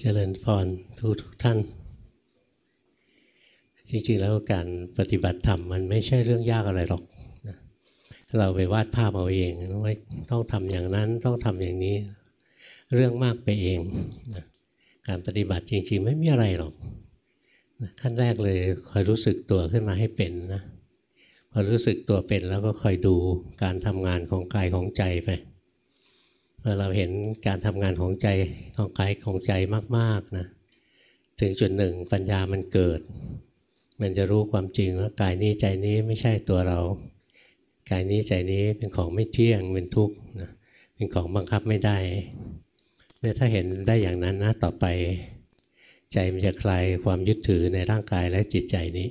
เจริญพรทุกทุกท่าน จริงๆแล้วการปฏิบัติธรรมมันไม่ใช่เรื่องยากอะไรหรอก เราไปวาดภาพเอาเองว่าต้องทำอย่างนั้นต้องทำอย่างนี้ เรื่องมากไปเอง การปฏิบัติจริง ๆ ไม่มีอะไรหรอก ขั้นแรกเลยคอยรู้สึกตัวขึ้นมาให้เป็นนะพอรู้สึกตัวเป็นแล้วก็คอยดูการทำงานของกายของใจไป เราเห็นการทำงานของใจของกายของใจมากๆนะถึงจุดหนึ่งปัญญามันเกิด มันจะรู้ความจริงว่ากายนี้ใจนี้ไม่ใช่ตัวเรา กายนี้ใจนี้เป็นของไม่เที่ยงเป็นทุกข์นะเป็นของบังคับไม่ได้เนี่ยถ้าเห็นได้อย่างนั้นนะต่อไป ใจมันจะคลายความยึดถือในร่างกายและจิตใจนี้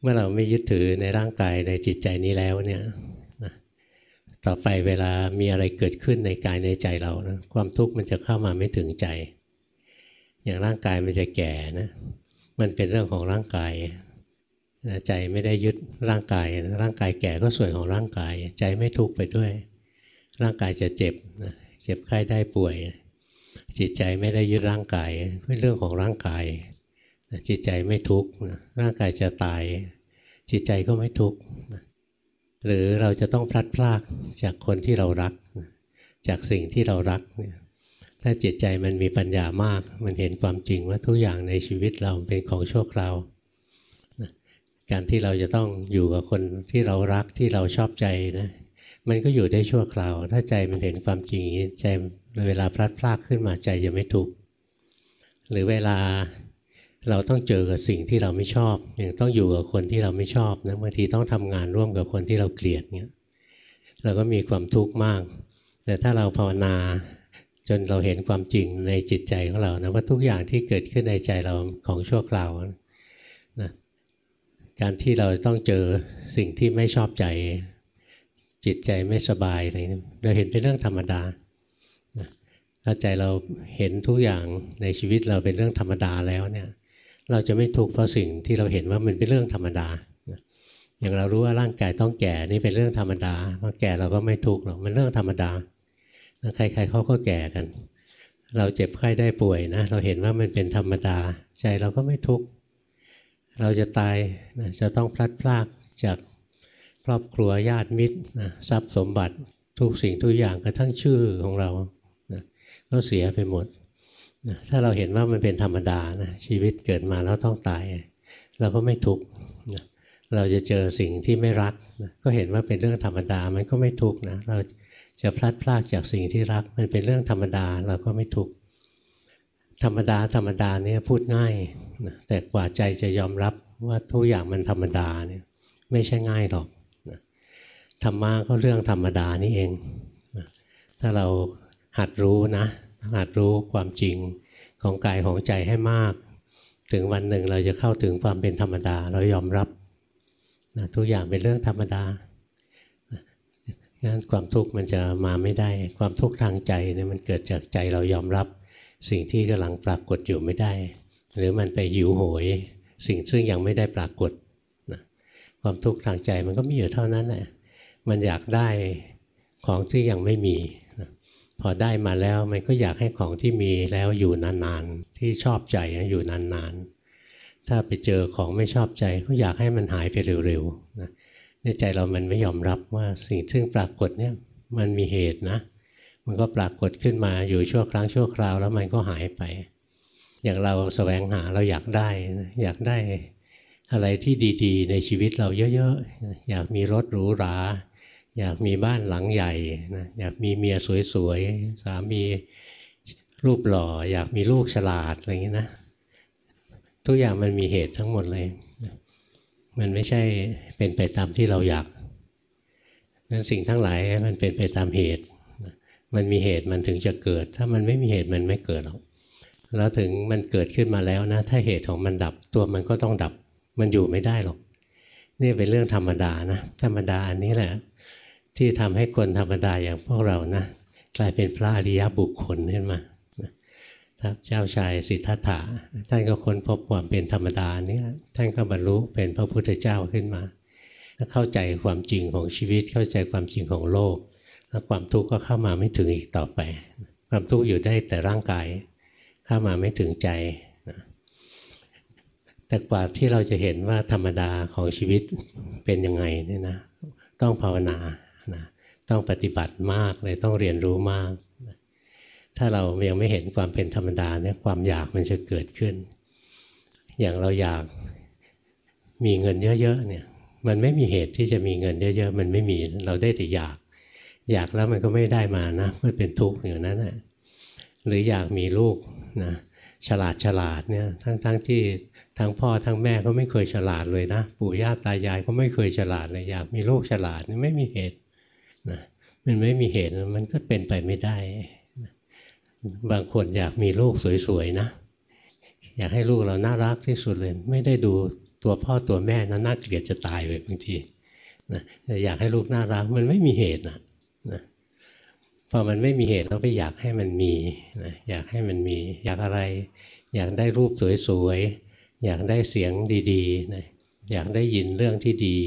เมื่อเราไม่ยึดถือในร่างกายในจิตใจนี้แล้วเนี่ย ต่อไปเวลามีอะไรเกิดขึ้นในกายในใจเรานะความทุกข์มันจะเข้ามาไม่ถึงใจ อย่างร่างกายมันจะแก่นะ มันเป็นเรื่องของร่างกายใจไม่ได้ยึดร่างกาย ร่างกายแก่ก็ส่วนของร่างกาย ใจไม่ทุกข์ไปด้วย ร่างกายจะเจ็บเจ็บไข้ได้ป่วย จิตใจไม่ได้ยึดร่างกายเป็นเรื่องของร่างกาย จิตใจไม่ทุกข์ร่างกายจะตาย จิตใจก็ไม่ทุกข์ หรือเราจะต้องพลัดพรากจากคนที่เรารัก จากสิ่งที่เรารักเนี่ยถ้าจิตใจมันมีปัญญามาก มันเห็นความจริงว่าทุกอย่างในชีวิตเราเป็นของชั่วคราวการที่เราจะต้องอยู่กับคนที่เรารักที่เราชอบใจนะมันก็อยู่ได้ชั่วคราว ถ้าใจมันเห็นความจริงใจเวลาพลัดพรากขึ้นมาใจจะไม่ทุกข์หรือเวลา เราต้องเจอกับสิ่งที่เราไม่ชอบ อย่างต้องอยู่กับคนที่เราไม่ชอบนะบางทีต้องทำงานร่วมกับคนที่เราเกลียดเงี้ยเราก็มีความทุกข์มาก แต่ถ้าเราภาวนาจนเราเห็นความจริงในจิตใจของเรานะว่าทุกอย่างที่เกิดขึ้นในใจเราของชั่วคราวนะการที่เราต้องเจอสิ่งที่ไม่ชอบใจ จิตใจไม่สบายอะไรเราเห็นเป็นเรื่องธรรมดาถ้าใจเราเห็นทุกอย่างในชีวิตเราเป็นเรื่องธรรมดาแล้วเนี่ย เราจะไม่ทุกข์เพราะสิ่งที่เราเห็นว่ามันเป็นเรื่องธรรมดาอย่างเรารู้ว่าร่างกายต้องแก่นี่เป็นเรื่องธรรมดาพอแก่เราก็ไม่ทุกข์หรอกมันเรื่องธรรมดาใครๆเขาก็แก่กัน เราเจ็บไข้ได้ป่วยนะเราเห็นว่ามันเป็นธรรมดา ใจเราก็ไม่ทุกข์เราจะตายนะจะต้องพลัดพรากจากครอบครัวญาติมิตรนะทรัพย์สมบัติทุกสิ่งทุกอย่างกระทั่งชื่อของเรานะก็เสียไปหมด ถ้าเราเห็นว่ามันเป็นธรรมดานะชีวิตเกิดมาแล้วต้องตาย เราก็ไม่ทุกข์เราจะเจอสิ่งที่ไม่รักนะก็เห็นว่าเป็นเรื่องธรรมดามันก็ไม่ทุกข์นะเราจะพลัดพรากจากสิ่งที่รัก มันเป็นเรื่องธรรมดาเราก็ไม่ทุกข์ธรรมดาธรรมดาเนี่ยพูดง่ายนะแต่กว่าใจจะยอมรับว่าทุกอย่างมันธรรมดาเนี่ยไม่ใช่ง่ายหรอกนะธรรมะก็เรื่องธรรมดานี่เองนะถ้าเราหัดรู้นะ หัดรู้ความจริงของกายของใจให้มาก ถึงวันหนึ่งเราจะเข้าถึงความเป็นธรรมดา เรายอมรับนะทุกอย่างเป็นเรื่องธรรมดางั้นความทุกข์มันจะมาไม่ได้ ความทุกข์ทางใจเนี่ยมันเกิดจากใจเรายอมรับ สิ่งที่กำลังปรากฏอยู่ไม่ได้ หรือมันไปหิวโหย สิ่งซึ่งยังไม่ได้ปรากฏนะความทุกข์ทางใจมันก็มีอยู่เท่านั้นแหละมันอยากได้ของที่ยังไม่มี พอได้มาแล้วมันก็อยากให้ของที่มีแล้วอยู่นานๆ ที่ชอบใจอยู่นานๆ ถ้าไปเจอของไม่ชอบใจก็อยากให้มันหายไปเร็วๆนะในใจเรามันไม่ยอมรับว่าสิ่งซึ่งปรากฏเนี่ยมันมีเหตุนะ มันก็ปรากฏขึ้นมาอยู่ชั่วครั้งชั่วคราวแล้วมันก็หายไป อย่างเราสแสวงหาเราอยากได้ อยากได้อะไรที่ดีๆ ในชีวิตเราเยอะๆ อยากมีรถหรูหรา อยากมีบ้านหลังใหญ่นะอยากมีเมียสวยๆ สามีรูปหล่อ อยากมีลูกฉลาดอะไรอย่างนี้นะ ทุกอย่างมันมีเหตุทั้งหมดเลย มันไม่ใช่เป็นไปตามที่เราอยากนั้นสิ่งทั้งหลายมันเป็นไปตามเหตุ มันมีเหตุมันถึงจะเกิด ถ้ามันไม่มีเหตุมันไม่เกิดหรอก แล้วถึงมันเกิดขึ้นมาแล้วนะ ถ้าเหตุของมันดับตัวมันก็ต้องดับ มันอยู่ไม่ได้หรอก นี่เป็นเรื่องธรรมดานะ ธรรมดาอันนี้แหละ ที่ทำให้คนธรรมดาอย่างพวกเรานะกลายเป็นพระอริยบุคคลขึ้นมาครับเจ้าชายสิทธัตถะท่านก็ค้นพบความเป็นธรรมดานี้ท่านก็บรรลุเป็นพระพุทธเจ้าขึ้นมาแล้วเข้าใจความจริงของชีวิตเข้าใจความจริงของโลก แล้วความทุกข์ก็เข้ามาไม่ถึงอีกต่อไป ความทุกข์อยู่ได้แต่ร่างกายเข้ามาไม่ถึงใจนะแต่กว่าที่เราจะเห็นว่าธรรมดาของชีวิตเป็นยังไงเนี่ยนะต้องภาวนา ต้องปฏิบัติมากเลยต้องเรียนรู้มาก ถ้าเรายังไม่เห็นความเป็นธรรมดาเนี่ยความอยากมันจะเกิดขึ้น อย่างเราอยากมีเงินเยอะๆเนี่ยมันไม่มีเหตุที่จะมีเงินเยอะๆ มันไม่มีเราได้แต่อยาก อยากแล้วมันก็ไม่ได้มานะมันเป็นทุกข์อยู่นั้นแหละหรืออยากมีลูกนะฉลาดฉลาดเนี่ยทั้งๆทที่ทั้งพ่อทั้งแม่ก็ไม่เคยฉลาดเลยนะ ปู่ย่าตายายก็ไม่เคยฉลาดเลยอยากมีลูกฉลาดนี่ไม่มีเหตุ นะมันไม่มีเหตุมันก็เป็นไปไม่ได้ บางคนอยากมีลูกสวยๆนะ อยากให้ลูกเราน่ารักที่สุดเลย ไม่ได้ดูตัวพ่อตัวแม่นะน่าเกลียดจะตายเลยบางทีนะอยากให้ลูกน่ารักมันไม่มีเหตุนะนะพอมันไม่มีเหตุเราไปอยากให้มันมีนะอยากให้มันมี อยากอะไร อยากได้รูปสวยๆอยากได้เสียงดีๆนะอยากได้ยินเรื่องที่ดี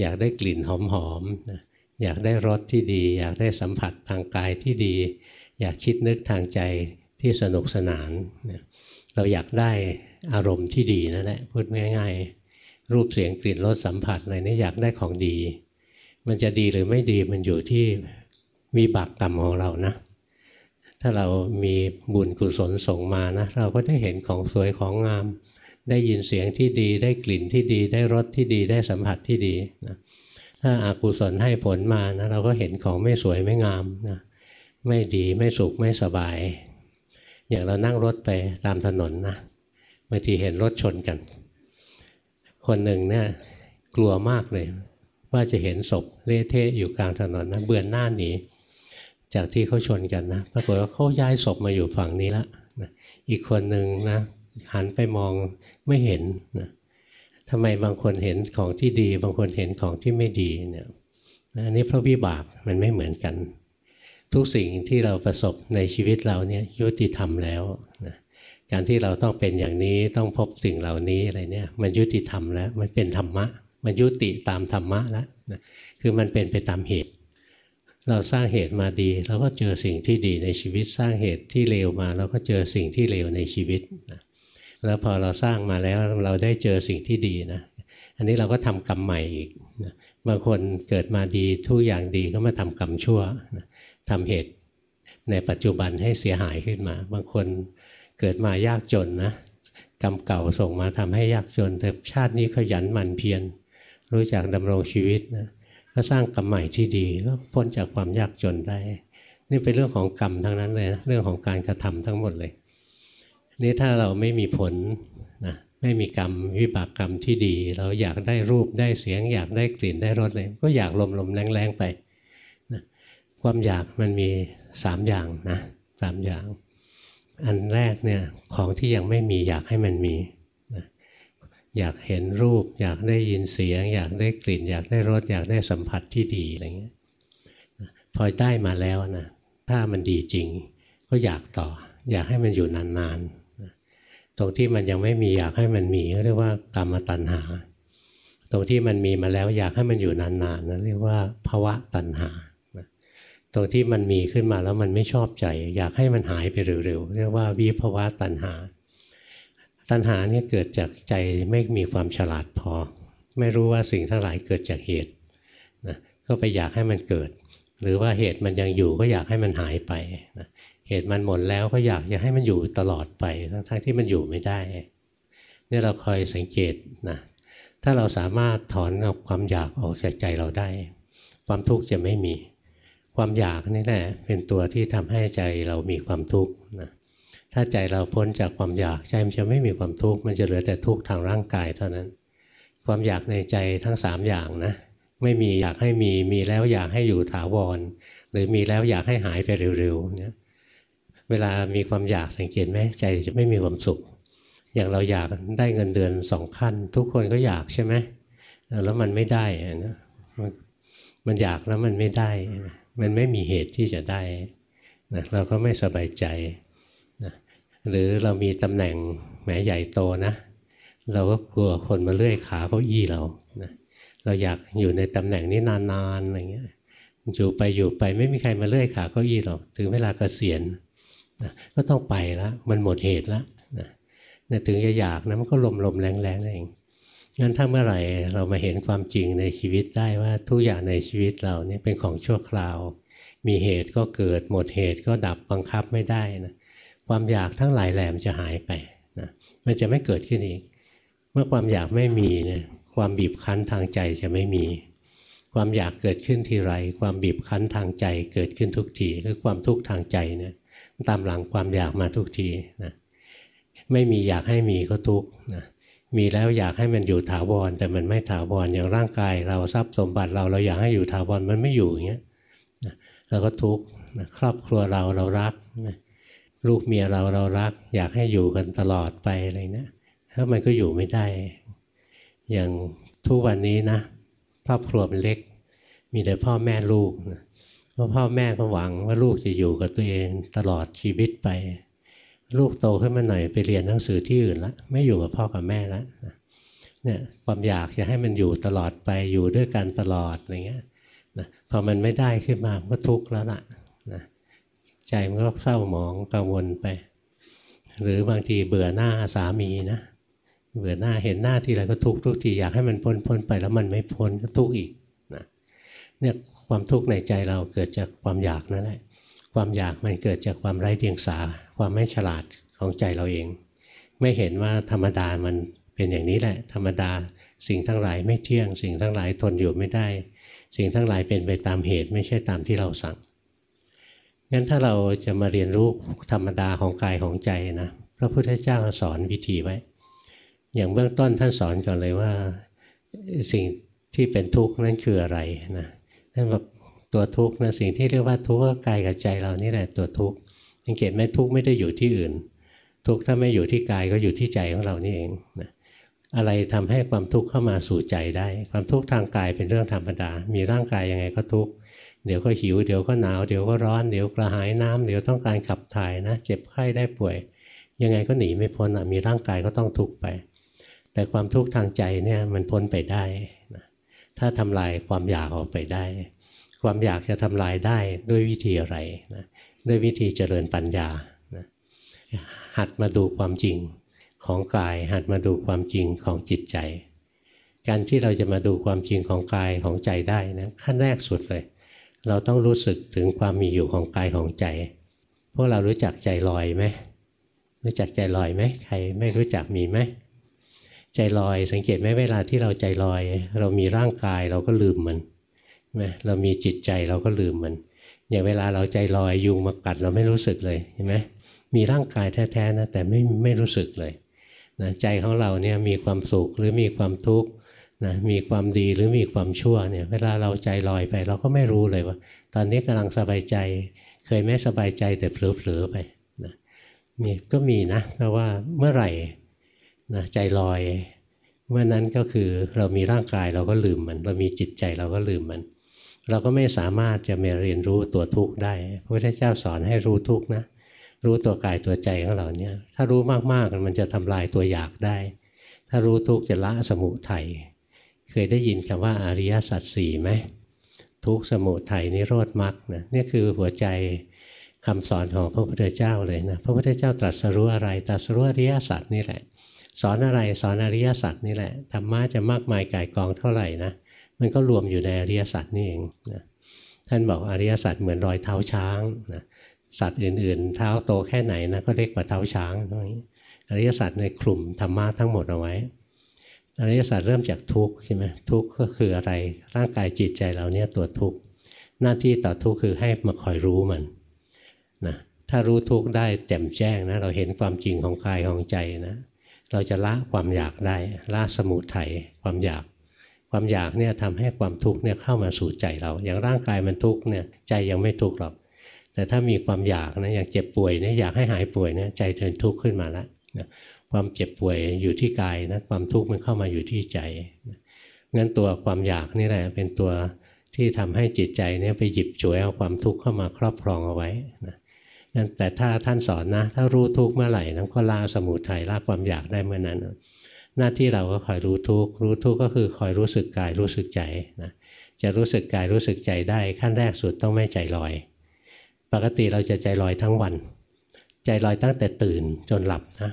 อยากได้กลิ่นหอมๆนะ อยากได้รสที่ดี อยากได้สัมผัสทางกายที่ดี อยากคิดนึกทางใจที่สนุกสนาน เราอยากได้อารมณ์ที่ดีนั่นแหละพูดง่าย ๆ รูปเสียงกลิ่นรสสัมผัสอะไรนี่อยากได้ของดี มันจะดีหรือไม่ดีมันอยู่ที่มีบากกรรมของเรานะถ้าเรามีบุญกุศลส่งมานะเราก็ได้เห็นของสวยของงาม ได้ยินเสียงที่ดี ได้กลิ่นที่ดี ได้รสที่ดี ได้สัมผัสที่ดีนะ ถ้าอากุศลให้ผลมานะเราก็เห็นของไม่สวยไม่งามนะไม่ดีไม่สุขไม่สบาย อย่างเรานั่งรถไปตามถนนนะบางทีเห็นรถชนกัน คนหนึ่งเนี่ยกลัวมากเลย ว่าจะเห็นศพเละเทะอยู่กลางถนนนะเบือนหน้าหนีจากที่เขาชนกันนะปรากฏว่าเขาย้ายศพมาอยู่ฝั่งนี้ละนะอีกคนหนึ่งนะหันไปมองไม่เห็นนะ ทำไมบางคนเห็นของที่ดี บางคนเห็นของที่ไม่ดีเนี่ยอันนี้เพราะวิบากมันไม่เหมือนกัน ทุกสิ่งที่เราประสบในชีวิตเราเนี่ยยุติธรรมแล้วนะการที่เราต้องเป็นอย่างนี้ต้องพบสิ่งเหล่านี้อะไรเนี่ยมันยุติธรรมแล้วมันเป็นธรรมะ มันยุติตามธรรมะแล้วนะคือมันเป็นไปตามเหตุ เราสร้างเหตุมาดีเราก็เจอสิ่งที่ดีในชีวิตสร้างเหตุที่เลวมาเราก็เจอสิ่งที่เลวในชีวิตนะ แล้วพอเราสร้างมาแล้วเราได้เจอสิ่งที่ดีนะ อันนี้เราก็ทำกรรมใหม่อีกนะบางคนเกิดมาดีทุกอย่างดีก็มาทำกรรมชั่วนะทำเหตุในปัจจุบันให้เสียหายขึ้นมา บางคนเกิดมายากจนนะกรรมเก่าส่งมาทำให้ยากจน แต่ชาตินี้ขยันหมั่นเพียรรู้จักดำรงชีวิตนะก็สร้างกรรมใหม่ที่ดีก็พ้นจากความยากจนได้ นี่เป็นเรื่องของกรรมทั้งนั้นเลยนะเรื่องของการกระทำทั้งหมดเลย นี่ถ้าเราไม่มีผลนะไม่มีกรรมวิบากกรรมที่ดี เราอยากได้รูปได้เสียง อยากได้กลิ่นได้รสเลยก็อยากลมลมแรงแรงไปนะความอยากมันมีสามอย่างนะสามอย่าง อันแรกเนี่ยของที่ยังไม่มีอยากให้มันมีนะอยากเห็นรูป อยากได้ยินเสียง อยากได้กลิ่น อยากได้รสอยากได้สัมผัสที่ดีอะไรเงี้ยพอได้มาแล้วนะถ้ามันดีจริง ก็อยากต่อ อยากให้มันอยู่นานๆ ตรงที่มันยังไม่มีอยากให้มันมีเรียกว่ากรรมตัณหา ตรงที่มันมีมาแล้วอยากให้มันอยู่นานๆนั่นเรียกว่าภวะตัณหา ตรงที่มันมีขึ้นมาแล้วมันไม่ชอบใจ อยากให้มันหายไปเร็วๆเรียกว่าวิภวะตัณหา ตัณหาเนี่ยเกิดจากใจไม่มีความฉลาดพอ ไม่รู้ว่าสิ่งทั้งหลายเกิดจากเหตุนะก็ไปอยากให้มันเกิด หรือว่าเหตุมันยังอยู่ก็อยากให้มันหายไปนะ เหตุมันหมดแล้วก็อยากอยากให้มันอยู่ตลอดไปทั้งๆที่มันอยู่ไม่ได้นี่เราคอยสังเกตนะถ้าเราสามารถถอนเอาความอยากออกจากใจเราได้ ความทุกข์จะไม่มี ความอยากนี่แหละเป็นตัวที่ทำให้ใจเรามีความทุกข์นะถ้าใจเราพ้นจากความอยากใจมันจะไม่มีความทุกข์มันจะเหลือแต่ทุกข์ทางร่างกายเท่านั้น ความอยากในใจทั้งสามอย่างนะไม่มีอยากให้มีมีแล้วอยากให้อยู่ถาวร หรือมีแล้วอยากให้หายไปเร็วๆเนี่ย เวลามีความอยากสังเกตไหมใจจะไม่มีความสุข อย่างเราอยากได้เงินเดือนสองขั้น ทุกคนก็อยากใช่ไหมแล้วมันไม่ได้นะมันอยากแล้วมันไม่ได้ มันไม่มีเหตุที่จะได้นะเราก็ไม่สบายใจนะหรือเรามีตำแหน่งแหมใหญ่โตนะ เราก็กลัวคนมาเลื่อยขาเก้าอี้เรานะเราอยากอยู่ในตำแหน่งนี้นานๆอะไรเงี้ยอยู่ไปอยู่ไปไม่มีใครมาเลื่อยขาเก้าอี้หรอกถึงเวลาเกษียณ ก็ต้องไปแล้วมันหมดเหตุแล้วนะถึงจะอยากนะมันก็ลมลมแรงแรงเองงั้นถ้าเมื่อไหร่เรามาเห็นความจริงในชีวิตได้ว่าทุกอย่างในชีวิตเราเนี่ยเป็นของชั่วคราว มีเหตุก็เกิดหมดเหตุก็ดับบังคับไม่ได้นะความอยากทั้งหลายแหลมจะหายไปนะมันจะไม่เกิดขึ้นอีก เมื่อความอยากไม่มีเนี่ยความบีบคั้นทางใจจะไม่มี ความอยากเกิดขึ้นทีไร ความบีบคั้นทางใจเกิดขึ้นทุกทีหรือความทุกข์ทางใจเนี่ย ตามหลังความอยากมาทุกทีนะไม่มีอยากให้มีก็ทุกนะมีแล้วอยากให้มันอยู่ถาวร แต่มันไม่ถาวรอย่างร่างกายเราทรัพย์สมบัติเราเราอยากให้อยู่ถาวรมันไม่อยู่อย่างเงี้ยเราก็ทุกข์ครอบครัวเราเรารัก ลูกเมียเราเรารัก อยากให้อยู่กันตลอดไปอะไรเนะถ้ามันก็อยู่ไม่ได้ อย่างทุกวันนี้นะครอบครัวมันเล็ก มีแต่พ่อแม่ลูก เพราะพ่อแม่ก็หวังว่าลูกจะอยู่กับตัวเองตลอดชีวิตไป ลูกโตขึ้นมาหน่อยไปเรียนหนังสือที่อื่นละไม่อยู่กับพ่อกับแม่แล้วเนี่ยความอยากจะให้มันอยู่ตลอดไปอยู่ด้วยกันตลอดอะไรเงี้ยนะพอมันไม่ได้ขึ้นมาก็ทุกข์แล้วล่ะนะใจมันก็เศร้าหมองกังวลไป หรือบางทีเบื่อหน้าสามีนะเบื่อหน้าเห็นหน้าทีไรก็ทุกข์ทุกทีอยากให้มันพ้นพ้นไปแล้วมันไม่พ้นก็ทุกข์อีก เนี่ยความทุกข์ในใจเราเกิดจากความอยากนั่นแหละความอยากมันเกิดจากความไร้เดียงสา ความไม่ฉลาดของใจเราเอง ไม่เห็นว่าธรรมดามันเป็นอย่างนี้แหละ ธรรมดาสิ่งทั้งหลายไม่เที่ยง สิ่งทั้งหลายทนอยู่ไม่ได้ สิ่งทั้งหลายเป็นไปตามเหตุไม่ใช่ตามที่เราสั่งงั้นถ้าเราจะมาเรียนรู้ธรรมดาของกายของใจนะพระพุทธเจ้าสอนวิธีไว้ อย่างเบื้องต้นท่านสอนก่อนเลยว่าสิ่งที่เป็นทุกข์นั่นคืออะไรนะ ท่านบอกตัวทุกข์นะสิ่งที่เรียกว่าทุกข์ก็กายกับใจเรานี่แหละตัวทุกข์สังเกตไหมทุกข์ไม่ได้อยู่ที่อื่น ทุกข์ถ้าไม่อยู่ที่กายก็อยู่ที่ใจของเรานี่เองนะอะไรทำให้ความทุกข์เข้ามาสู่ใจได้ ความทุกข์ทางกายเป็นเรื่องธรรมดา มีร่างกายยังไงก็ทุกข์เดี๋ยวก็หิว เดี๋ยวก็หนาว เดี๋ยวก็ร้อน เดี๋ยวกระหายน้ำเดี๋ยวต้องการขับถ่ายนะ เจ็บไข้ได้ป่วย ยังไงก็หนีไม่พ้นมีร่างกายก็ต้องทุกข์ไป แต่ความทุกข์ทางใจเนี่ยมันพ้นไปได้ ถ้าทำลายความอยากออกไปได้ ความอยากจะทำลายได้ด้วยวิธีอะไรนะด้วยวิธีเจริญปัญญานะหัดมาดูความจริงของกาย หัดมาดูความจริงของจิตใจ การที่เราจะมาดูความจริงของกายของใจได้นะขั้นแรกสุดเลย เราต้องรู้สึกถึงความมีอยู่ของกายของใจพวกเรารู้จักใจลอยไหมรู้จักใจลอยไหมใครไม่รู้จักมีไหม ใจลอยสังเกตไหมเวลาที่เราใจลอย เรามีร่างกายเราก็ลืมมันเรามีจิตใจเราก็ลืมมัน อย่างเวลาเราใจลอยยุงมากัดเราไม่รู้สึกเลยเห็นไหมมีร่างกายแท้ๆนะแต่ไม่ไม่รู้สึกเลยนะใจของเราเนี่ยมีความสุขหรือมีความทุกข์นะมีความดีหรือมีความชั่วเนี่ยเวลาเราใจลอยไปเราก็ไม่รู้เลยว่า ตอนนี้กำลังสบายใจ เคยไม่สบายใจแต่เผลอๆไปนะมีก็มีนะเพราะว่าเมื่อไหร่ นะใจลอย เมื่อนั้นก็คือเรามีร่างกายเราก็ลืมมัน เรามีจิตใจเราก็ลืมมัน เราก็ไม่สามารถจะมาเรียนรู้ตัวทุกข์ได้พระพุทธเจ้าสอนให้รู้ทุกข์นะรู้ตัวกายตัวใจของเราเนี่ยถ้ารู้มากๆมันจะทำลายตัวอยากได้ ถ้ารู้ทุกข์จะละสมุทัยเคยได้ยินคำว่าอริยสัจสี่ไหมทุกสมุทัยนิโรธมรรคนะนี่คือหัวใจคำสอนของพระพุทธเจ้าเลยนะพระพุทธเจ้าตรัสรู้อะไรตรัสรู้อริยสัจนี่แหละ สอนอะไรสอนอริยสัจนี่แหละธรรมะจะมากมายกายกองเท่าไหร่นะมันก็รวมอยู่ในอริยสัจนี่เองนะท่านบอกอริยสัจเหมือนรอยเท้าช้างนะสัตว์อื่นๆ เท้าโตแค่ไหนนะก็เล็กกว่าเท้าช้างอริยสัจในกลุ่มธรรมะทั้งหมดเอาไว้อริยสัจเริ่มจากทุกข์ใช่ไหมทุกข์ก็คืออะไรร่างกายจิตใจเราเนี่ยตัวทุกข์หน้าที่ต่อทุกข์คือให้มาคอยรู้มันนะถ้ารู้ทุกข์ได้แจ่มแจ้งนะเราเห็นความจริงของกายของใจนะ เราจะละความอยากได้ละสมุทัยความอยากความอยากเนี่ยทำให้ความทุกข์เนี่ยเข้ามาสู่ใจเรา อย่างร่างกายมันทุกข์เนี่ยใจยังไม่ทุกข์หรอก แต่ถ้ามีความอยากนะอยากเจ็บป่วยเนี่ยอยากให้หายป่วยเนี่ยใจเทินทุกข์ขึ้นมาแล้วความเจ็บป่วยอยู่ที่กายนะความทุกข์มันเข้ามาอยู่ที่ใจงั้นตัวความอยากนี่แหละเป็นตัวที่ทำให้จิตใจเนี่ยไปหยิบฉวยเอาความทุกข์เข้ามาครอบครองเอาไว้นะ แต่ถ้าท่านสอนนะ ถ้ารู้ทุกเมื่อไหร่นั้นก็ละสมุทัยละความอยากได้เมื่อนั้น หน้าที่เราก็คอยรู้ทุกรู้ทุกก็คือคอยรู้สึกกายรู้สึกใจนะจะรู้สึกกายรู้สึกใจได้ขั้นแรกสุดต้องไม่ใจลอย ปกติเราจะใจลอยทั้งวัน ใจลอยตั้งแต่ตื่นจนหลับนะ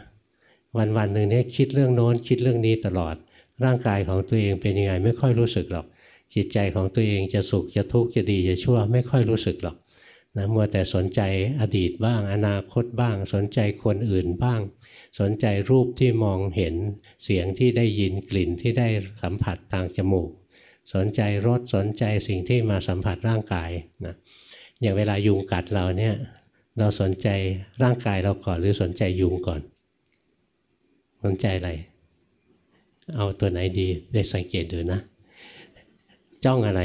วันวันหนึ่งเนี่ยคิดเรื่องโน้นคิดเรื่องนี้ตลอด ร่างกายของตัวเองเป็นยังไงไม่ค่อยรู้สึกหรอก จิตใจของตัวเองจะสุขจะทุกข์จะดีจะชั่ว ไม่ค่อยรู้สึกหรอก นะมัวแต่สนใจอดีตบ้าง อนาคตบ้าง สนใจคนอื่นบ้าง สนใจรูปที่มองเห็นเสียงที่ได้ยินกลิ่นที่ได้สัมผัสทางจมูก สนใจรสสนใจสิ่งที่มาสัมผัสร่างกายนะอย่างเวลายุงกัดเราเนี่ยเราสนใจร่างกายเราก่อนหรือสนใจยุงก่อน สนใจอะไร เอาตัวไหนดีไปสังเกตดูนะ จ้องอะไร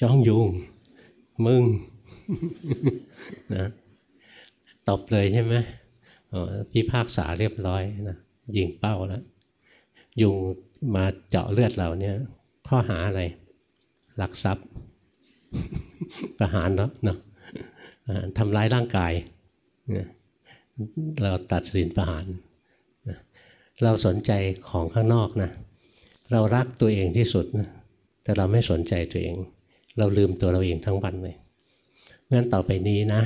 จ้องยุงมึง นะตบเลยใช่ไหมพี่ภาคษาเรียบร้อยนะยิงเป้าแล้วยุงมาเจาะเลือดเราเนี่ย ข้อหาอะไรหลักทรัพย์ประหารแล้วเนาะทำร้ายร่างกาย เราตัดสินประหาร เราสนใจของข้างนอกนะ เรารักตัวเองที่สุดนะแต่เราไม่สนใจตัวเอง เราลืมตัวเราเองทั้งวันเลย งั้นต่อไปนี้นะ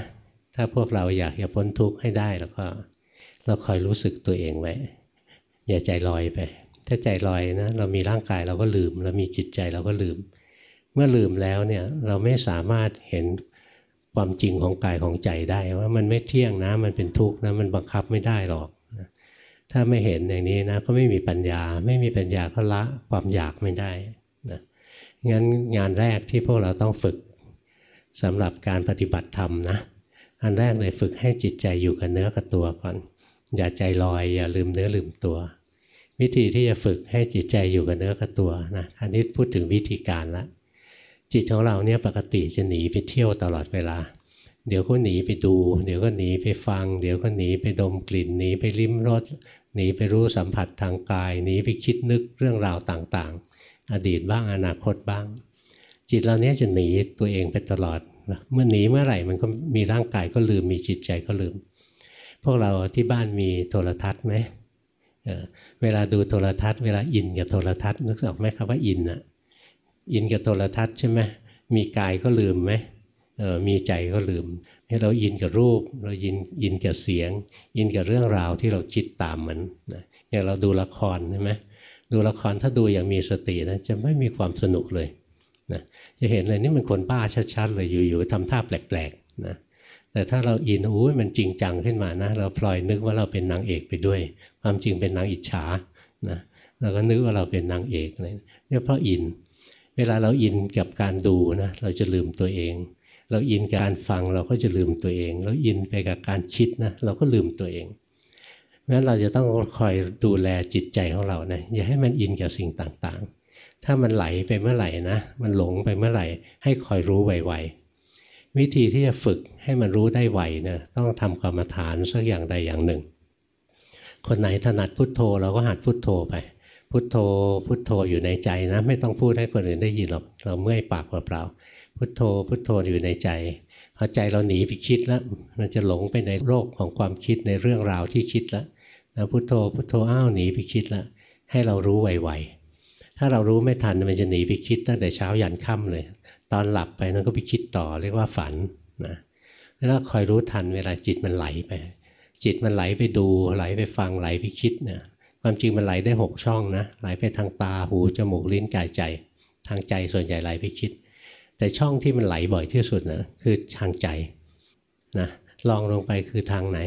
ถ้าพวกเราอยากจะพ้นทุกข์ให้ได้แล้วก็ เราคอยรู้สึกตัวเองไว้ อย่าใจลอยไป ถ้าใจลอยนะ เรามีร่างกายเราก็ลืม เรามีจิตใจเราก็ลืม เมื่อลืมแล้วเนี่ยเราไม่สามารถเห็นความจริงของกายของใจได้ว่ามันไม่เที่ยงนะ มันเป็นทุกข์นะ มันบังคับไม่ได้หรอก ถ้าไม่เห็นอย่างนี้นะ ก็ไม่มีปัญญา ไม่มีปัญญาก็ละความอยากไม่ได้นะงั้นงานแรกที่พวกเราต้องฝึก สำหรับการปฏิบัติธรรมนะ อันแรกเลยฝึกให้จิตใจอยู่กับเนื้อกับตัวก่อน อย่าใจลอย อย่าลืมเนื้อลืมตัว วิธีที่จะฝึกให้จิตใจอยู่กับเนื้อกับตัวนะอันนี้พูดถึงวิธีการละ จิตของเราเนี่ยปกติจะหนีไปเที่ยวตลอดเวลา เดี๋ยวก็หนีไปดู เดี๋ยวก็หนีไปฟัง เดี๋ยวก็หนีไปดมกลิ่นหนีไปลิ้มรสหนีไปรู้สัมผัสทางกายหนีไปคิดนึกเรื่องราวต่างๆ อดีตบ้างอนาคตบ้างจิตเราเนี้ยจะหนีตัวเองไปตลอด เมื่อหนีเมื่อไหร่มันก็มีร่างกายก็ลืมมีจิตใจก็ลืม พวกเราที่บ้านมีโทรทัศน์ไหมเวลาดูโทรทัศน์เวลาอินกับโทรทัศน์นึกออกไหมครับว่าอินอะอินกับโทรทัศน์ใช่ไหมมีกายก็ลืมไหมมีใจก็ลืมให้เราอินกับรูป เราอินอินกับเสียง อินกับเรื่องราวที่เราคิดตามมันนะอย่างเราดูละครใช่ไหมดูละครถ้าดูอย่างมีสตินะจะไม่มีความสนุกเลย จะเห็นเลยนี่มันคนบ้าชัดๆเลยอยู่ๆทำท่าแปลกๆนะแต่ถ้าเราอินโอ้มันจริงจังขึ้นมานะ เราพลอยนึกว่าเราเป็นนางเอกไปด้วย ความจริงเป็นนางอิจฉานะเราก็นึกว่าเราเป็นนางเอกเลยเนี่ยเพราะอิน เวลาเราอินกับการดูนะเราจะลืมตัวเอง เราอินกับการฟังเราก็จะลืมตัวเอง เราอินไปกับการคิดนะเราก็ลืมตัวเองงั้นเราจะต้องคอยดูแลจิตใจของเรานะอย่าให้มันอินกับสิ่งต่างๆ ถ้ามันไหลไปเมื่อไหร่นะมันหลงไปเมื่อไหร่ ให้คอยรู้ไวๆวิธีที่จะฝึกให้มันรู้ได้ไวนะต้องทำกรรมฐานสักอย่างใดอย่างหนึ่ง คนไหนถนัดพุทโธเราก็หัดพุทโธไป พุทโธพุทโธอยู่ในใจนะ ไม่ต้องพูดให้คนอื่นได้ยินหรอกเราเมื่อยปากเปล่าๆพุทโธพุทโธอยู่ในใจพอใจเราหนีไปคิดแล้ว มันจะหลงไปในโลกของความคิดในเรื่องราวที่คิดแล้วนะพุทโธพุทโธอ้าวหนีไปคิดแล้วให้เรารู้ไวๆ ถ้าเรารู้ไม่ทันมันจะหนีไปคิดตั้งแต่เช้ายันค่ำเลย ตอนหลับไปนั่นก็ไปคิดต่อเรียกว่าฝันนะแล้วคอยรู้ทันเวลาจิตมันไหลไป จิตมันไหลไปดูไหลไปฟังไหลไปคิดเนี่ยความจริงมันไหลได้หกช่องนะไหลไปทางตาหูจมูกลิ้นกายใจ ทางใจส่วนใหญ่ไหลไปคิด แต่ช่องที่มันไหลบ่อยที่สุดนะคือทางใจนะลองลงไปคือทางไหน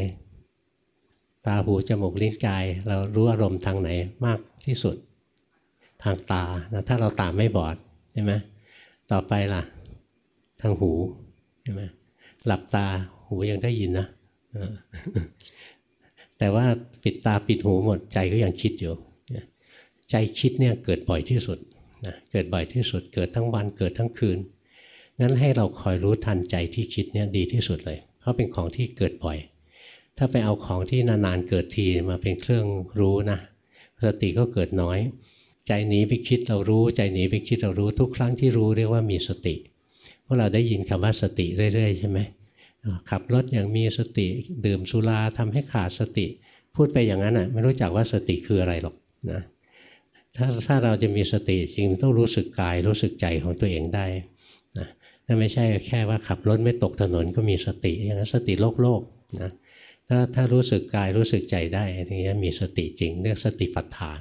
ตาหูจมูกลิ้นกาย เรารู้อารมณ์ทางไหนมากที่สุด ทางตานะถ้าเราตาไม่บอดใช่ไหมต่อไปล่ะ ทางหูใช่ไหมหลับตาหูยังได้ยินนะแต่ว่าปิดตาปิดหูหมดใจก็ยังคิดอยู่ใจคิดเนี่ยเกิดบ่อยที่สุดนะเกิดบ่อยที่สุด เกิดทั้งวันเกิดทั้งคืนงั้นให้เราคอยรู้ทันใจที่คิดเนี่ยดีที่สุดเลย เพราะเป็นของที่เกิดบ่อย ถ้าไปเอาของที่นานๆเกิดทีมาเป็นเครื่องรู้นะสติก็เกิดน้อย ใจหนีไปคิดเรารู้ใจหนีไปคิดเรารู้ทุกครั้งที่รู้เรียกว่ามีสติพวกเราได้ยินคำว่าสติเรื่อยๆ ใช่ไหมขับรถอย่างมีสติดื่มสุราทำให้ขาดสติ พูดไปอย่างนั้นอะไม่รู้จักว่าสติคืออะไรหรอกนะถ้าถ้าเราจะมีสติจริงต้องรู้สึกกายรู้สึกใจของตัวเองได้นะนั่นไม่ใช่แค่ว่าขับรถไม่ตกถนนก็มีสติอย่างนั้นสติโลกโลกนะถ้าถ้ารู้สึกกายรู้สึกใจได้ทีนี้มีสติจริงเรียกสติปัฏฐาน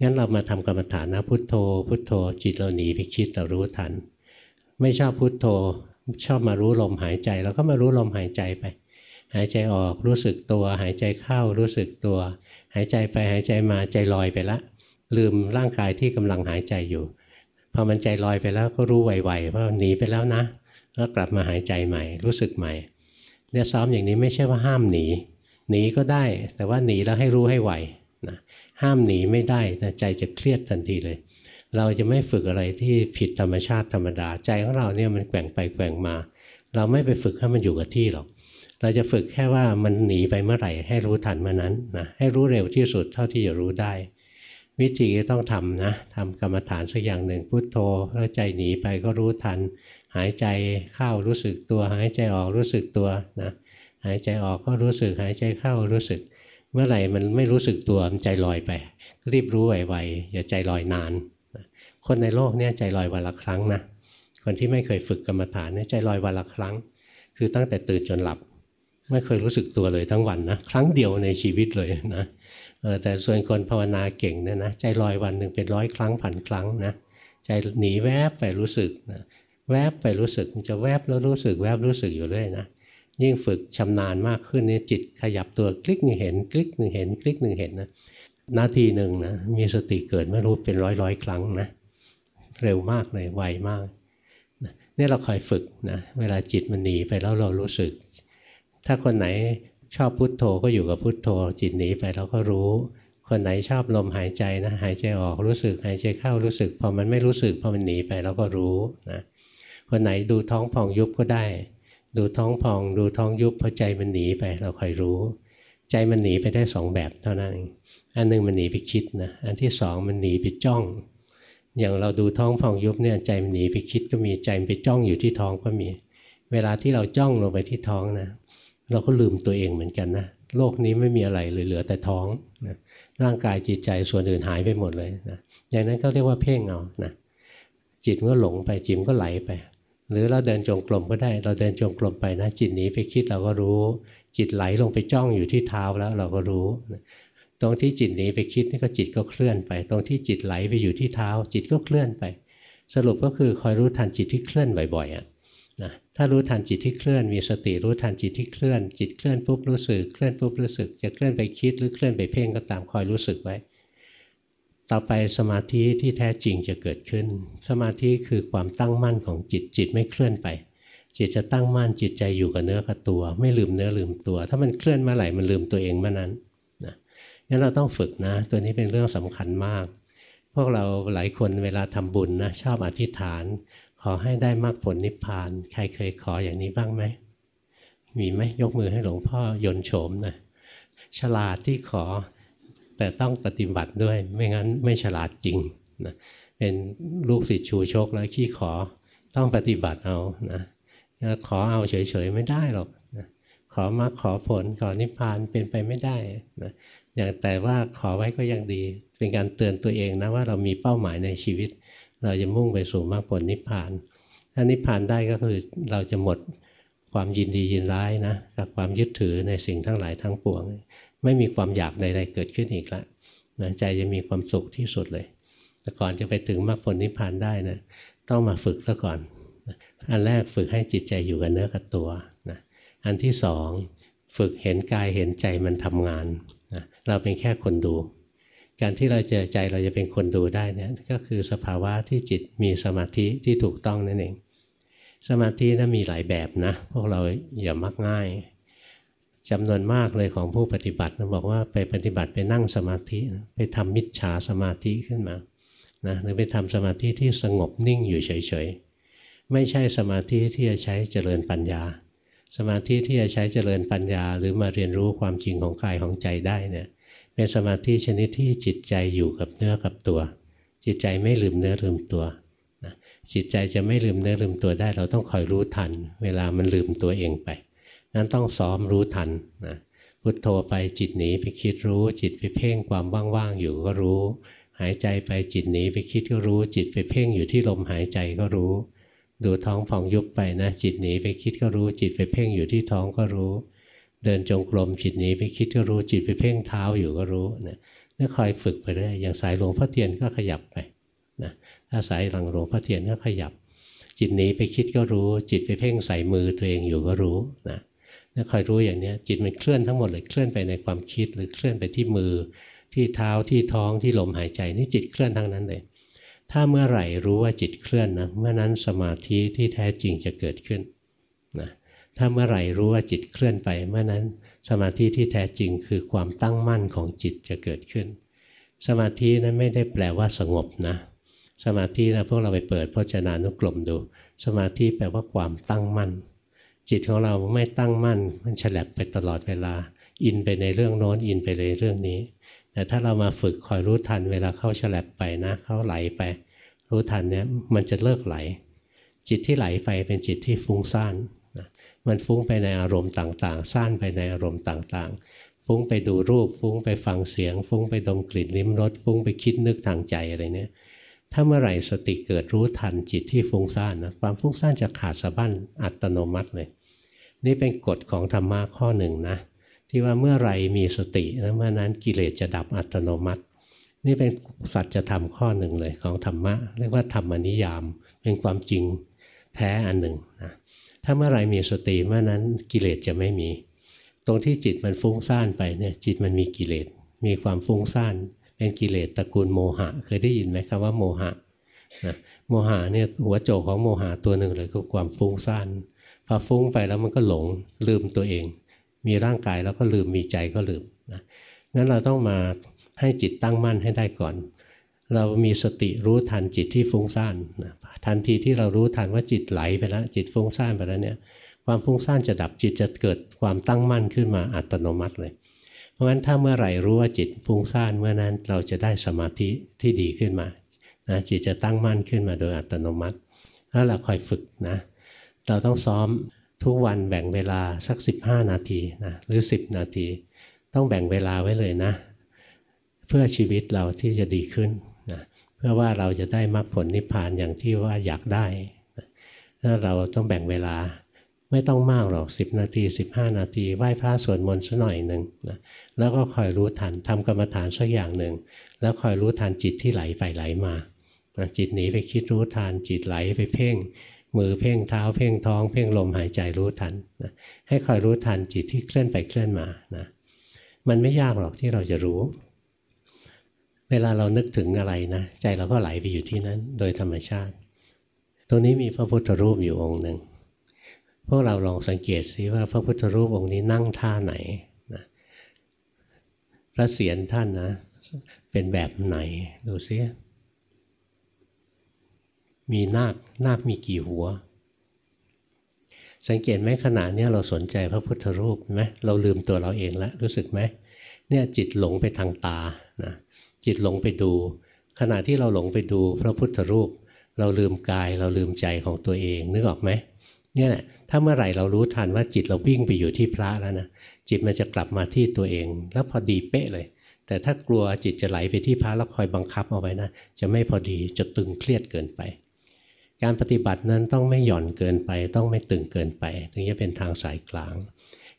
งั้นเรามาทำกรรมฐานนะพุทโธ พุทโธ จิตเราหนีไปคิดเรารู้ทัน ไม่ชอบพุทโธชอบมารู้ลมหายใจเราก็มารู้ลมหายใจไป หายใจออกรู้สึกตัว หายใจเข้ารู้สึกตัว หายใจไปหายใจมาใจลอยไปละ ลืมร่างกายที่กำลังหายใจอยู่พอมันใจลอยไปแล้วก็รู้ไวๆว่าหนีไปแล้วนะ แล้วกลับมาหายใจใหม่ รู้สึกใหม่เนี่ยซ้อมอย่างนี้ไม่ใช่ว่าห้ามหนี หนีก็ได้ แต่ว่าหนีแล้วให้รู้ให้ไว ห้ามหนีไม่ได้นะใจจะเครียดทันทีเลย เราจะไม่ฝึกอะไรที่ผิดธรรมชาติธรรมดา ใจของเราเนี่ยมันแกว่งไปแกว่งมา เราไม่ไปฝึกให้มันอยู่กับที่หรอกเราจะฝึกแค่ว่ามันหนีไปเมื่อไหร่ ให้รู้ทันเมื่อนั้นนะให้รู้เร็วที่สุดเท่าที่จะรู้ได้ วิธีต้องทำนะทำกรรมฐานสักอย่างหนึ่งพุโทโธแล้วใจหนีไปก็รู้ทัน หายใจเข้ารู้สึกตัว หายใจออกรู้สึกตัวนะหายใจออกก็รู้สึกหายใจเข้ารู้สึก เมื่อไหร่มันไม่รู้สึกตัวมันใจลอยไป รีบรู้ไวๆอย่าใจลอยนาน คนในโลกเนี่ยใจลอยวันละครั้งนะคนที่ไม่เคยฝึกกรรมฐานเนี่ยใจลอยวันละครั้ง คือตั้งแต่ตื่นจนหลับ ไม่เคยรู้สึกตัวเลยทั้งวันนะครั้งเดียวในชีวิตเลยนะแต่ส่วนคนภาวนาเก่งเนี่ยนะใจลอยวันหนึ่งเป็นร้อยครั้งพันครั้งนะใจหนีแวบไปรู้สึกนะแวบไปรู้สึกมันจะแวบแล้วรู้สึกแวบรู้สึกอยู่เรื่อยนะ ยิ่งฝึกชำนาญมากขึ้นเนี่ยจิตขยับตัวคลิกหนึ่งเห็น คลิกหนึ่งเห็น คลิกหนึ่งเห็นนะนาทีหนึ่งนะมีสติเกิดไม่รู้เป็นร้อยร้อยครั้งนะเร็วมากเลยไวมากนี่เราคอยฝึกนะเวลาจิตมันหนีไปแล้วเรารู้สึก ถ้าคนไหนชอบพุทโธก็อยู่กับพุทโธ จิตหนีไปเราก็รู้ คนไหนชอบลมหายใจนะหายใจออกรู้สึกหายใจเข้ารู้สึกพอมันไม่รู้สึกพอมันหนีไปเราก็รู้นะคนไหนดูท้องพองยุบก็ได้ ดูท้องพอง ดูท้องยุบพอใจมันหนีไปเราคอยรู้ ใจมันหนีไปได้สองแบบเท่านั้นอันนึงมันหนีไปคิดนะอันที่สองมันหนีไปจ้อง อย่างเราดูท้องพองยุบเนี่ยใจมันหนีไปคิดก็มีใจมันไปจ้องอยู่ที่ท้องก็มี เวลาที่เราจ้องลงไปที่ท้องนะเราก็ลืมตัวเองเหมือนกันนะโลกนี้ไม่มีอะไรเลยเหลือแต่ท้องนะร่างกายจิตใจส่วนอื่นหายไปหมดเลยนะอย่างนั้นก็เรียกว่าเพ่งเอานะจิตก็หลงไปจิมก็ไหลไป หรือเราเดินจงกรมก็ได้ เราเดินจงกรมไปนะ จิตหนีไปคิดเราก็รู้ จิตไหลลงไปจ้องอยู่ที่เท้าแล้วเราก็รู้ ตรงที่จิตหนีไปคิดนี่ก็จิตก็เคลื่อนไป ตรงที่จิตไหลไปอยู่ที่เท้า จิตก็เคลื่อนไป สรุปก็คือคอยรู้ทันจิตที่เคลื่อนบ่อยๆอะนะถ้ารู้ทันจิตที่เคลื่อนมีสติรู้ทันจิตที่เคลื่อน จิตเคลื่อนปุ๊บรู้สึกเคลื่อนปุ๊บรู้สึก จะเคลื่อนไปคิดหรือเคลื่อนไปเพ่งก็ตามคอยรู้สึกไว้ ต่อไปสมาธิที่แท้จริงจะเกิดขึ้น สมาธิคือความตั้งมั่นของจิตจิตไม่เคลื่อนไป จิตจะตั้งมั่นจิตใจอยู่กับเนื้อกับตัว ไม่ลืมเนื้อลืมตัว ถ้ามันเคลื่อนมาไหลมันลืมตัวเองเมื่อนั้นนะงั้นเราต้องฝึกนะ ตัวนี้เป็นเรื่องสำคัญมาก พวกเราหลายคนเวลาทำบุญนะชอบอธิษฐาน ขอให้ได้มรรคผลนิพพาน ใครเคยขออย่างนี้บ้างไหมมีไหมยกมือให้หลวงพ่อยนโฉมนะฉลาดที่ขอ แต่ต้องปฏิบัติด้วย ไม่งั้นไม่ฉลาดจริงนะเป็นลูกศิษย์ชูชกแล้วขี้ขอต้องปฏิบัติเอานะขอเอาเฉยๆไม่ได้หรอกนะขอมาขอผลขอนิพพานเป็นไปไม่ได้นะอย่างแต่ว่าขอไว้ก็ยังดี เป็นการเตือนตัวเองนะว่าเรามีเป้าหมายในชีวิต เราจะมุ่งไปสู่มรรคผลนิพพาน ถ้านิพพานได้ก็คือเราจะหมดความยินดียินร้ายนะกับความยึดถือในสิ่งทั้งหลายทั้งปวง ไม่มีความอยากใดๆเกิดขึ้นอีกล้วนะใจจะมีความสุขที่สุดเลย แต่ก่อนจะไปถึงมรรคผลนิพพานได้นะต้องมาฝึกซะก่อน อันแรกฝึกให้จิตใจอยู่กับเนื้อกับตัวนะอันที่สองฝึกเห็นกายเห็นใจมันทำงานนะเราเป็นแค่คนดู การที่เราเจอใจเราจะเป็นคนดูได้เนี่ยก็คือสภาวะที่จิตมีสมาธิที่ถูกต้องนั่นเอง สมาธินั้นมีหลายแบบนะ พวกเราอย่ามักง่าย จำนวนมากเลยของผู้ปฏิบัตินะบอกว่าไปปฏิบัติไปนั่งสมาธิไปทำมิจฉาสมาธิขึ้นมานะหรือไปทำสมาธิที่สงบนิ่งอยู่เฉยๆ ไม่ใช่สมาธิที่จะใช้เจริญปัญญา สมาธิที่จะใช้เจริญปัญญา หรือมาเรียนรู้ความจริงของกายของใจได้เนี่ยเป็นสมาธิชนิดที่จิตใจอยู่กับเนื้อกับตัว จิตใจไม่ลืมเนื้อลืมตัวนะจิตใจจะไม่ลืมเนื้อลืมตัวได้ เราต้องคอยรู้ทัน เวลามันลืมตัวเองไป นั้นต้องซ้อมรู้ทันนะพุทโธไปจิตหนีไปคิดรู้ จิตไปเพ่งความว่างๆอยู่ก็รู้ หายใจไปจิตหนีไปคิดก็รู้ จิตไปเพ่งอยู่ที่ลมหายใจก็รู้ ดูท้องผ่องยุบไปนะ จิตหนีไปคิดก็รู้ จิตไปเพ่งอยู่ที่ท้องก็รู้ เดินจงกรมจิตหนีไปคิดก็รู้ จิตไปเพ่งเท้าอยู่ก็รู้เนี่ยนี่คอยฝึกไปเรื่อยอย่างสายหลวงพ่อเทียนก็ขยับไปนะถ้าสายหลังหลวงพ่อเทียนก็ขยับ จิตหนีไปคิดก็รู้ จิตไปเพ่งใส่มือตัวเองอยู่ก็รู้นะ นี่คอยรู้อย่างนี้จิตมันเคลื่อนทั้งหมดเลยเคลื่อนไปในความคิดหรือเคลื่อนไปที่มือที่เท้าที่ท้องที่ลมหายใจนี่จิตเคลื่อนทั้งนั้นเลย ถ้าเมื่อไหร่รู้ว่าจิตเคลื่อนนะเมื่อนั้นสมาธิที่แท้จริงจะเกิดขึ้นนะถ้าเมื่อไหร่รู้ว่าจิตเคลื่อนไป เมื่อนั้นสมาธิที่แท้จริงคือความตั้งมั่นของจิตจะเกิดขึ้น สมาธินั้นไม่ได้แปลว่าสงบนะสมาธินะพวกเราไปเปิดพจนานุกรมดู สมาธิแปลว่าความตั้งมั่น จิตของเราไม่ตั้งมั่น มันฉลับไปตลอดเวลา อินไปในเรื่องโน้นอินไปในเรื่องนี้ แต่ถ้าเรามาฝึกคอยรู้ทันเวลาเข้าฉลับไปนะ เข้าไหลไป รู้ทันเนี่ยมันจะเลิกไหล จิตที่ไหลไปเป็นจิตที่ฟุ้งซ่านมันฟุ้งไปในอารมณ์ต่างๆ ซ่านไปในอารมณ์ต่างๆ ฟุ้งไปดูรูป ฟุ้งไปฟังเสียง ฟุ้งไปดมกลิ่นลิ้มรส ฟุ้งไปคิดนึกทางใจอะไรเนี่ย ถ้าเมื่อไหร่สติเกิดรู้ทันจิตที่ฟุ้งซ่านนะ ความฟุ้งซ่านจะขาดสะบั้นอัตโนมัติเลย นี่เป็นกฎของธรรมะข้อหนึ่งนะที่ว่าเมื่อไรมีสตินะเมื่อนั้นกิเลสจะดับอัตโนมัติ นี่เป็นสัจธรรมข้อหนึ่งเลยของธรรมะ เรียกว่าธรรมนิยามเป็นความจริงแท้อันหนึ่งนะถ้าเมื่อไรมีสติเมื่อนั้นกิเลสจะไม่มี ตรงที่จิตมันฟุ้งซ่านไปเนี่ยจิตมันมีกิเลสมีความฟุ้งซ่านเป็นกิเลสตระกูลโมหะ เคยได้ยินไหมคำว่าโมหะนะโมหะเนี่ยหัวโจกของโมหะตัวหนึ่งเลยคือความฟุ้งซ่าน พอฟุ้งไปแล้วมันก็หลงลืมตัวเอง มีร่างกายแล้วก็ลืมมีใจก็ลืมนะงั้นเราต้องมาให้จิตตั้งมั่นให้ได้ก่อน เรามีสติรู้ทันจิตที่ฟุ้งซ่านนะทันทีที่เรารู้ทันว่าจิตไหลไปแล้วจิตฟุ้งซ่านไปแล้วเนี่ยความฟุ้งซ่านจะดับจิตจะเกิดความตั้งมั่นขึ้นมาอัตโนมัติเลย เพราะฉะนั้นถ้าเมื่อไหร่รู้ว่าจิตฟุ้งซ่านเมื่อนั้นเราจะได้สมาธิที่ดีขึ้นมานะจิตจะตั้งมั่นขึ้นมาโดยอัตโนมัติ แล้วเราคอยฝึกนะ เราต้องซ้อมทุกวันแบ่งเวลาสัก 15 นาทีนะหรือ 10 นาที ต้องแบ่งเวลาไว้เลยนะ เพื่อชีวิตเราที่จะดีขึ้นนะเพื่อว่าเราจะได้มรรคผลนิพพานอย่างที่ว่าอยากได้ถ้าเราต้องแบ่งเวลาไม่ต้องมากหรอก10 นาที 15 นาทีไหว้พระสวดมนต์สักหน่อยหนึ่งนะแล้วก็คอยรู้ทันทำกรรมฐานสักอย่างหนึ่งแล้วคอยรู้ทันจิตที่ไหลไปไหลมาจิตหนีไปคิดรู้ทันจิตไหลไปเพ่ง มือเพ่งเท้า เพ่งท้อง เพ่งลมหายใจรู้ทันนะให้คอยรู้ทันจิตที่เคลื่อนไปเคลื่อนมานะมันไม่ยากหรอกที่เราจะรู้ เวลาเรานึกถึงอะไรนะใจเราก็ไหลไปอยู่ที่นั้น โดยธรรมชาติ ตรงนี้มีพระพุทธรูปอยู่องค์หนึ่งพวกเราลองสังเกตซิว่าพระพุทธรูปองค์นี้นั่งท่าไหนนะพระเศียรท่านนะเป็นแบบไหนดูซิ มีนาคนาคมีกี่หัว สังเกตไหมขณะนี้เราสนใจพระพุทธรูปไหมเราลืมตัวเราเองแล้วรู้สึกไหมเนี่ยจิตหลงไปทางตานะจิตหลงไปดู ขณะที่เราหลงไปดูพระพุทธรูป เราลืมกายเราลืมใจของตัวเองนึกออกไหมเนี่ยแหละถ้าเมื่อไหร่เรารู้ทันว่าจิตเราวิ่งไปอยู่ที่พระแล้วนะจิตมันจะกลับมาที่ตัวเอง แล้วพอดีเป๊ะเลย แต่ถ้ากลัวจิตจะไหลไปที่พระแล้วคอยบังคับเอาไว้นะจะไม่พอดีจะตึงเครียดเกินไป การปฏิบัตินั้นต้องไม่หย่อนเกินไป ต้องไม่ตึงเกินไป ถึงจะเป็นทางสายกลาง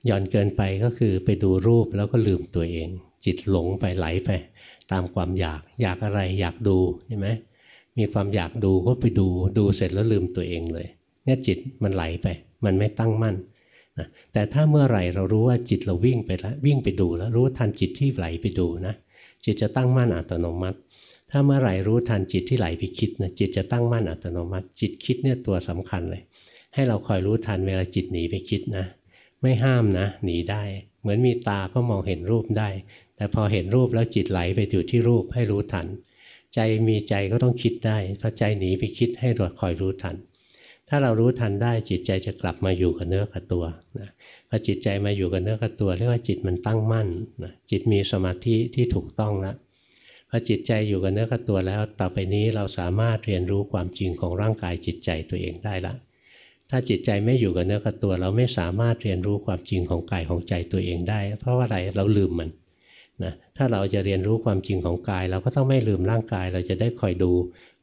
หย่อนเกินไปก็คือไปดูรูปแล้วก็ลืมตัวเอง จิตหลงไปไหลไป ตามความอยากอยากอะไรอยากดูใช่ไหมมีความอยากดูก็ไปดูดูเสร็จแล้วลืมตัวเองเลยเนี่ยจิตมันไหลไป มันไม่ตั้งมั่นนะแต่ถ้าเมื่อไหร่เรารู้ว่าจิตเราวิ่งไปแล้ววิ่งไปดูแล้วรู้ทันจิตที่ไหลไปดูนะจิตจะตั้งมั่นอัตโนมัติ ถ้าเมื่อไหร่รู้ทันจิตที่ไหลไปคิดนะจิตจะตั้งมั่นอัตโนมัติ จิตคิดเนี่ยตัวสำคัญเลย ให้เราคอยรู้ทันเวลาจิตหนีไปคิดนะ ไม่ห้ามนะ หนีได้ เหมือนมีตาก็มองเห็นรูปได้ แต่พอเห็นรูปแล้วจิตไหลไปอยู่ที่รูปให้รู้ทัน ใจมีใจก็ต้องคิดได้พอใจหนีไปคิดให้เราคอยรู้ทัน ถ้าเรารู้ทันได้จิตใจจะกลับมาอยู่กับเนื้อกับตัวนะพอจิตใจมาอยู่กับเนื้อกับตัวเรียกว่าจิตมันตั้งมั่นนะจิตมีสมาธิที่ถูกต้องแล้ว พอจิตใจอยู่กับเนื้อกับตัวแล้ว ต่อไปนี้เราสามารถเรียนรู้ความจริงของร่างกายจิตใจตัวเองได้ละ ถ้าจิตใจไม่อยู่กับเนื้อกับตัว เราไม่สามารถเรียนรู้ความจริงของกายของใจตัวเองได้ เพราะว่าอะไรเราลืมมันนะถ้าเราจะเรียนรู้ความจริงของกาย เราก็ต้องไม่ลืมร่างกาย เราจะได้คอยดู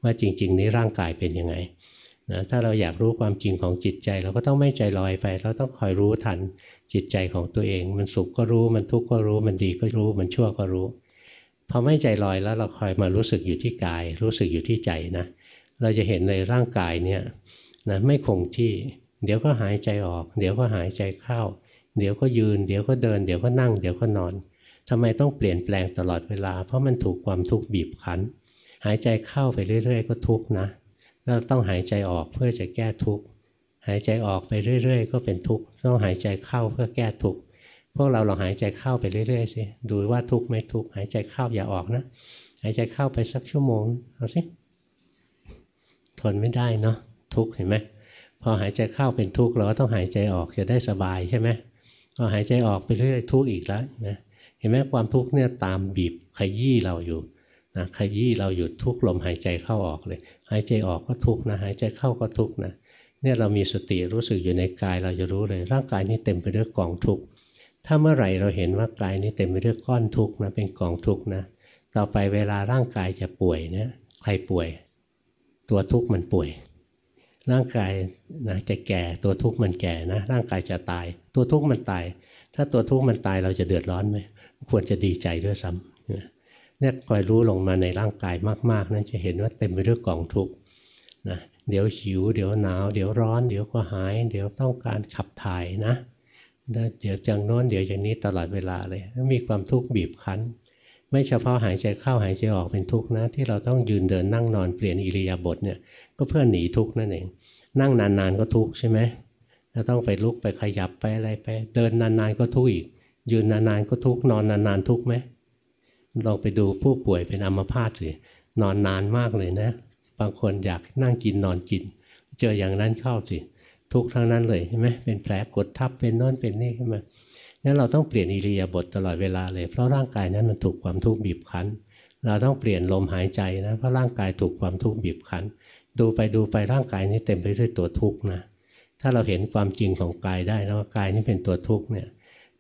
ว่าจริง ๆ นี้ร่างกายเป็นยังไงนะถ้าเราอยากรู้ความจริงของจิตใจ เราก็ต้องไม่ใจลอยไป เราต้องคอยรู้ทันจิตใจของตัวเอง มันสุขก็รู้มันทุกข์ก็รู้มันดีก็รู้มันชั่วก็รู้ อไม่ใจลอยแล้วเราคอยมารู้สึกอยู่ที่กาย รู้สึกอยู่ที่ใจนะเราจะเห็นในร่างกายเนี่ยนะไม่คงที่ เดี๋ยวก็หายใจออก เดี๋ยวก็หายใจเข้า เดี๋ยวก็ยืน เดี๋ยวก็เดิน เดี๋ยวก็นั่ง เดี๋ยวก็นอนทำไมต้องเปลี่ยนแปลงตลอดเวลา เพราะมันถูกความทุกข์บีบคั้น หายใจเข้าไปเรื่อย ๆ ก็ทุกข์นะเราต้องหายใจออกเพื่อจะแก้ทุกข์หายใจออกไปเรื่อย ๆ ก็เป็นทุกข์ต้องหายใจเข้าเพื่อแก้ทุกข์ พวกเราลองหายใจเข้าไปเรื่อยๆสิดูว่าทุกข์ไม่ทุกข์หายใจเข้าอย่าออกนะ หายใจเข้าไปสักชั่วโมงเอาสิทนไม่ได้เนาะทุกข์เห็นไหมพอหายใจเข้าเป็นทุกข์เราก็ต้องหายใจออกจะได้สบายใช่ไหมพอหายใจออกไปเรื่อยทุกข์อีกแล้วนะเห็นไหมความทุกข์เนี่ยตามบีบขยี้เราอยู่นะขยี้เราหยุดทุกลมหายใจเข้าออกเลย หายใจออกก็ทุกนะหายใจเข้าก็ทุกนะเนี่ยเรามีสติรู้สึกอยู่ในกายเราจะรู้เลย ร่างกายนี้เต็มไปด้วยกองทุกข์ ถ้าเมื่อไหร่เราเห็นว่ากายนี้เต็มไปด้วยก้อนทุกข์นะเป็นกองทุกข์นะต่อไปเวลาร่างกายจะป่วยเนี่ยใครป่วย ตัวทุกข์มันป่วย ร่างกายนะจะแก่ตัวทุกข์มันแก่นะ ร่างกายจะตาย ตัวทุกข์มันตาย ถ้าตัวทุกข์มันตายเราจะเดือดร้อนไหมควรจะดีใจด้วยซ้ำเนี่ยคอยรู้ลงมาในร่างกายมากๆนะจะเห็นว่าเต็มไปด้วยกองทุกข์นะเดี๋ยวหิว เดี๋ยวหนาว เดี๋ยวร้อน เดี๋ยวก็หาย เดี๋ยวต้องการขับถ่ายนะ เดี๋ยวจังโน้นเดี๋ยวอย่างนี้ตลอดเวลาเลยมีความทุกข์บีบคั้น ไม่เฉพาะหายใจเข้าหายใจออกเป็นทุกข์นะ ที่เราต้องยืนเดินนั่งนอนเปลี่ยนอิริยาบถเนี่ยก็เพื่อหนีทุกข์นั่นเอง นั่งนานๆก็ทุกข์ใช่ไหมต้องไปลุกไปขยับไปอะไรไป เดินนานๆก็ทุกข์อีก ยืนนานๆก็ทุกข์นอนนานๆทุกข์ไหมลองไปดูผู้ป่วยเป็นอัมพาตสินอนนานมากเลยนะ บางคนอยากนั่งกินนอนกิน เจออย่างนั้นเข้าสิ ทุกทั้งนั้นเลยใช่ไหมเป็นแผลกดทับเป็นโน้นเป็นนี่ขึ้นมางั้นเราต้องเปลี่ยนอิริยาบถตลอดเวลาเลย เพราะร่างกายนั้นมันถูกความทุกข์บีบคั้น เราต้องเปลี่ยนลมหายใจนะเพราะร่างกายถูกความทุกข์บีบคั้น ดูไปดูไปร่างกายนี้เต็มไปด้วยตัวทุกข์นะถ้าเราเห็นความจริงของกายได้แล้วกายนี้เป็นตัวทุกข์เนี่ย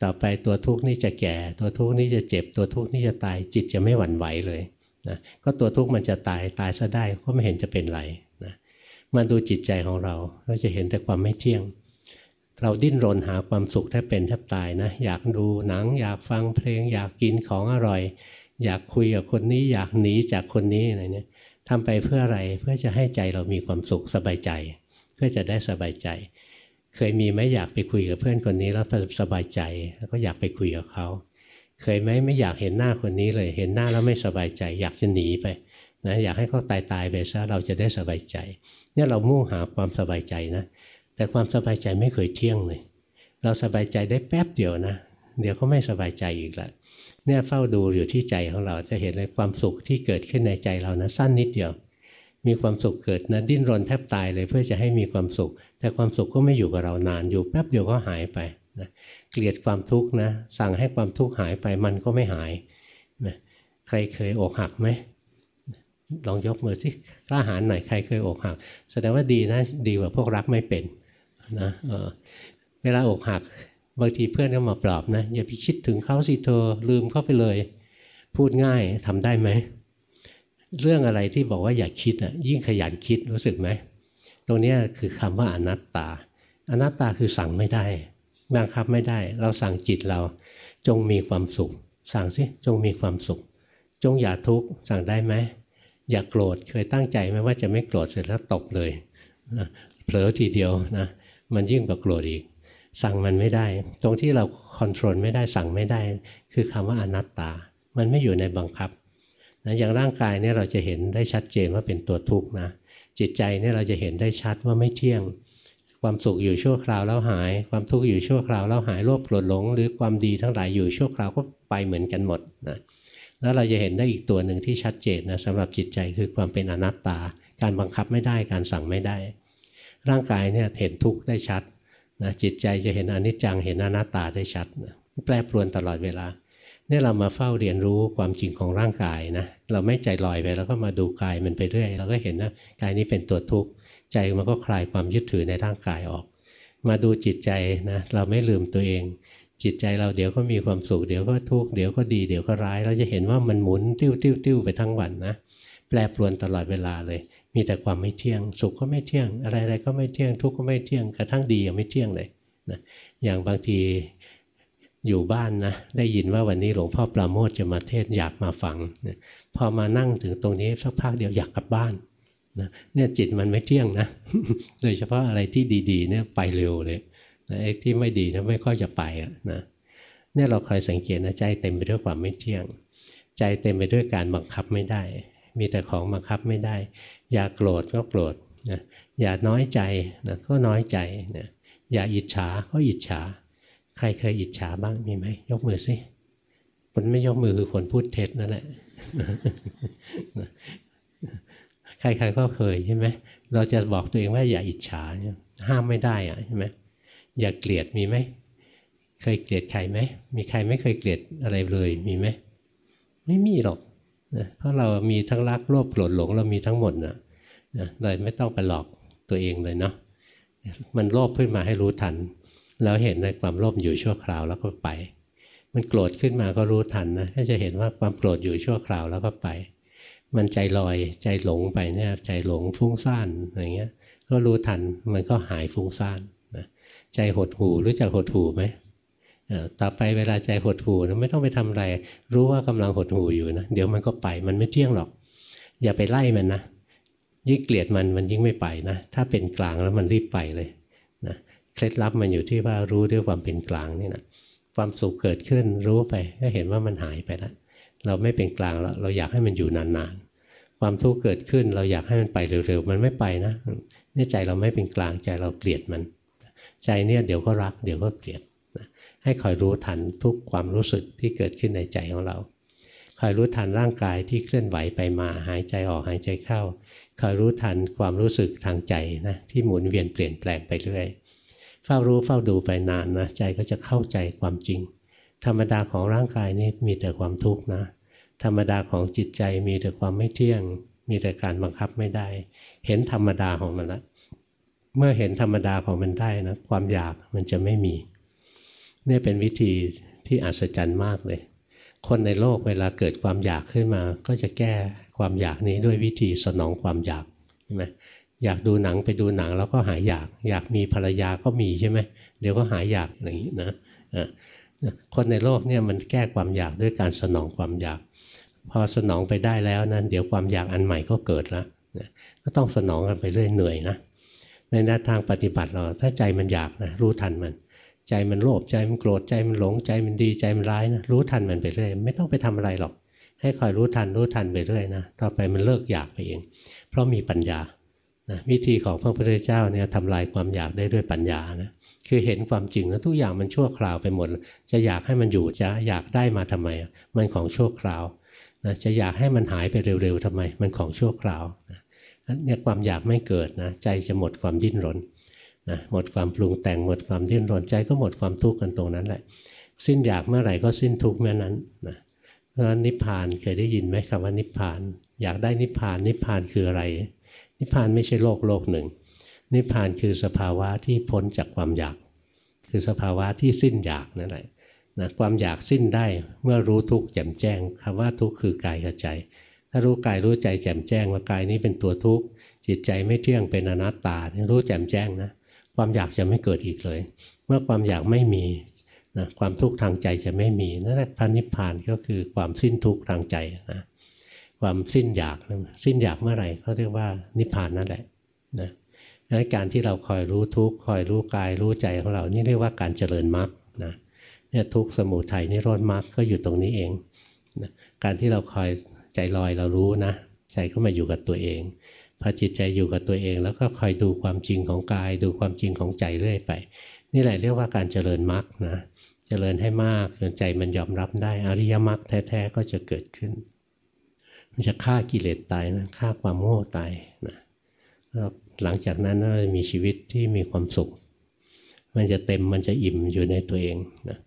ต่อไปตัวทุกข์นี่จะแก่ ตัวทุกข์นี่จะเจ็บ ตัวทุกข์นี่จะตายจิตจะไม่หวั่นไหวเลยนะก็ตัวทุกข์มันจะตายตายซะได้ก็ไม่เห็นจะเป็นไร มาดูจิตใจของเรา เราจะเห็นแต่ความไม่เที่ยง เราดิ้นรนหาความสุขแทบเป็นแทบตายนะ อยากดูหนัง อยากฟังเพลง อยากกินของอร่อย อยากคุยกับคนนี้ อยากหนีจากคนนี้อะไรเนี่ยทำไปเพื่ออะไรเพื่อจะให้ใจเรามีความสุขสบายใจ เพื่อจะได้สบายใจ เคยมีไหมอยากไปคุยกับเพื่อนคนนี้แล้วสบายใจ แล้วก็อยากไปคุยกับเขา เคยไหมไม่อยากเห็นหน้าคนนี้เลย เห็นหน้าแล้วไม่สบายใจ อยากจะหนีไป นะอยากให้เขาตายตายไปซะเราจะได้สบายใจ เนี่ยเรามุ่งหาความสบายใจนะ แต่ความสบายใจไม่เคยเที่ยงเลย เราสบายใจได้แป๊บเดียวนะ เดี๋ยวก็ไม่สบายใจอีกละเนี่ยเฝ้าดูอยู่ที่ใจของเราจะเห็นเลยความสุขที่เกิดขึ้นในใจเรานะสั้นนิดเดียว มีความสุขเกิดนะดิ้นรนแทบตายเลยเพื่อจะให้มีความสุข แต่ความสุขก็ไม่อยู่กับเรานานอยู่แป๊บเดียวก็หายไปนะเกลียดความทุกข์นะสั่งให้ความทุกข์หายไปมันก็ไม่หายนะใครเคยอกหักไหม ลองยกมือสิกล้าหาญหน่อยใครเคยอกหักแสดงว่าดีนะดีกว่าพวกรักไม่เป็นนะเเวลาอกหักบางทีเพื่อนก็มาปลอบนะอย่าไปคิดถึงเขาสิเธอลืมเขาไปเลย พูดง่ายทำได้ไหมเรื่องอะไรที่บอกว่าอย่าคิดอะยิ่งขยันคิดรู้สึกไหมตรงนี้คือคำว่าอนัตตา อนัตตาคือสั่งไม่ได้บังคับไม่ได้ เราสั่งจิตเราจงมีความสุข สั่งสิจงมีความสุข จงอย่าทุกข์สั่งได้ไหม อย่าโกรธเคยตั้งใจไหมว่าจะไม่โกรธเสร็จแล้วตบเลยนะเผลอทีเดียวนะมันยิ่งกว่าโกรธอีก สั่งมันไม่ได้ ตรงที่เราคอนโทรลไม่ได้สั่งไม่ได้ คือคำว่าอนัตตา มันไม่อยู่ในบังคับนะอย่างร่างกายเนี่ยเราจะเห็นได้ชัดเจนว่าเป็นตัวทุกข์นะจิตใจเนี่ยเราจะเห็นได้ชัดว่าไม่เที่ยง ความสุขอยู่ชั่วคราวแล้วหาย ความทุกข์อยู่ชั่วคราวแล้วหายโลภโกรธหลง หรือความดีทั้งหลายอยู่ชั่วคราวก็ไปเหมือนกันหมดนะ แล้วเราจะเห็นได้อีกตัวหนึ่งที่ชัดเจนนะสำหรับจิตใจคือความเป็นอนัตตา การบังคับไม่ได้การสั่งไม่ได้ ร่างกายเนี่ยเห็นทุกข์ได้ชัดนะจิตใจจะเห็นอนิจจังเห็นอนัตตาได้ชัดนะแปรปรวนตลอดเวลาเนี่ยเรามาเฝ้าเรียนรู้ความจริงของร่างกายนะเราไม่ใจลอยไปแล้วก็มาดูกายมันไปเรื่อยเราก็เห็นนะกายนี้เป็นตัวทุกข์ใจมันก็คลายความยึดถือในร่างกายออก มาดูจิตใจนะเราไม่ลืมตัวเอง จิตใจเราเดี๋ยวก็มีความสุขเดี๋ยวก็ทุกข์เดี๋ยวก็ดีเดี๋ยวก็ร้าย เราจะเห็นว่ามันหมุนติ้วติ้วติ้วไปทั้งวันนะแปรปรวนตลอดเวลาเลย มีแต่ความไม่เที่ยง สุขก็ไม่เที่ยง อะไรๆก็ไม่เที่ยง ทุกข์ก็ไม่เที่ยงกระทั่งดียังไม่เที่ยงเลยนะอย่างบางทีอยู่บ้านนะได้ยินว่าวันนี้หลวงพ่อปราโมทจะมาเทศอยากมาฟังนะพอมานั่งถึงตรงนี้สักพักเดียวอยากกลับบ้านนะเนี่ยจิตมันไม่เที่ยงนะ โดยเฉพาะอะไรที่ดี ๆ เนี่ยไปเร็วเลย ไอ้ที่ไม่ดีนะไม่ค่อยจะไปอะนะเนี่ยเราคอยสังเกตนะใจเต็มไปด้วยความไม่เที่ยง ใจเต็มไปด้วยการบังคับไม่ได้ มีแต่ของบังคับไม่ได้ อย่าโกรธก็โกรธนะอย่าน้อยใจนะก็น้อยใจนะอย่าอิจฉาก็อิจฉา ใครเคยอิจฉาบ้างมีไหมยกมือสิคนไม่ยกมือคือคนพูดเท็จนั่นแหละใครๆก็เคยใช่ไหมเราจะบอกตัวเองว่าอย่าอิจฉาห้ามไม่ได้อะใช่ไหม อย่าเกลียดมีไหมเคยเกลียดใครไหมมีใครไม่เคยเกลียดอะไรเลยมีไหมไม่มีหรอกนะเพราะเรามีทั้งรักโลภโกรธหลงเรามีทั้งหมดนะนะเลยไม่ต้องไปหลอกตัวเองเลยเนาะมันโลภขึ้นมาให้รู้ทัน แล้วเห็นในความโลภอยู่ชั่วคราวแล้วก็ไป มันโกรธขึ้นมาก็รู้ทันนะก็จะเห็นว่าความโกรธอยู่ชั่วคราวแล้วก็ไป มันใจลอยใจหลงไปเนี่ยใจหลงฟุ้งซ่านอะไรเงี้ยก็รู้ทันมันก็หายฟุ้งซ่าน ใจหดหูรู้จักหดหูไหมต่อไปเวลาใจหดหูนะไม่ต้องไปทำอะไร รู้ว่ากำลังหดหูอยู่นะเดี๋ยวมันก็ไปมันไม่เที่ยงหรอก อย่าไปไล่มันนะยิ่งเกลียดมันมันยิ่งไม่ไปนะถ้าเป็นกลางแล้วมันรีบไปเลยนะเคล็ดลับมันอยู่ที่ว่ารู้ด้วยความเป็นกลางนี่นะความสุขเกิดขึ้นรู้ไปก็เห็นว่ามันหายไปแล้วเราไม่เป็นกลางแล้วเราอยากให้มันอยู่นานๆ ความทุกข์เกิดขึ้นเราอยากให้มันไปเร็วๆ มันไม่ไปนะเนี่ยใจเราไม่เป็นกลางใจเราเกลียดมัน ใจเนี่ยเดี๋ยวก็รัก เดี๋ยวก็เกลียดให้คอยรู้ทันทุกความรู้สึกที่เกิดขึ้นในใจของเราคอยรู้ทันร่างกายที่เคลื่อนไหวไปมาหายใจออกหายใจเข้าคอยรู้ทันความรู้สึกทางใจนะที่หมุนเวียนเปลี่ยนแปลงไปเรื่อยเฝ้ารู้เฝ้าดูไปนานนะใจก็จะเข้าใจความจริง ธรรมดาของร่างกายนี่มีแต่ความทุกข์นะ ธรรมดาของจิตใจมีแต่ความไม่เที่ยง มีแต่การบังคับไม่ได้ เห็นธรรมดาของมันละ เมื่อเห็นธรรมดาของมันได้นะความอยากมันจะไม่มีนี่เป็นวิธีที่อัศจรรย์มากเลย คนในโลกเวลาเกิดความอยากขึ้นมา ก็จะแก้ความอยากนี้ด้วยวิธีสนองความอยากใช่ไหมอยากดูหนังไปดูหนังแล้วก็หายอยาก อยากมีภรรยาก็มีใช่ไหมเดี๋ยวก็หายอยากอย่างนี้นะคนในโลกเนี่ยมันแก้ความอยากด้วยการสนองความอยาก พอสนองไปได้แล้วนั้นเดี๋ยวความอยากอันใหม่ก็เกิดแล้วก็ต้องสนองกันไปเรื่อยเหนื่อยนะ ในแนวทางปฏิบัติเราถ้าใจมันอยากนะรู้ทันมัน ใจมันโลภใจมันโกรธใจมันหลงใจมันดีใจมันร้ายนะรู้ทันมันไปเรื่อยไม่ต้องไปทำอะไรหรอก ให้คอยรู้ทันรู้ทันไปเรื่อยนะต่อไปมันเลิกอยากไปเอง เพราะมีปัญญานะวิธีของพระพุทธเจ้าเนี่ยทำลายความอยากได้ด้วยปัญญานะคือเห็นความจริงแล้วทุกอย่างมันชั่วคราวไปหมด จะอยากให้มันอยู่จะอยากได้มาทำไม มันของชั่วคราวนะจะอยากให้มันหายไปเร็วๆทำไม มันของชั่วคราวนะ เนี่ยความอยากไม่เกิดนะใจจะหมดความดิ้นรนนะหมดความปรุงแต่งหมดความดิ้นรนใจก็หมดความทุกข์กันตรงนั้นแหละ สิ้นอยากเมื่อไหร่ก็สิ้นทุกข์เมื่อนั้นนะเพราะนิพพานเคยได้ยินไหมคำว่านิพพาน อยากได้นิพพานนิพพานคืออะไร นิพพานไม่ใช่โลกโลกหนึ่ง นิพพานคือสภาวะที่พ้นจากความอยาก คือสภาวะที่สิ้นอยากนั่นแหละนะความอยากสิ้นได้เมื่อรู้ทุกข์แจ่มแจ้งคำว่าทุกข์คือกายกับใจ ถ้ารู้กายรู้ใจแจ่มแจ้งว่ากายนี้เป็นตัวทุกข์จิตใจไม่เที่ยงเป็นอนัตตารู้แจ่มแจ้งนะความอยากจะไม่เกิดอีกเลย เมื่อความอยากไม่มีนะความทุกข์ทางใจจะไม่มีนั่นแหละพระนิพพานก็คือความสิ้นทุกข์ทางใจนะความสิ้นอยากสิ้นอยากเมื่อไหร่เขาเรียกว่านิพพานนั่นแหละนะดังนั้นการที่เราคอยรู้ทุกข์คอยรู้กายรู้ใจของเรานี่เรียกว่าการเจริญมรรคนะเนี่ยทุกข์สมุทัยนิโรธมรรคก็อยู่ตรงนี้เองนะการที่เราคอย ใจลอยเรารู้นะ ใจก็มาอยู่กับตัวเองพอจิตใจอยู่กับตัวเอง แล้วก็คอยดูความจริงของกาย ดูความจริงของใจเรื่อยไป นี่แหละเรียกว่าการเจริญมรรคนะเจริญให้มากจนใจมันยอมรับได้อริยมรรคแท้ๆก็จะเกิดขึ้น มันจะฆ่ากิเลสตายนะฆ่าความโง่ตายนะแล้วหลังจากนั้นก็จะมีชีวิตที่มีความสุข มันจะเต็มมันจะอิ่มอยู่ในตัวเองนะ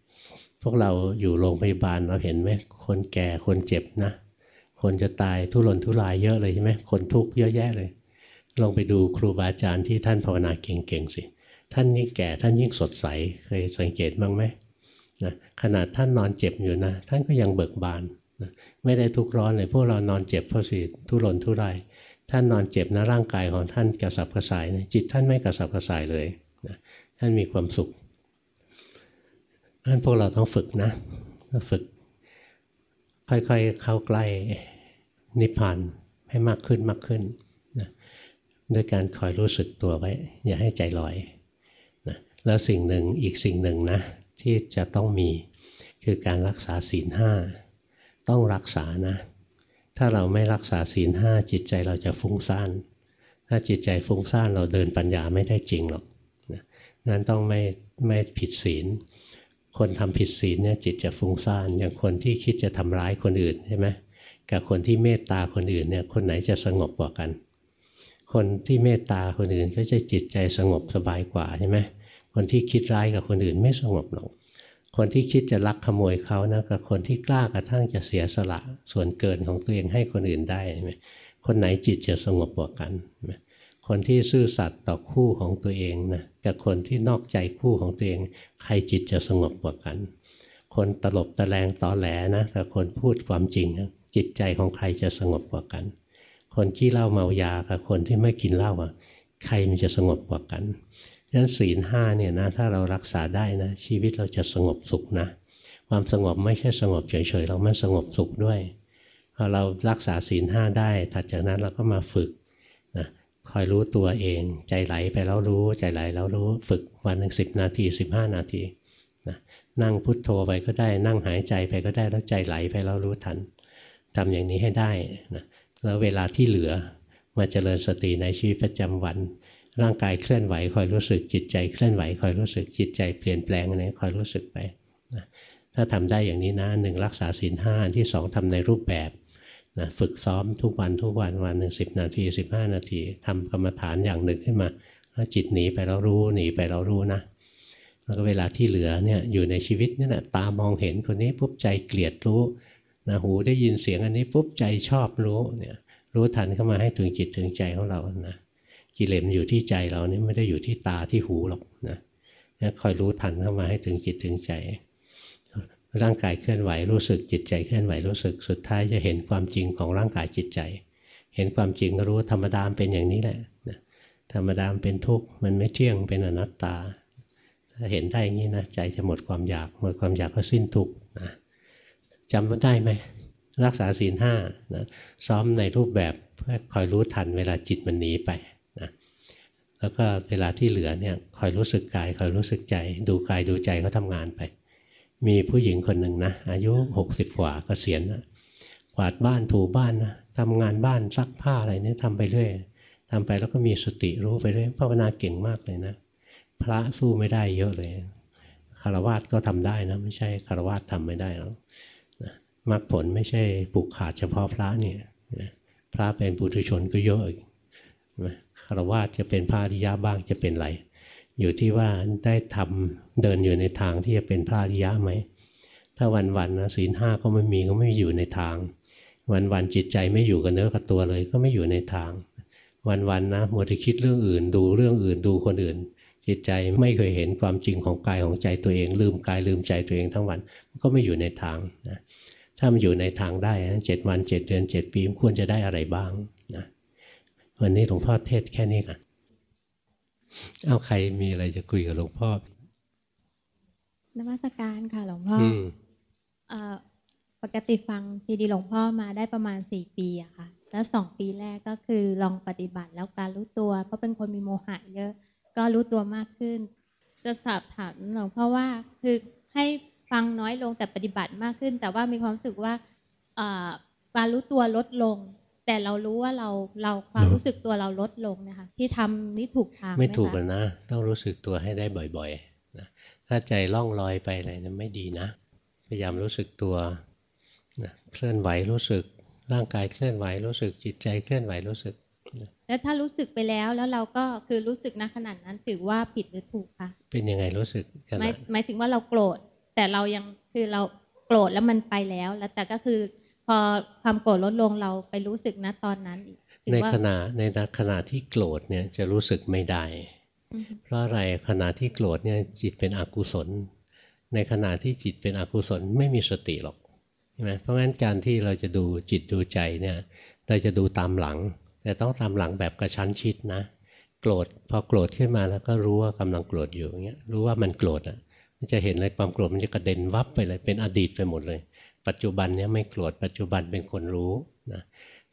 พวกเราอยู่โรงพยาบาลเราเห็นไหมคนแก่คนเจ็บนะ คนจะตายทุรนทุรายเยอะเลยใช่ไหมคนทุกข์เยอะแยะเลย ลองไปดูครูบาอาจารย์ที่ท่านภาวนาเก่งๆสิ ท่านยิ่งแก่ท่านยิ่งสดใส เคยสังเกตบ้างไหมนะขนาดท่านนอนเจ็บอยู่นะ ท่านก็ยังเบิกบานนะไม่ได้ทุกร้อนเลยพวกเรานอนเจ็บเพราะสิทุรนทุราย ท่านนอนเจ็บนะร่างกายของท่านกระสับกระส่ายนะจิตท่านไม่กระสับกระส่ายเลยนะท่านมีความสุขท่านพวกเราต้องฝึกนะฝึก ค่อยๆ เข้าใกล้นิพพานให้มากขึ้นมากขึ้นนะด้วยการคอยรู้สึกตัวไว้ อย่าให้ใจลอยนะแล้วสิ่งหนึ่งอีกสิ่งหนึ่งนะที่จะต้องมีคือการรักษาศีลห้าต้องรักษานะ ถ้าเราไม่รักษาศีลห้าจิตใจเราจะฟุ้งซ่านถ้าจิตใจฟุ้งซ่านเราเดินปัญญาไม่ได้จริงหรอกนะนั้นต้องไม่ไม่ผิดศีล คนทำผิดศีลเนี่ยจิตจะฟุ้งซ่าน อย่างคนที่คิดจะทำร้ายคนอื่นใช่ไหมกับคนที่เมตตาคนอื่นเนี่ยคนไหนจะสงบกว่ากัน คนที่เมตตาคนอื่นก็จะจิตใจสงบสบายกว่าใช่ไหมคนที่คิดร้ายกับคนอื่นไม่สงบหรอกคนที่คิดจะลักขโมยเขานะกับคนที่กล้ากระทั่งจะเสียสละส่วนเกินของตัวเองให้คนอื่นได้ใช่ไหมคนไหนจิตจะสงบกว่ากัน คนที่ซื่อสัตย์ต่อคู่ของตัวเองนะกับคนที่นอกใจคู่ของตัวเอง ใครจิตจะสงบกว่ากัน คนตลบตะแลงตอแหลนะกับคนพูดความจริงนะจิตใจของใครจะสงบกว่ากัน คนขี้เหล้าเมายากับคนที่ไม่กินเหล้าอะใครมันจะสงบกว่ากันฉะนั้นศีลห้าเนี่ยนะถ้าเรารักษาได้นะ ชีวิตเราจะสงบสุขนะ ความสงบไม่ใช่สงบเฉยๆเรามันสงบสุขด้วยพอเรารักษาศีลห้าได้ถัดจากนั้นเราก็มาฝึก คอยรู้ตัวเอง ใจไหลไปแล้วรู้ ใจไหลแล้วรู้ฝึกวันหนึ่งสิบนาทีสิบห้านาทีนะนั่งพุทโธไปก็ได้นั่งหายใจไปก็ได้แล้วใจไหลไปแล้วรู้ทันทำอย่างนี้ให้ได้นะแล้วเวลาที่เหลือมาเจริญสติในชีวิตประจำวัน ร่างกายเคลื่อนไหวคอยรู้สึกจิตใจเคลื่อนไหวคอยรู้สึกจิตใจเปลี่ยนแปลงอะไรคอยรู้สึกไปนะถ้าทำได้อย่างนี้นะหนึ่งรักษาศีลห้าที่สองทำในรูปแบบ นะฝึกซ้อมทุกวันทุกวันวันหนึ่งสิบนาทีสิบห้านาทีทำกรรมฐานอย่างหนึ่งขึ้นมาแล้วจิตหนีไปแล้วรู้หนีไปแล้วรู้นะแล้วก็เวลาที่เหลือเนี่ยอยู่ในชีวิตนี่แหละตามองเห็นคนนี้ปุ๊บใจเกลียดรู้นะหูได้ยินเสียงอันนี้ปุ๊บใจชอบรู้เนี่ยรู้ทันเข้ามาให้ถึงจิตถึงใจของเรานะกิเลสมันอยู่ที่ใจเรานี่ไม่ได้อยู่ที่ตาที่หูหรอกนะนะคอยรู้ทันเข้ามาให้ถึงจิตถึงใจ ร่างกายเคลื่อนไหวรู้สึกจิตใจเคลื่อนไหวรู้สึกสุดท้ายจะเห็นความจริงของร่างกายจิตใจ เห็นความจริงก็รู้ธรรมดามเป็นอย่างนี้แหละธรรมดามเป็นทุกข์มันไม่เที่ยงเป็นอนัตตา ถ้าเห็นได้อย่างนี้นะใจจะหมดความอยากหมดความอยากก็สิ้นทุกข์นะจำได้ไหมรักษาศีลห้านะซ้อมในรูปแบบเพื่อคอยรู้ทันเวลาจิตมันหนีไปนะแล้วก็เวลาที่เหลือเนี่ยคอยรู้สึกกายคอยรู้สึกใจ ดูกายดูใจเขาทำงานไป มีผู้หญิงคนหนึ่งนะอายุหกสิบกว่าก็เสียณนะกวาดบ้านถูบ้านนะทำงานบ้านซักผ้าอะไรเนี่ยทำไปเรื่อยทำไปแล้วก็มีสติรู้ไปเรื่อยภาวนาเก่งมากเลยนะ พระสู้ไม่ได้เยอะเลยคารวะก็ทำได้นะไม่ใช่คารวะทำไม่ได้หรอกมรรคผลไม่ใช่ผูกขาดเฉพาะพระเนี่ยพระเป็นปุถุชนก็เยอะอีกคารวะจะเป็นพระอริยะบ้างจะเป็นไร อยู่ที่ว่าได้ทำเดินอยู่ในทางที่จะเป็นพระอริยะไหม ถ้าวันๆนนะศีลห้าก็ไม่มีก็ไม่อยู่ในทาง วันๆจิตใจไม่อยู่กับเนื้อกับตัวเลย ก็ไม่อยู่ในทาง วันๆนะมัวแต่คิดเรื่องอื่น ดูเรื่องอื่นดูคนอื่น จิตใจไม่เคยเห็นความจริงของกายของใจตัวเอง ลืมกายลืมใจตัวเองทั้งวันก็ไม่อยู่ในทางนะถ้ามันอยู่ในทางได้เจ็ดวันเจ็ดเดือนเจ็ดปีควรจะได้อะไรบ้างนะวันนี้หลวงพ่อเทศแค่นี้ค่ะ เอาใครมีอะไรจะคุยกับหลวงพ่อนมัสการค่ะ หลวงพ่ออปกติฟังซีดีหลวงพ่อมาได้ประมาณสี่ปีอะค่ะ แล้วสองปีแรกก็คือลองปฏิบัติแล้วการรู้ตัว เพราะเป็นคนมีโมหะเยอะ ก็รู้ตัวมากขึ้น จะสอบถามหลวงพ่อว่าคือให้ฟังน้อยลงแต่ปฏิบัติมากขึ้น แต่ว่ามีความรู้สึกว่าการรู้ตัวลดลง แต่เรารู้ว่าเราเราความรู้สึกตัวเราลดลงนะคะ ที่ทำนี่ถูกทางไม่ถูกนะ ต้องรู้สึกตัวให้ได้บ่อยๆนะถ้าใจล่องลอยไปอะไรนะไม่ดีนะ พยายามรู้สึกตัวนะเคลื่อนไหวรู้สึกร่างกายเคลื่อนไหวรู้สึกจิตใจเคลื่อนไหวรู้สึกแล้วถ้ารู้สึกไปแล้วแล้วเราก็คือรู้สึกณขนาดนั้นถือว่าผิดหรือถูกคะเป็นยังไงรู้สึกหมายหมายถึงว่าเราโกรธแต่เรายังคือเราโกรธแล้วมันไปแล้วแล้วแต่ก็คือ พอความโกรธลดลงเราไปรู้สึกนะตอนนั้นอีกในขณะในขณะที่โกรธเนี่ยจะรู้สึกไม่ได้ เพราะอะไรขณะที่โกรธเนี่ยจิตเป็นอกุศล ในขณะที่จิตเป็นอกุศลไม่มีสติหรอกใช่ไหมเพราะงั้นการที่เราจะดูจิตดูใจเนี่ยเราจะดูตามหลังแแต่ต้องตามหลังแบบกระชั้นชิดนะโกรธพอโกรธขึ้นมาแล้วก็รู้ว่ากำลังโกรธอยู่อย่างเงี้ยรู้ว่ามันโกรธอะมันจะเห็นเลยความโกรธมันจะกระเด็นวับไปเลยเป็นอดีตไปหมดเลย ปัจจุบันเนี้ยไม่โกรธปัจจุบันเป็นคนรู้นะ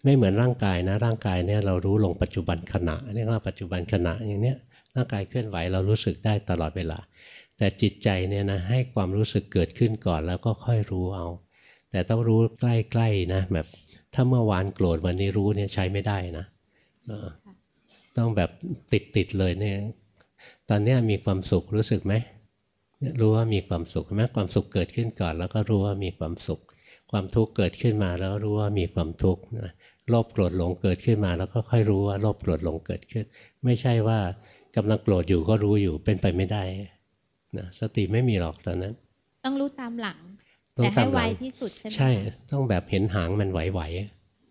ไม่เหมือนร่างกายนะ ร่างกายเนี่ยเรารู้ลงปัจจุบันขณะเรียกว่าปัจจุบันขณะอย่างเนี้ยร่างกายเคลื่อนไหวเรารู้สึกได้ตลอดเวลา แต่จิตใจเนี่ยนะให้ความรู้สึกเกิดขึ้นก่อนแล้วก็ค่อยรู้เอา แต่ต้องรู้ใกล้ๆนะแบบถ้าเมื่อวานโกรธวันนี้รู้เนี่ยใช้ไม่ได้นะต้องแบบติดๆเลยเนี่ยตอนนี้มีความสุขรู้สึกไหม รู้ว่ามีความสุขไหมความสุขเกิดขึ้นก่อน แล้วก็รู้ว่ามีความสุข ความทุกข์เกิดขึ้นมาแล้วรู้ว่ามีความทุกข์โลภโกรธหลงเกิดขึ้นมา แล้วก็ค่อยรู้ว่าโลภโกรธหลงเกิดขึ้น ไม่ใช่ว่ากำลังโกรธอยู่ก็รู้อยู่เป็นไปไม่ได้นะสติไม่มีหรอกตอนนั้น ต้องรู้ตามหลังแต่ให้ไวที่สุดใช่ไหมใช่ต้องแบบเห็นหางมันไหว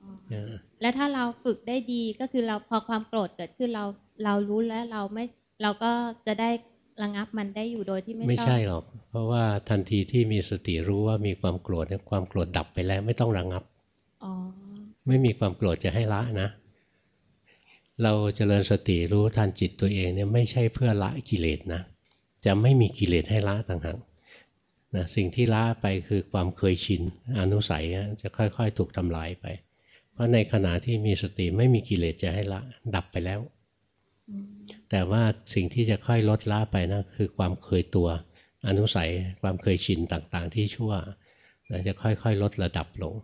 ๆแล้วถ้าเราฝึกได้ดีก็คือเราพอความโกรธเกิดขึ้นเราเรารู้แล้วเราไม่เราก็จะได้ ระงับมันได้อยู่โดยที่ไม่ต้องไม่ใช่หรอก เพราะว่าทันทีที่มีสติรู้ว่ามีความโกรธเนี่ยความโกรธดับไปแล้วไม่ต้องระงับไม่มีความโกรธจะให้ละนะ เราเจริญสติรู้ทันจิตตัวเองเนี่ยไม่ใช่เพื่อละกิเลสนะ จะไม่มีกิเลสให้ละต่างหากนะสิ่งที่ละไปคือความเคยชินอนุสัยจะค่อยๆ ถูกทำลายไป เพราะในขณะที่มีสติไม่มีกิเลสจะให้ละดับไปแล้ว แต่ว่าสิ่งที่จะค่อยลดละไปนะคือความเคยตัว อนุสัยความเคยชินต่างๆ ที่ชั่วจะค่อยๆ ลดระดับลง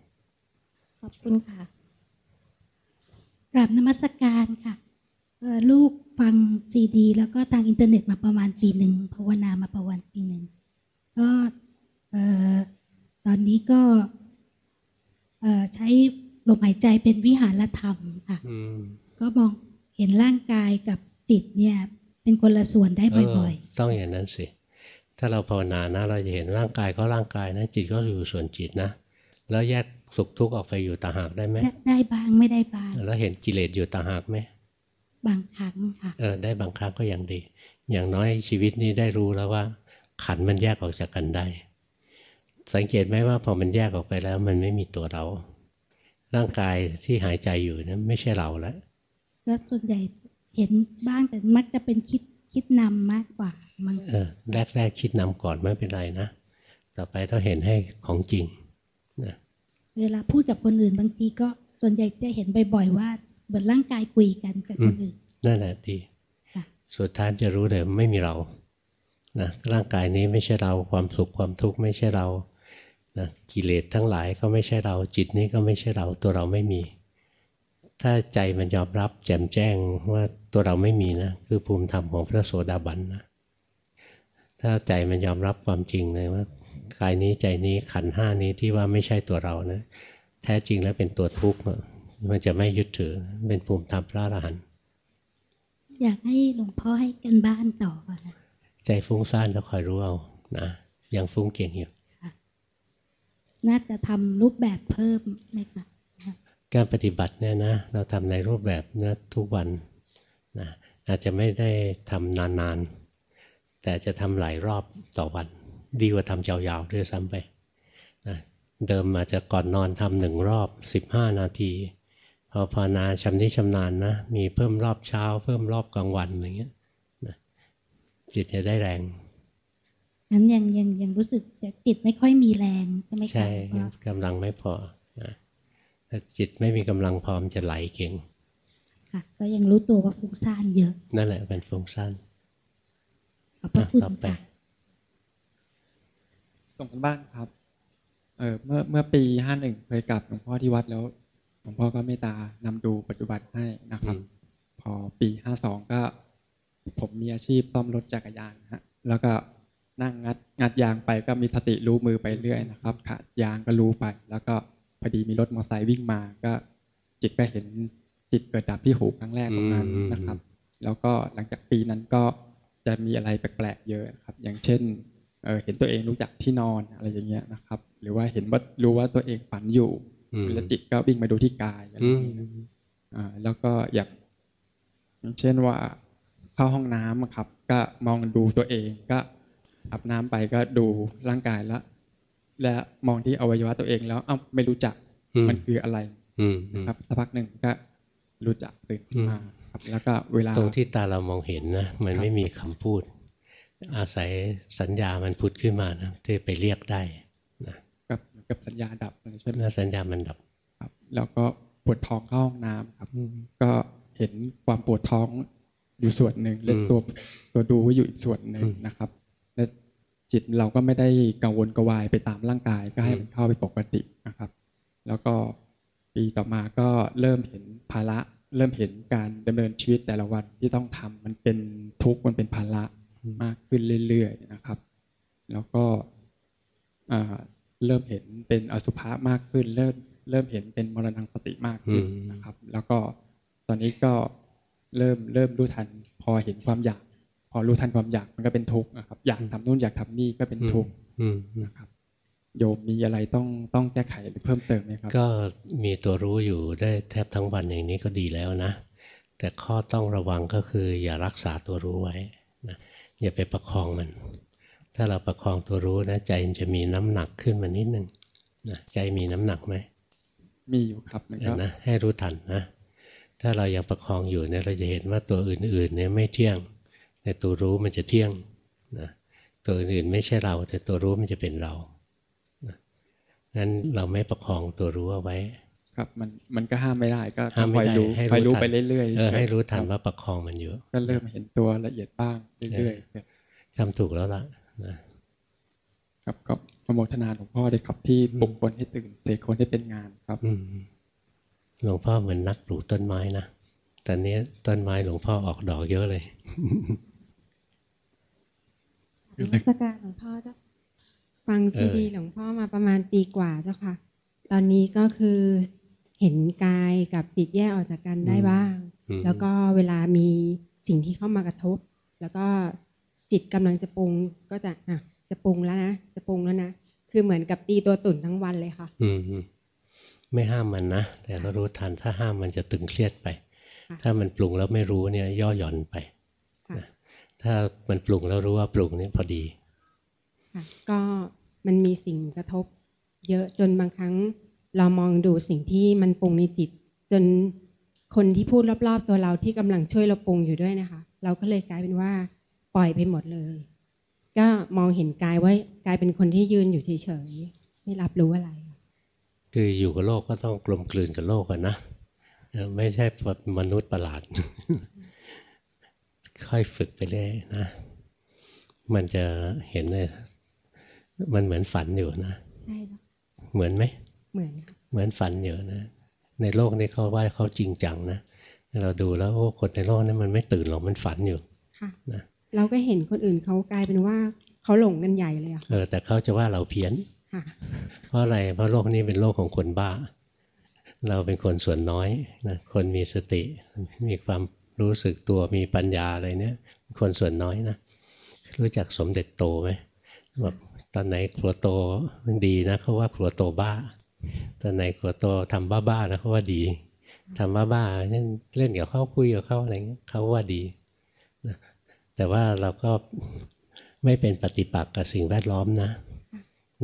ขอบคุณค่ะกราบนมัสการค่ะลูกฟังซีดี แล้วก็ทางอินเทอร์เน็ตมาประมาณปีหนึ่งภาวนามาประมาณปีหนึ่งก็ตอนนี้ก็ใช้ลมหายใจเป็นวิหารธรรมค่ะก็มอง เห็นร่างกายกับจิตเนี่ยเป็นคนละส่วนได้บ่อยๆ ต้องอย่างนั้นสิ ถ้าเราภาวนานะเราจะเห็นร่างกายก็ร่างกายนะจิตก็อยู่ส่วนจิตนะ แล้วแยกสุขทุกข์ออกไปอยู่ต่างหากได้ไหมได้บางไม่ได้บาง แล้วเห็นกิเลสอยู่ต่างหากไหมบางครั้งค่ะเออได้บางครั้งก็ยังดี อย่างน้อยชีวิตนี้ได้รู้แล้วว่า ขันมันแยกออกจากกันได้ สังเกตไหมว่าพอมันแยกออกไปแล้ว มันไม่มีตัวเรา ร่างกายที่หายใจอยู่นั้นไม่ใช่เราแล้ว ก็ส่วนใหญ่เห็นบ้างแต่มักจะเป็นคิดคิดนำมากกว่ามันเออแรกแรกคิดนำก่อนไม่เป็นไรนะ ต่อไปต้องเห็นให้ของจริงนะเวลาพูดกับคนอื่นบางทีก็ส่วนใหญ่จะเห็นบ่อยๆว่าเหมือนร่างกายคุยกันกับคนอื่นนั่นแหละดีสุดท้ายจะรู้เลยไม่มีเรานะร่างกายนี้ไม่ใช่เราความสุขความทุกข์ไม่ใช่เรานะกิเลสทั้งหลายก็ไม่ใช่เราจิตนี้ก็ไม่ใช่เราตัวเราไม่มี ถ้าใจมันยอมรับแจ่มแจ้งว่าตัวเราไม่มีนะคือภูมิธรรมของพระโสดาบันนะถ้าใจมันยอมรับความจริงเลยว่ากายนี้ใจนี้ขันห้านี้ที่ว่าไม่ใช่ตัวเรานะแท้จริงแล้วเป็นตัวทุกข์มันจะไม่ยึดถือเป็นภูมิธรรมพระอรหันต์อยากให้หลวงพ่อให้กันบ้านต่อค่ะใจฟุ้งซ่านแล้วคอยรู้เอานะยังฟุ้งเก่งอยู่น่าจะทำรูปแบบเพิ่มไหมคะ การปฏิบัติเนี่ยนะเราทำในรูปแบบนะทุกวันนะอาจจะไม่ได้ทำนานๆ แต่จะทำหลายรอบต่อวัน ดีกว่าทำยาวๆด้วยซ้ำไปนะเดิมอาจจะก่อนนอนทำหนึ่งรอบสิบห้านาที พอภาวนาชำนิชำนาญนะมีเพิ่มรอบเช้า เพิ่มรอบกลางวันอย่างเงี้ยนะจิตจะได้แรงนั้นยังยังยังรู้สึกจิตไม่ค่อยมีแรงใช่ไหมคะใช่กำลังไม่พอนะ ถ้าจิตไม่มีกำลังพอมจะไหลเก่ง ค่ะ ก็ยังรู้ตัวว่าฟุ้งซ่านเยอะ นั่นแหละเป็นฟุ้งซ่านขอบพระคุณค่ะส่งกันบ้านครับ เออเมื่อเมื่อปีห้าหนึ่งเคยกลับหลวงพ่อที่วัดแล้วหลวงพ่อก็เมตตานำดูปัจจุบันให้นะครับ พอปีห้าสองก็ ผมมีอาชีพซ่อมรถจักรยานฮะ แล้วก็นั่งงัดงัดยางไปก็มีสติรู้มือไปเรื่อยนะครับขาดยางก็รู้ไปแล้วก็ พอดีมีรถมอเตอร์ไซค์วิ่งมา ก็จิตก็เห็นจิตเกิดดับที่หูครั้งแรกตรงนั้นนะครับ แล้วก็หลังจากปีนั้นก็จะมีอะไรแปลกๆเยอะครับ อย่างเช่นเห็นตัวเองรู้จักที่นอนอะไรอย่างเงี้ยนะครับ หรือว่าเห็นว่ารู้ว่าตัวเองฝันอยู่แล้วจิตก็วิ่งมาดูที่กายอะไรอย่างเงี้ยแล้วก็อย่างเช่นว่าเข้าห้องน้ำครับ ก็มองดูตัวเองก็อาบน้ำไปก็ดูร่างกายแล้ว และมองที่อวัยวะตัวเองแล้วเอ้าไม่รู้จักมันคืออะไรนะครับสักพักหนึ่งก็รู้จักตื่นขึ้นมาครับแล้วก็เวลาตรงที่ตาเรามองเห็นนะมันครับไม่มีคำพูด อาศัยสัญญามันพุดขึ้นมานะที่ไปเรียกได้นะกับกับสัญญาดับอะไรใช่ไหมแล้วสัญญามันดับครับ แล้วก็ปวดท้องเข้าห้องน้ำครับอืมก็เห็นความปวดท้องอยู่ส่วนหนึ่งและอืมตัวตัวดูก็อยู่อีกส่วนหนึ่งอืมนะครับและ จิตเราก็ไม่ได้กังวลกระวายไปตามร่างกายก็ให้อืมมันเข้าไปปกตินะครับ แล้วก็ปีต่อมาก็เริ่มเห็นภาระ เริ่มเห็นการดำเนินชีวิตแต่ละวันที่ต้องทำมันเป็นทุกข์มันเป็นภาระมากขึ้นเรื่อยๆนะครับ แล้วก็อ่าเริ่มเห็นเป็นอสุภะมากขึ้น เริ่มเริ่มเห็นเป็นมรณงสติมากขึ้นอืมนะครับ แล้วก็ตอนนี้ก็เริ่มเริ่มรู้ทันพอเห็นความอยาก พอรู้ทันความอยากมันก็เป็นทุกข์นะครับ อยากทำนู่นอยากทำนี่ก็เป็นทุกข์อืมอืมนะครับ โยมมีอะไรต้องต้องแก้ไขหรือเพิ่มเติมไหมครับ ก็มีตัวรู้อยู่ได้แทบทั้งวันอย่างนี้ก็ดีแล้วนะ แต่ข้อต้องระวังก็คือ อย่ารักษาตัวรู้ไว้นะอย่าไปประคองมัน ถ้าเราประคองตัวรู้นะ ใจมันจะมีน้ำหนักขึ้นมานิดนึงนะใจมีน้ำหนักไหมมีอยู่ครับมันเห็ก็นนะให้รู้ทันนะถ้าเรายังประคองอยู่เนี่ยเราจะเห็นว่าตัวอื่นๆเนี่ยไม่เที่ยง แต่ตัวรู้มันจะเที่ยงนะตัวอื่นๆไม่ใช่เรา แต่ตัวรู้มันจะเป็นเรานะงั้นเราไม่ประคองตัวรู้เอาไว้ ครับมันมันก็ห้ามไม่ได้ก็ห้ามไม่คอยได้รู้ให้คอยรู้ทันไปเรื่อยๆเออให้รู้ทันคบว่าประคองมันอยู่ก็เริ่มเห็นตัวละเอียดบ้างเรื่อยๆครับทำถูกแล้วล่ะนะครับก็อนุโมทนาหลวงพ่อด้วยครับที่อืมปลุกคนให้ตื่นเสกคนให้เป็นงานครับอืมหลวงพ่อเหมือนนักปลูกต้นไม้นะตอนนี้ต้นไม้หลวงพ่อออกดอกเยอะเลย นมัสการหลวงพ่อเจ้าฟังซีดีเออหลวงพ่อมาประมาณปีกว่าเจ้าค่ะ ตอนนี้ก็คือเห็นกายกับจิตแยกออกจากกันได้บ้างอืมแล้วก็เวลามีสิ่งที่เข้ามากระทบ แล้วก็จิตกำลังจะปรุงก็จะอะจะปรุงแล้วนะ จะปรุงแล้วนะ คือเหมือนกับตีตัวตุ่นทั้งวันเลยค่ะ อืมอืมไม่ห้ามมันนะ แต่ก็รู้ทันถ้าห้ามมันจะตึงเครียดไปค่ะถ้ามันปรุงแล้วไม่รู้เนี่ยย่อหย่อนไปค่ะนะ ถ้ามันปรุงแล้วรู้ว่าปรุงนี่พอดีค่ะก็มันมีสิ่งกระทบ เยอะจนบางครั้งเรามองดูสิ่งที่มันปรุงในจิต จนคนที่พูดรอบๆ ตัวเราที่กำลังช่วยเราปรุงอยู่ด้วยนะคะ เราก็เลยกลายเป็นว่าปล่อยไปหมดเลย ก็มองเห็นกายว่ากลายเป็นคนที่ยืนอยู่เฉยๆไม่รับรู้อะไร คืออยู่กับโลกก็ต้องกลมกลืนกับโลกกันนะเออไม่ใช่มนุษย์ประหลาด ค่อยฝึกไปเรื่อยนะ มันจะเห็นเลยมันเหมือนฝันอยู่นะ ใช่จ้ะเหมือนไหม เหมือนค่ะเหมือนฝันอยู่นะ ในโลกนี้เขาว่าเขาจริงจังนะ เราดูแล้วโอ้คนในโลกนี้มันไม่ตื่นหรอกมันฝันอยู่ค่ะนะเราก็เห็นคนอื่นเขากลายเป็นว่าเขาหลงกันใหญ่เลยอะเออแต่เขาจะว่าเราเพี้ยนค่ะเพราะอะไรเพราะโลกนี้เป็นโลกของคนบ้า เราเป็นคนส่วนน้อยนะคนมีสติมีความ รู้สึกตัวมีปัญญาอะไรเนี่ยคนส่วนน้อยนะ รู้จักสมเด็จโตไหมแบอกตอนไหนครัวโตมันดีนะเขาว่าครัวโตบ้า ตอนไหนครัวโตทำบ้าๆนะเขาว่าดีทำบ้าๆเล่นเล่นกับเขาคุยกับเขาอะไรเงี้ยเขาว่าดีนะแต่ว่าเราก็ไม่เป็นปฏิปักษ์กับสิ่งแวดล้อมนะ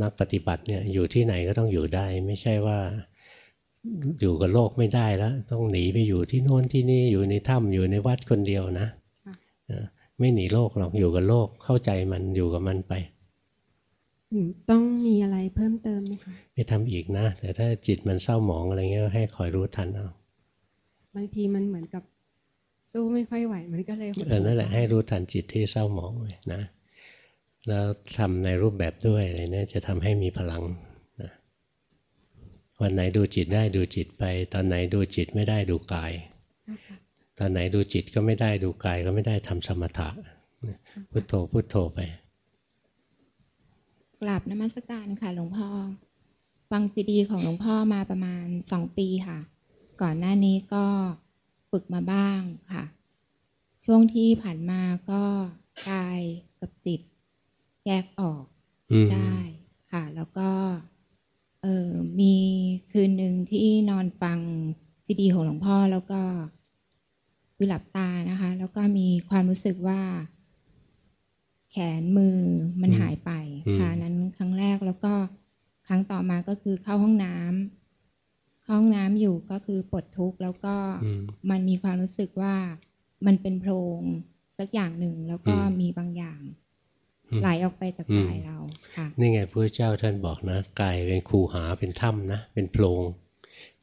นักปฏิบัติเนี่ยอยู่ที่ไหนก็ต้องอยู่ได้ ไม่ใช่ว่า อยู่กับโลกไม่ได้แล้ว ต้องหนีไปอยู่ที่โน่นที่นี่อยู่ในถ้ำอยู่ในวัดคนเดียวนะค่ะเออไม่หนีโลกหรอกอยู่กับโลกเข้าใจมันอยู่กับมันไปอืมต้องมีอะไรเพิ่มเติมไหมคะไม่ทำอีกนะ แต่ถ้าจิตมันเศร้าหมองอะไรเงี้ยก็ให้คอยรู้ทันเอาบางทีมันเหมือนกับสู้ไม่ค่อยไหวมันก็เลยหดเออนั่นแหละหู่ให้รู้ทันจิตที่เศร้าหมองไว้นะ แล้วทำในรูปแบบด้วยอะไรเนี่ยจะทำให้มีพลังนะ วันไหนดูจิตได้ดูจิตไป ตอนไหนดูจิตไม่ได้ดูกายนะคะตอนไหนดูจิตก็ไม่ได้ดูกายก็ไม่ได้ทำสมถะพุโทโธพุโทโธไปกราบนมัสการค่ะ หลวงพ่อฟังซีดีของหลวงพ่อมาประมาณสองปีค่ะ ก่อนหน้านี้ก็ฝึกมาบ้างค่ะ ช่วงที่ผ่านมาก็กายกับจิตแยกออกอืมได้ค่ะ แล้วก็ เออมีคืนหนึ่งที่นอนฟังซีดีของหลวงพ่อแล้วก็คือหลับตานะคะ แล้วก็มีความรู้สึกว่า แขนมือมันอืมหายไปอืมค่ะนั้นครั้งแรกแล้วก็ครั้งต่อมาก็คือเข้าห้องน้เข้าห้องน้ำอยู่ก็คือปลดทุกข์แล้วก็อืมมันมีความรู้สึกว่ามันเป็นโพรงสักอย่างหนึ่งแล้วก็อืมมีบางอย่างอืม ไหลออกไปจากอืมกายเราค่ะนี่ไงพระเจ้าท่านบอกนะกายเป็นคูหาเป็นถ้ำนะ เป็นโพรง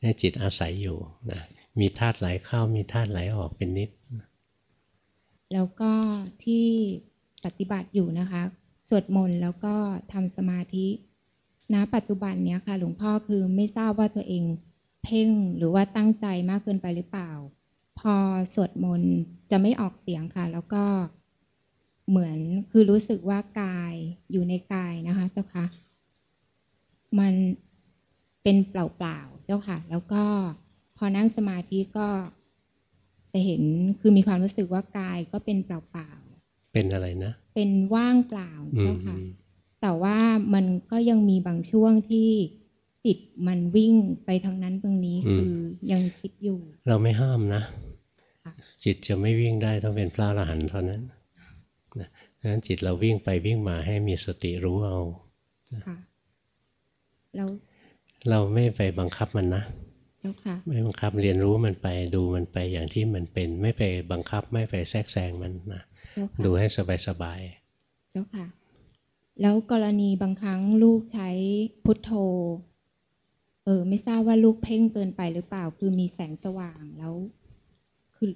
นี่จิตอาศัยอยู่นะมีธาตุไหลเข้ามีธาตุไหลออกเป็นนิด แล้วก็ที่ปฏิบัติอยู่นะคะ สวดมนต์แล้วก็ทำสมาธิณปัจจุบันเนี้ยค่ะ หลวงพ่อคือไม่ทราบว่าตัวเองเพ่งหรือว่าตั้งใจมากเกินไปหรือเปล่า พอสวดมนต์จะไม่ออกเสียงค่ะ แล้วก็ เหมือนคือรู้สึกว่ากายอยู่ในกายนะคะ เจ้าค่ะ มันเป็นเปล่าๆเจ้าค่ะ แล้วก็พอนั่งสมาธิก็จะเห็นคือมีความรู้สึกว่ากายก็เป็นเปล่าเป็นอะไรนะๆเป็นว่างเปล่าอืเจ้ามค่ะอืมแต่ว่ามันก็ยังมีบางช่วงที่จิตมันวิ่งไปทางนั้นตรงนี้คือยังคิดอยู่ เราไม่ห้ามนะค่ะจิตจะไม่วิ่งได้ต้องเป็นพระอรหันต์เท่านั้น นะดังนั้นจิตเราวิ่งไปวิ่งมาให้มีสติรู้เอาค่ะแล้วเราไม่ไปบังคับมันนะเจ้าค่ะไม่บังคับเรียนรู้มันไปดูมันไปอย่างที่มันเป็น ไม่ไปบังคับไม่ไปแทรกแซงมันนะเจ้าค่ะดูให้สบายเจ้าค่ะ แล้วกรณีบางครั้งลูกใช้พุทโธ เออ ไม่ทราบว่าลูกเพ่งเกินไปหรือเปล่า คือมีแสงสว่างแล้ว คือ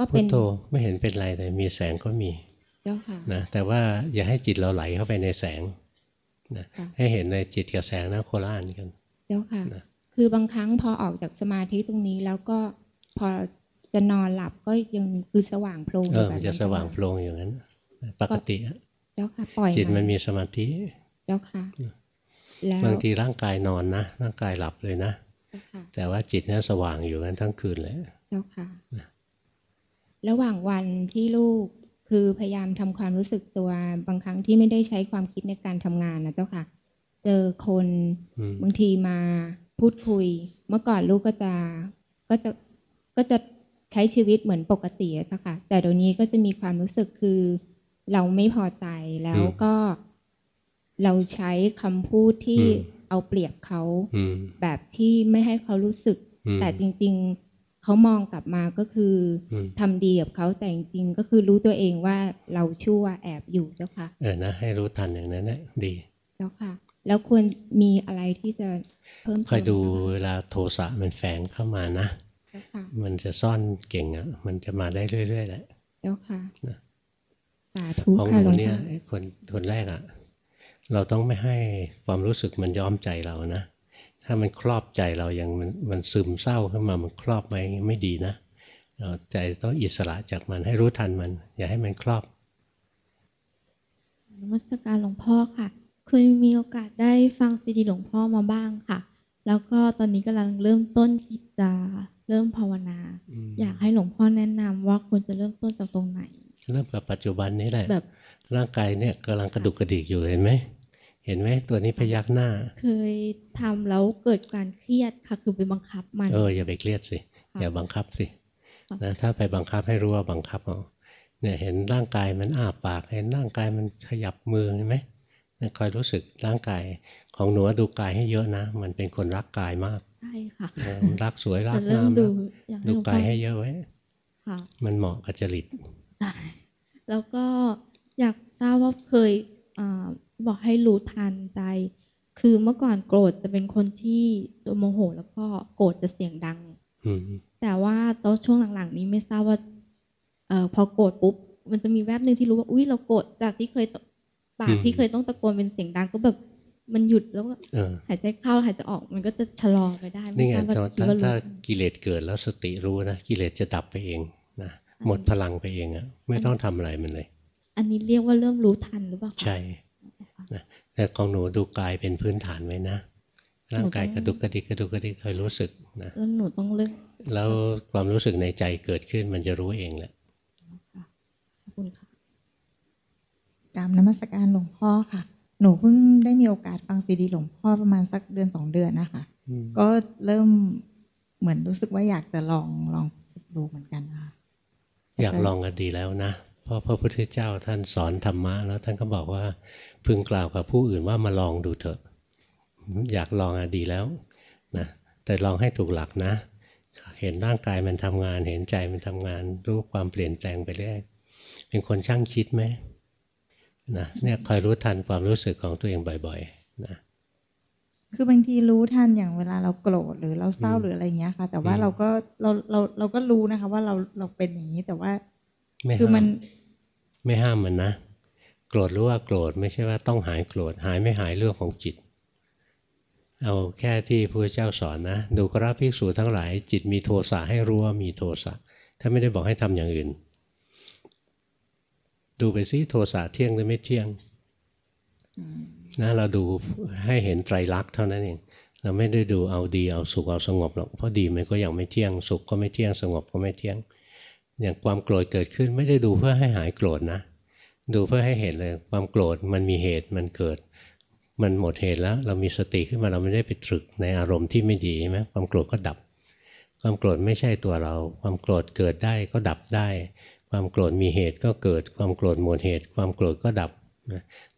ก็ๆพุเป็ทนโธไม่เห็นเป็นไรเลยมีแสงก็มี เจ้าค่ะนะแต่ว่าอย่าให้จิตเราไหลเข้าไปในแสงนะค่ะให้เห็นในจิตกับแสงนะโคละอันกัน เจ้าค่ะนะคือบางครั้งพอออกจากสมาธิตรงนี้แล้วก็พอจะนอนหลับก็ยังคือสว่างโพลงเออยู่อแบบมันนั้นจะสว่างโพลงอย่างนั้น ปกติอะเจ้าค่ะปล่อยจิตมันมีสมาธิเจ้าค่ะแล้วบางทีร่างกายนอนนะร่างกายหลับเลยนะเจ้าค่ะแต่ว่าจิตเนี่ยสว่างอยู่กันทั้งคืนเลยเจ้าค่ะนะ ระหว่างวันที่ลูกคือพยายามทำความรู้สึกตัวบางครั้งที่ไม่ได้ใช้ความคิดในการทำงานนะเจ้าค่ะ เจอคนอืมบางทีมาพูดคุย เมื่อก่อนลูกก็จะก็จะก็จะใช้ชีวิตเหมือนปกติอะเจ้าค่ะ แต่เดี๋ยวนี้ก็จะมีความรู้สึกคือเราไม่พอใจแล้วก็เราใช้คำพูดที่เอาเปรียบเขาอืมแบบที่ไม่ให้เขารู้สึกอืมแต่จริง ๆ เขามองกลับมาก็คืออืมทำดีกับเขาแต่จริงๆก็คือรู้ตัวเองว่าเราชั่วแอบอยู่เจ้าค่ะ เออนะให้รู้ทันอย่างนั้นนะดี เจ้าค่ะ แล้วควรมีอะไรที่จะเพิ่มเติมคอยดูไหมเวลาโทสะมันแฝงเข้ามานะเจ้าค่ะมันจะซ่อนเก่งอะ มันจะมาได้เรื่อยๆแหละ เจ้าค่ะนะสาธุของหค่ะนูหลวงเนี่ยพ่อไอ้คนคนแรกอะ เราต้องไม่ให้ความรู้สึกมันย้อมใจเรานะ ถ้ามันครอบใจเราอย่างมันมันซึมเศร้าขึ้นมามันครอบไหมไม่ดีนะเราใจต้องอิสระจากมันให้รู้ทันมัน อย่าให้มันครอบนมัสการหลวงพ่อค่ะเคยมีโอกาสได้ฟังซีดีหลวงพ่อมาบ้างค่ะ แล้วก็ตอนนี้กำลังเริ่มต้นที่จะเริ่มภาวนาอืมอยากให้หลวงพ่อแนะนำว่าควรจะเริ่มต้นจากตรงไหน เริ่มกับปัจจุบันนี้แหละแบบร่างกายเนี่ยกำลังกระดุกกระดิกอยู่เห็นไหม เห็นไหมตัวนี้พยักหน้า เคยทำแล้วเกิดการเครียดค่ะคือไปบังคับมันเอออย่าไปเครียดสิค่ะอย่าบังคับสิค่ะนะถ้าไปบังคับให้รู้ว่าบังคับเอาเนี่ยเห็นร่างกายมันอ้าปาก เห็นร่างกายมันขยับมือเห็นไหมเนี่ยคอยรู้สึกร่างกายของหนูดูกายให้เยอะนะ มันเป็นคนรักกายมากใช่ค่ะเออรักสวยรัจะกเริ่งามมดูนะอยากให้ดูหลวงกาพ่ยอให้เยอะไว้ค่ะมันเหมาะกับจริตใช่แล้วก็อยากทราบว่าเคยอา บอกให้รู้ทันใจ คือเมื่อก่อนโกรธจะเป็นคนที่ตัวโมโห แล้วก็โกรธจะเสียงดังอืมแต่ว่าตอนช่วงหลังๆ นี้ไม่ทราบว่าเอ่อพอโกรธปุ๊บ มันจะมีแวบหนึ่งที่รู้ว่า อุ้ยเราโกรธจากที่เคยตะปากที่เคยต้องตะโกนเป็นเสียงดังก็แบบมันหยุดแล้วก็เออหายใจเข้าหายใจออกมันก็จะชะลอไปได้ไม่นี่ไงทราบว่าถ้าคิดว่ารู้ถ้าทันกิเลสเกิดแล้วสติรู้นะกิเลสจะดับไปเองนะหมดพลังไปเองอะไม่ต้องทำอะไรมันเลย อันนี้เรียกว่าเริ่มรู้ทันหรือเปล่าคะใช่นะแต่ของหนูดูกายเป็นพื้นฐานไว้นะ ร่างกายกระดุกกระดิกกระดุกกระดิกคอยรู้สึกนะแล้วหนูต้องเริ่มแล้วความรู้สึกในใจเกิดขึ้นมันจะรู้เองแหละค่ะขอบคุณค่ะกรารนมัสการหลวงพ่อค่ะ หนูเพิ่งได้มีโอกาสฟังซีดีหลวงพ่อประมาณสักเดือนสองเดือนนะคะ ก็เริ่มเหมือนรู้สึกว่าอยากจะลองลองฝึกดูเหมือนกันนะคะอยากลองกันดีแล้วนะเพ ราะพระพุทธเจ้าท่านสอนธรรมะแล้วท่านก็บอกว่าพึงกล่าวกับผู้อื่นว่ามาลองดูเถอะ อยากลองอะดีแล้วนะแต่ลองให้ถูกหลักนะ เห็นร่างกายมันทำงาน เห็นใจมันทำงาน รู้ความเปลี่ยนแปลงไปเรื่อยเป็นคนช่างคิดไหมนะเนี่ยคอยรู้ทันความรู้สึกของตัวเองบ่อยๆนะคือบางทีรู้ทันอย่างเวลาเราโกรธหรือเราเศร้าหรืออะไรเงี้ยค่ะ แต่ว่าเราก็เราเราเราก็รู้นะคะ ว่าเราเราเป็นอย่างนี้แต่ว่าไม่คือห้ามัมน ไม่ห้ามมันนะ โกรธรู้ว่าโกรธไม่ใช่ว่าต้องหายโกรธหายไม่หายเรื่องของจิต เอาแค่ที่พระเจ้าสอนนะ ดูกราภิกษุทั้งหลาย จิตมีโทสะให้รู้ว่ามีโทสะถ้าไม่ได้บอกให้ทำอย่างอื่น ดูไปซิโทสะเที่ยงหรือไม่เที่ยงนะเราดูให้เห็นไตรลักษณ์เท่านั้นเองเราไม่ได้ดูเอาดีเอาสุขเอาสงบหรอกเพราะดีมันก็ยังไม่เที่ยงสุขก็ไม่เที่ยงสงบก็ไม่เที่ยง อย่างความโกรธเกิดขึ้นไม่ได้ดูเพื่อให้หายโกรธนะ ดูเพื่อให้เห็นเลยความโกรธมันมีเหตุมันเกิด มันหมดเหตุแล้ว เรามีสติขึ้นมาเราไม่ได้ไปตรึกในอารมณ์ที่ไม่ดีใช่ไหมความโกรธก็ดับ ความโกรธไม่ใช่ตัวเรา ความโกรธเกิดได้ก็ดับได้ ความโกรธมีเหตุก็เกิด ความโกรธหมดเหตุ ความโกรธก็ดับ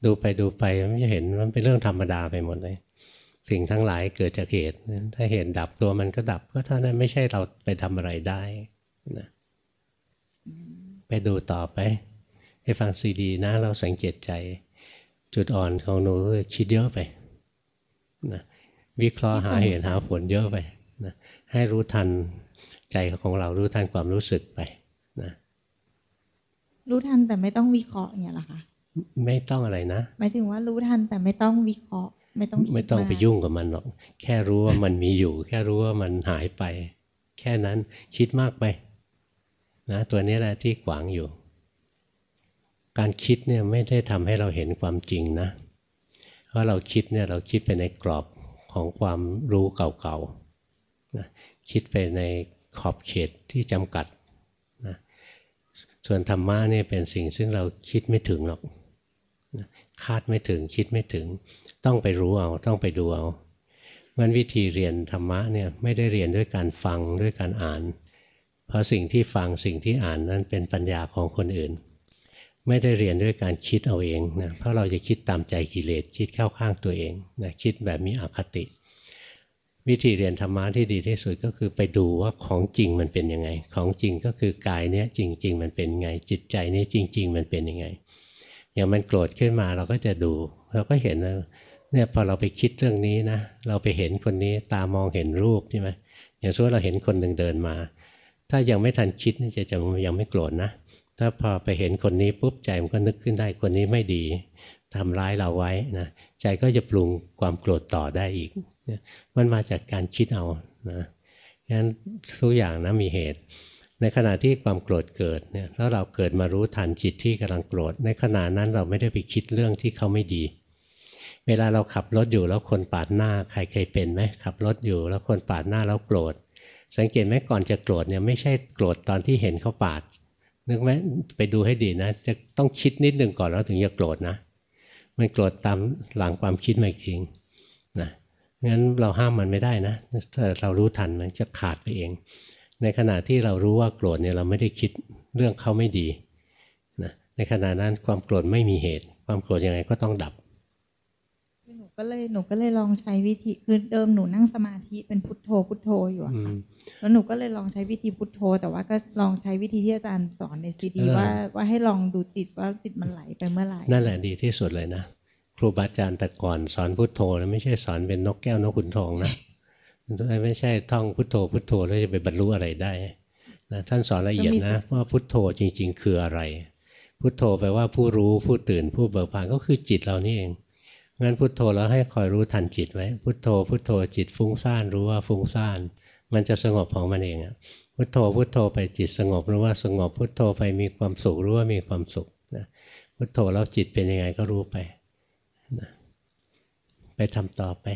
ดูไปดูไปมันจะเห็นมันเป็นเรื่องธรรมดาไปหมดเลย สิ่งทั้งหลายเกิดจากเหตุถ้าเห็นดับตัวมันก็ดับก็เท่านั้นไม่ใช่เราไปทำอะไรได้นะ ไปดูต่อไปไปฟังซีดีนะเราสังเกตใจ จุดอ่อนของหนูคือคิดเยอะไปนะวิเคราะห์หาเหตุหาผลเยอะไปนะให้รู้ทันใจของเรารู้ทันความรู้สึกไปนะรู้ทันแต่ไม่ต้องวิเคราะห์เนี่ยเหรอคะไม่ต้องอะไรนะหมายถึงว่ารู้ทันแต่ไม่ต้องวิเคราะห์ ไม่ต้องคิดไม่ต้องไปากยุ่งกับมันหรอก แค่รู้ว่ามันมีอยู่ แค่รู้ว่ามันหายไป แค่นั้นคิดมากไป นะตัวนี้แหละที่ขวางอยู่ การคิดเนี่ยไม่ได้ทำให้เราเห็นความจริงนะ เพราะเราคิดเนี่ยเราคิดไปในกรอบของความรู้เก่าๆนะคิดไปในขอบเขตที่จำกัดนะส่วนธรรมะเนี่ยเป็นสิ่งซึ่งเราคิดไม่ถึงหรอกนะคาดไม่ถึงคิดไม่ถึง ต้องไปรู้เอาต้องไปดูเอางั้นวิธีเรียนธรรมะเนี่ยไม่ได้เรียนด้วยการฟังด้วยการอ่าน เพราะสิ่งที่ฟังสิ่งที่อ่านนั้นเป็นปัญญาของคนอื่น ไม่ได้เรียนด้วยการคิดเอาเองนะเพราะเราจะคิดตามใจกิเลสคิดเข้าข้างตัวเองนะคิดแบบมีอคติ วิธีเรียนธรรมะที่ดีที่สุดก็คือไปดูว่าของจริงมันเป็นยังไง ของจริงก็คือกายเนี้ยจริง ๆ มันเป็นไง จิตใจนี้จริง ๆ มันเป็นยังไง อย่างมันโกรธขึ้นมาเราก็จะดูเราก็เห็นนะเนี่ยพอเราไปคิดเรื่องนี้นะ เราไปเห็นคนนี้ตามองเห็นรูปใช่ไหมอย่างเช่นเราเห็นคนหนึ่งเดินมา ถ้ายังไม่ทันคิดนี่จะจะยังไม่โกรธนะ ถ้าพอไปเห็นคนนี้ปุ๊บใจมันก็นึกขึ้นได้คนนี้ไม่ดีทำร้ายเราไว้นะใจก็จะปรุงความโกรธต่อได้อีก มันมาจากการคิดเอานะงั้นทุกอย่างนะมีเหตุ ในขณะที่ความโกรธเกิดเนี่ยแล้วเราเกิดมารู้ทันจิตที่กำลังโกรธ ในขณะนั้นเราไม่ได้ไปคิดเรื่องที่เขาไม่ดี เวลาเราขับรถอยู่แล้วคนปาดหน้าใครเคยเป็นไหมขับรถอยู่แล้วคนปาดหน้าแล้วโกรธ สังเกตไหมก่อนจะโกรธเนี่ยไม่ใช่โกรธตอนที่เห็นเขาปาด นึกไหมไปดูให้ดีนะ จะต้องคิดนิดนึงก่อนแล้วถึงจะโกรธนะ มันโกรธตามหลังความคิดมาอีกทีนะงั้นเราห้ามมันไม่ได้นะถ้าเรารู้ทันมันจะขาดไปเอง ในขณะที่เรารู้ว่าโกรธเนี่ยเราไม่ได้คิดเรื่องเขาไม่ดีนะในขณะนั้นความโกรธไม่มีเหตุ ความโกรธยังไงก็ต้องดับ ก็เลยหนูก็เลยลองใช้วิธีคือเดิมหนูนั่งสมาธิเป็นพุทโธพุทโธอยู่อะอืค่ะมแล้วหนูก็เลยลองใช้วิธีพุทโธ แต่ว่าก็ลองใช้วิธีที่อาจารย์สอนในซีดีเออว่าว่าให้ลองดูจิตว่าจิตมันไหลไปเมื่อไหร่นั่นแหละดีที่สุดเลยนะครูบาอาจารย์แต่ก่อนสอนพุทโธนะไม่ใช่สอนเป็นนกแก้วนกขุนทองนะไม่ใช่ท่องพุทโธพุทโธแล้วจะไปบรรลุอะไรได้นะท่านสอนละเอียดนะว่าพุทโธจริง ๆ คืออะไร พุทโธแปลว่าผู้รู้ผู้ตื่นผู้เบิกบานก็คือจิตเรานี่เอง งั้นพุทโธแล้วให้คอยรู้ทันจิตไว้ พุทโธ พุทโธจิตฟุ้งซ่านรู้ว่าฟุ้งซ่าน มันจะสงบของมันเองอะพุทโธ พุทโธไปจิตสงบรู้ว่าสงบ พุทโธไปมีความสุขรู้ว่ามีความสุขนะพุทโธแล้วจิตเป็นยังไงก็รู้ไปนะไปทำต่อไป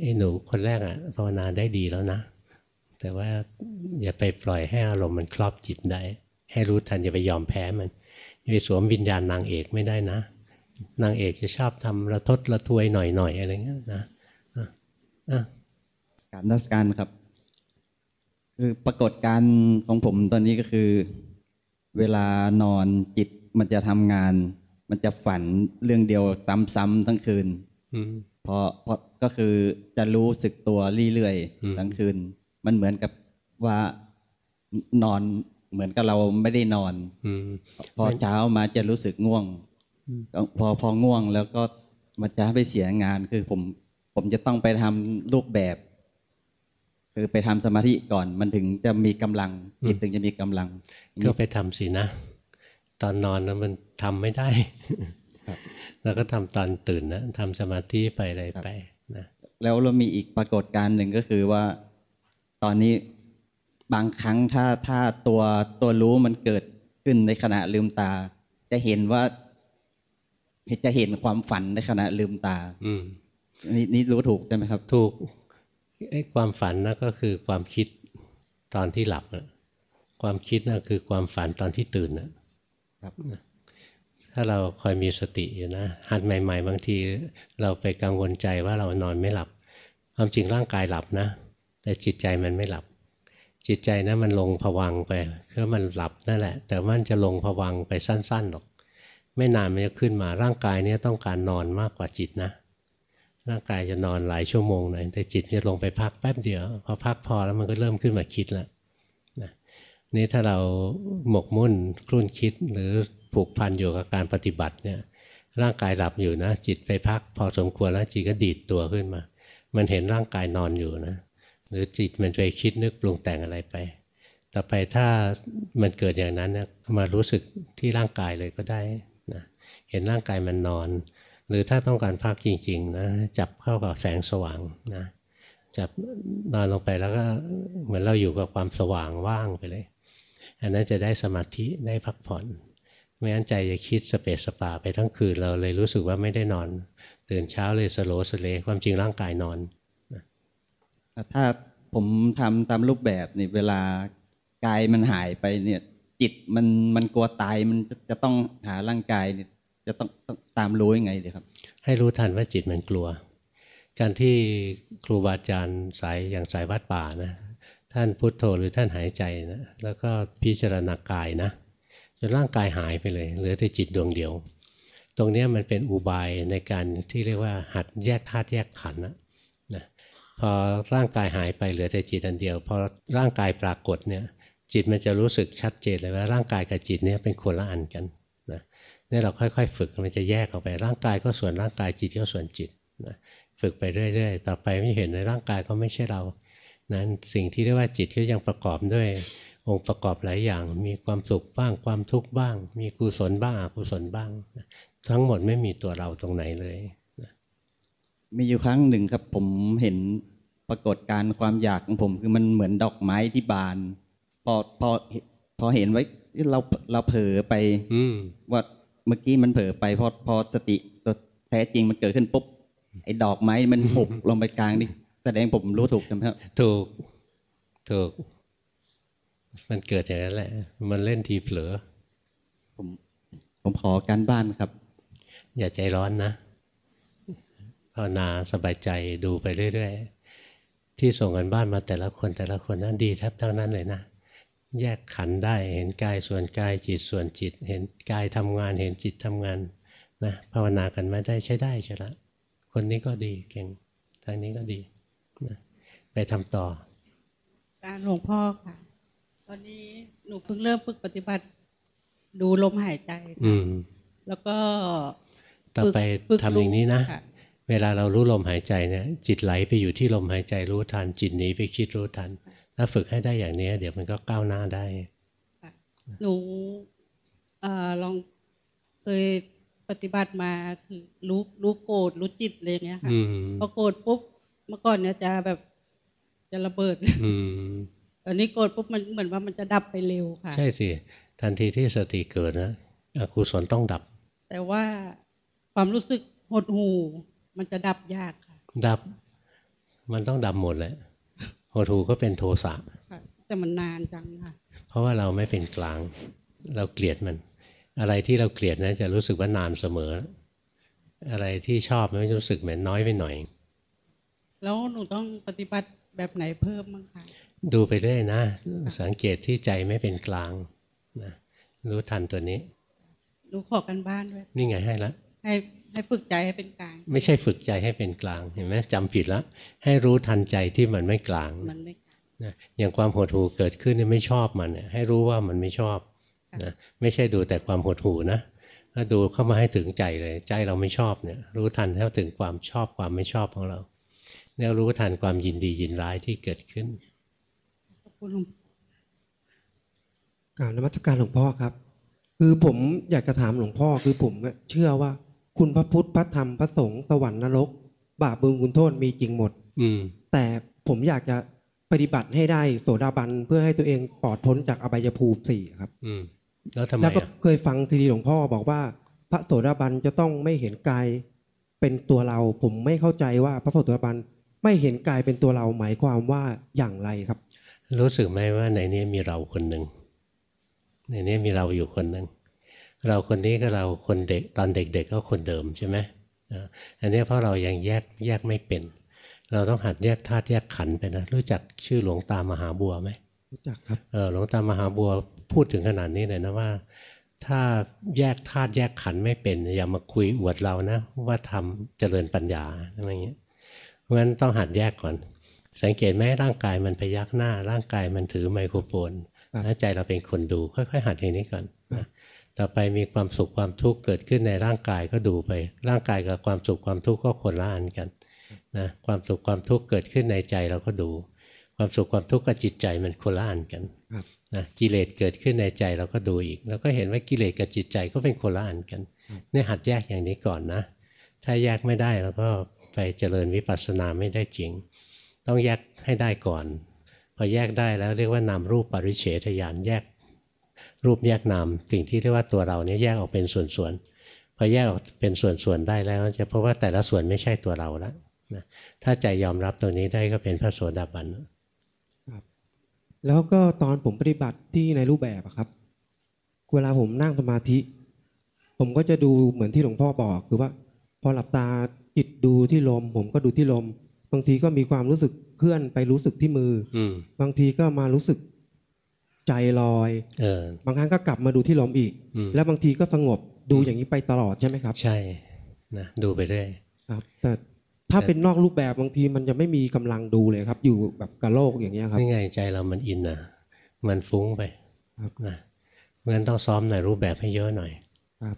ไอ้หนูคนแรกอะภาวนาได้ดีแล้วนะ แต่ว่าอย่าไปปล่อยให้อารมณ์มันครอบจิตได้ ให้รู้ทันอย่าไปยอมแพ้มันอย่าไปสวมวิญญาณนางเอกไม่ได้นะ นางเอกจะชอบทำระทดระทวยหน่อยๆอะไรเงี้ยนะอะอะการรัชการครับ คือปรากฏการณ์ของผมตอนนี้ก็คือ เวลานอนจิตมันจะทำงาน มันจะฝันเรื่องเดียวซ้ำๆทั้งคืนอืมพอพอก็คือจะรู้สึกตัวเรื่อยอืมๆกลางคืน มันเหมือนกับว่านอนเหมือนกับเราไม่ได้นอนอืมพอเช้ามาจะรู้สึกง่วงอืม พอพอง่วงแล้วก็มันจะไปเสียงานคือผมผมจะต้องไปทำรูปแบบ คือไปทำสมาธิก่อน มันถึงจะมีกำลังจิตถึงจะมีกำลังก็ไปทำสินะ ตอนนอนนะมันทำไม่ได้ครับแล้วก็ทำตอนตื่นนะทำสมาธิไปอะไรไปนะแล้วเรามีอีกปรากฏการณ์หนึ่งก็คือว่า ตอนนี้บางครั้งถ้าถ้าตัวตัวรู้มันเกิดขึ้นในขณะลืมตา จะเห็นว่า จะเห็นความฝันในขณะลืมตา อืมนี่นี่รู้ถูกใช่ไหมครับ ถูกไอ้ความฝันนะก็คือความคิดตอนที่หลับนะความคิดนะคือความฝันตอนที่ตื่นนะครับ ถ้าเราคอยมีสติอยู่นะหัดใหม่ ๆ บางทีเราไปกังวลใจว่าเรานอนไม่หลับ ความจริงร่างกายหลับนะ แต่จิตใจมันไม่หลับ จิตใจนะมันลงผวังค์ไปคือมันหลับนั่นแหละ แต่มันจะลงผวังค์ไปสั้นๆหรอก ไม่นานมันจะขึ้นมาร่างกายเนี้ต้องการนอนมากกว่าจิตนะ ร่างกายจะนอนหลายชั่วโมงหน่อยแต่จิตจะลงไปพักแป๊บเดียวพอพักพอแล้วมันก็เริ่มขึ้นมาคิดแล้วนะนี่ถ้าเราหมกมุ่นคลุ่นคิดหรือผูกพันอยู่กับการปฏิบัติเนี่ยร่างกายหลับอยู่นะ จิตไปพัก พอสมควรแล้วจิตก็ดีดตัวขึ้นมา มันเห็นร่างกายนอนอยู่นะหรือจิตมันไปคิดนึกปรุงแต่งอะไรไป ต่อไปถ้ามันเกิดอย่างนั้นเนี่ยมารู้สึกที่ร่างกายเลยก็ได้ นะเห็นร่างกายมันนอน หรือถ้าต้องการพักจริงๆนะจับเข้ากับแสงสว่างนะจับนอนลงไปแล้วก็เหมือนเราอยู่กับความสว่างว่างไปเลย อันนั้นจะได้สมาธิได้พักผ่อนไม่งั้นใจจะคิดสเปสสปาไปทั้งคืนเราเลยรู้สึกว่าไม่ได้นอน ตื่นเช้าเลยสโลสเลความจริงร่างกายนอนถ้าผมทำตามรูปแบบนี่เวลากายมันหายไปเนี่ย จิตมันมันกลัวตายมันจะจะต้องหาร่างกายเนี่ยจะต้องต้องตามรู้ยังไงดีครับ ให้รู้ทันว่าจิตมันกลัว การที่ครูบาอาจารย์สายอย่างสายวัดป่านะท่านพุทโธหรือท่านหายใจนะแล้วก็พิจารณากายนะจนร่างกายหายไปเลยเหลือแต่จิตดวงเดียว ตรงนี้มันเป็นอุบายในการที่เรียกว่าหัดแยกธาตุแยกขันธ์นะนะพอร่างกายหายไปเหลือแต่จิตอันเดียว พอร่างกายปรากฏเนี่ย จิตมันจะรู้สึกชัดเจนเลยว่าร่างกายกับจิตเนี่ยเป็นคนละอันกันนะนี่เราค่อย ๆ ฝึกมันจะแยกออกไปร่างกายก็ส่วนร่างกายจิตก็ส่วนจิตนะฝึกไปเรื่อยๆ ต่อไปไม่เห็นในร่างกายก็ไม่ใช่เรานั้นสิ่งที่เรียกว่าจิตก็ยังประกอบด้วยองค์ประกอบหลายอย่าง มีความสุขบ้าง ความทุกข์บ้าง มีกุศลบ้างอกุศลบ้างนะทั้งหมดไม่มีตัวเราตรงไหนเลยมีอยู่ครั้งหนึ่งครับผมเห็นปรากฏการณ์ความอยากของผมคือมันเหมือนดอกไม้ที่บาน พอพอพอเห็นไว้เราเราเผลอไป อืมว่าเมื่อกี้มันเผลอไปพอพอสติตัวแท้จริงมันเกิดขึ้นปุ๊บไอ้ดอกไม้มันหุบลงไปกลางนี่แสดงผมรู้ถูกใช่ไหมครับถูกถูก มันเกิดอย่างนั้นแหละ มันเล่นทีเผลอ ผมผมขอการบ้านครับ อย่าใจร้อนนะภาวนาสบายใจดูไปเรื่อย ๆ ที่ส่งกันบ้านมาแต่ละคนแต่ละคนนั้นดีแทบทั้งนั้นเลยนะ แยกขันธ์ได้เห็นกายส่วนกายจิตส่วนจิต เห็นกายทำงานเห็นจิตทำงานนะภาวนากันมาได้ใช้ได้ใช่ละ คนนี้ก็ดีเก่งทางนี้ก็ดีนะไปทำต่อการหลวงพ่อค่ะ ตอนนี้หนูเพิ่งเริ่มฝึกปฏิบัติ ดูลมหายใจค่ะอืม แล้วก็ต่อไปฝึกทำอย่างนี้นะค่เวลาเรารู้ลมหายใจเนี่ยจิตไหลไปอยู่ที่ลมหายใจรู้ทันจิตหนีไปคิดรู้ทัน ถ้าฝึกให้ได้อย่างนี้เดี๋ยวมันก็ก้าวหน้าได้หนูเอ่อลองเคยปฏิบัติมาคือรู้รู้โกรธรู้จิตอะไรอย่างเงี้ยค่ะอืมพอโกรธปุ๊บเมื่อก่อนเนี่ยจะแบบจะระเบิดอืมตอนนี้โกรธปุ๊บมันเหมือนว่ามันจะดับไปเร็วค่ะ ใช่สิทันทีที่สติเกิดนะอกุศลต้องดับ แต่ว่าความรู้สึกหดหู่มันจะดับยากค่ะ ดับ มันต้องดับหมดแหละโหดหูก็เป็นโทสะค่ะแต่มันนานจังค่ะ เพราะว่าเราไม่เป็นกลาง เราเกลียดมัน อะไรที่เราเกลียดนะจะรู้สึกว่านานเสมอ อะไรที่ชอบไม่รู้สึกเหมือนน้อยไปหน่อย แล้วหนูต้องปฏิบัติแบบไหนเพิ่มบ้างคะดูไปเรื่อยนะ สังเกตที่ใจไม่เป็นกลางนะรู้ทันตัวนี้หนูขอกันบ้านด้วยนี่ไงให้ละให้ ให้ฝึกใจให้เป็นกลาง ไม่ใช่ฝึกใจให้เป็นกลางเห็นไหมจำผิดแล้วให้รู้ทันใจที่มันไม่กลางมันไม่กลางนะอย่างความหดหู่เกิดขึ้นนี่ไม่ชอบมันเนี่ยให้รู้ว่ามันไม่ชอบนะไม่ใช่ดูแต่ความหดหู่นะถ้าดูเข้ามาให้ถึงใจเลย ใจเราไม่ชอบเนี่ย รู้ทันเท่าถึงความชอบความไม่ชอบของเราเนี่ยรู้ทันความยินดียินร้ายที่เกิดขึ้นขอบคุณหลวงกราบนมัสการหลวงพ่อครับ คือผมอยากจะถามหลวงพ่อคือผมเชื่อว่า คุณพระพุทธพระธรรมพระสงฆ์สวรรค์นรก บาปบุญคุณโทษมีจริงหมด อืม แต่ผมอยากจะปฏิบัติให้ได้โสดาบันเพื่อให้ตัวเองปลอดพ้นจากอบายภูมิสี่ครับ อืม แล้วทำไมแล้วก็อะเคยฟังซีดีหลวงพ่อบอกว่า พระโสดาบันจะต้องไม่เห็นกายเป็นตัวเรา ผมไม่เข้าใจว่าพระโสดาบันไม่เห็นกายเป็นตัวเราหมายความว่าอย่างไรครับ รู้สึกไหมว่าในนี้มีเราคนหนึ่งในนี้มีเราอยู่คนหนึ่ง เราคนนี้ก็เราคนเด็กตอนเด็กๆก็คนเดิมใช่ไหมอ่าอันนี้เพราะเรายังแยกแยกไม่เป็น เราต้องหัดแยกธาตุแยกขันธ์ไปนะรู้จักชื่อหลวงตามหาบัวไหมรู้จักครับเออหลวงตามหาบัวพูดถึงขนาดนี้เลยนะว่า ถ้าแยกธาตุแยกขันธ์ไม่เป็น อย่ามาคุยอวดเรานะว่าทำเจริญปัญญาอะไรเงี้ยเพราะฉะนั้นต้องหัดแยกก่อน สังเกตไหมร่างกายมันพยักหน้า ร่างกายมันถือไมโครโฟนครับแล้วใจเราเป็นคนดูค่อยๆ หัดอย่างนี้ก่อนนะ ต่อไปมีความสุขความทุกข์เกิดขึ้นในร่างกายก็ดูไป ร่างกายกับความสุขความทุกข์ก็คนละอันกันนะความสุขความทุกข์เกิดขึ้นในใจเราก็ดู ความสุขความทุกข์กับจิตใจมันคนละอันกันครับนะกิเลสเกิดขึ้นในใจเราก็ดูอีกแล้วก็เห็นว่ากิเลสกับจิตใจก็เป็นคนละอันกันเนี่ยหัดแยกอย่างนี้ก่อนนะ ถ้าแยกไม่ได้เราก็ไปเจริญวิปัสสนาไม่ได้จริง ต้องแยกให้ได้ก่อน พอแยกได้แล้วเรียกว่านามรูปปริเฉทญาณแยก รูปแยกนามสิ่งที่เรียกว่าตัวเราเนี่ยแยกออกเป็นส่วนๆพอแยกออกเป็นส่วนๆได้แล้ว จะพบว่าแต่ละส่วนไม่ใช่ตัวเราแล้วนะถ้าใจยอมรับตรงนี้ได้ก็เป็นพระโสดาบันแล้วก็ตอนผมปฏิบัติที่ในรูปแบบอะครับ เวลาผมนั่งสมาธิ ผมก็จะดูเหมือนที่หลวงพ่อบอกคือว่า พอหลับตาจิตดูที่ลม ผมก็ดูที่ลม บางทีก็มีความรู้สึกเคลื่อนไปรู้สึกที่มืออืมบางทีก็มารู้สึก ใจลอยเออบางครั้งก็กลับมาดูที่ลมอีกอืมแล้วบางทีก็สงบดูอย่างนี้ไปตลอดใช่ไหมครับ ใช่นะดูไปเรื่อยครับ แต่ถ้าเป็นนอกรูปแบบบางทีมันจะไม่มีกำลังดูเลยครับ อยู่แบบกับโลกอย่างเงี้ยครับนี่ไงใจเรามันอินนะมันฟุ้งไปครับนะเพราะฉะนั้นต้องซ้อมหน่อยรูปแบบให้เยอะหน่อยครับ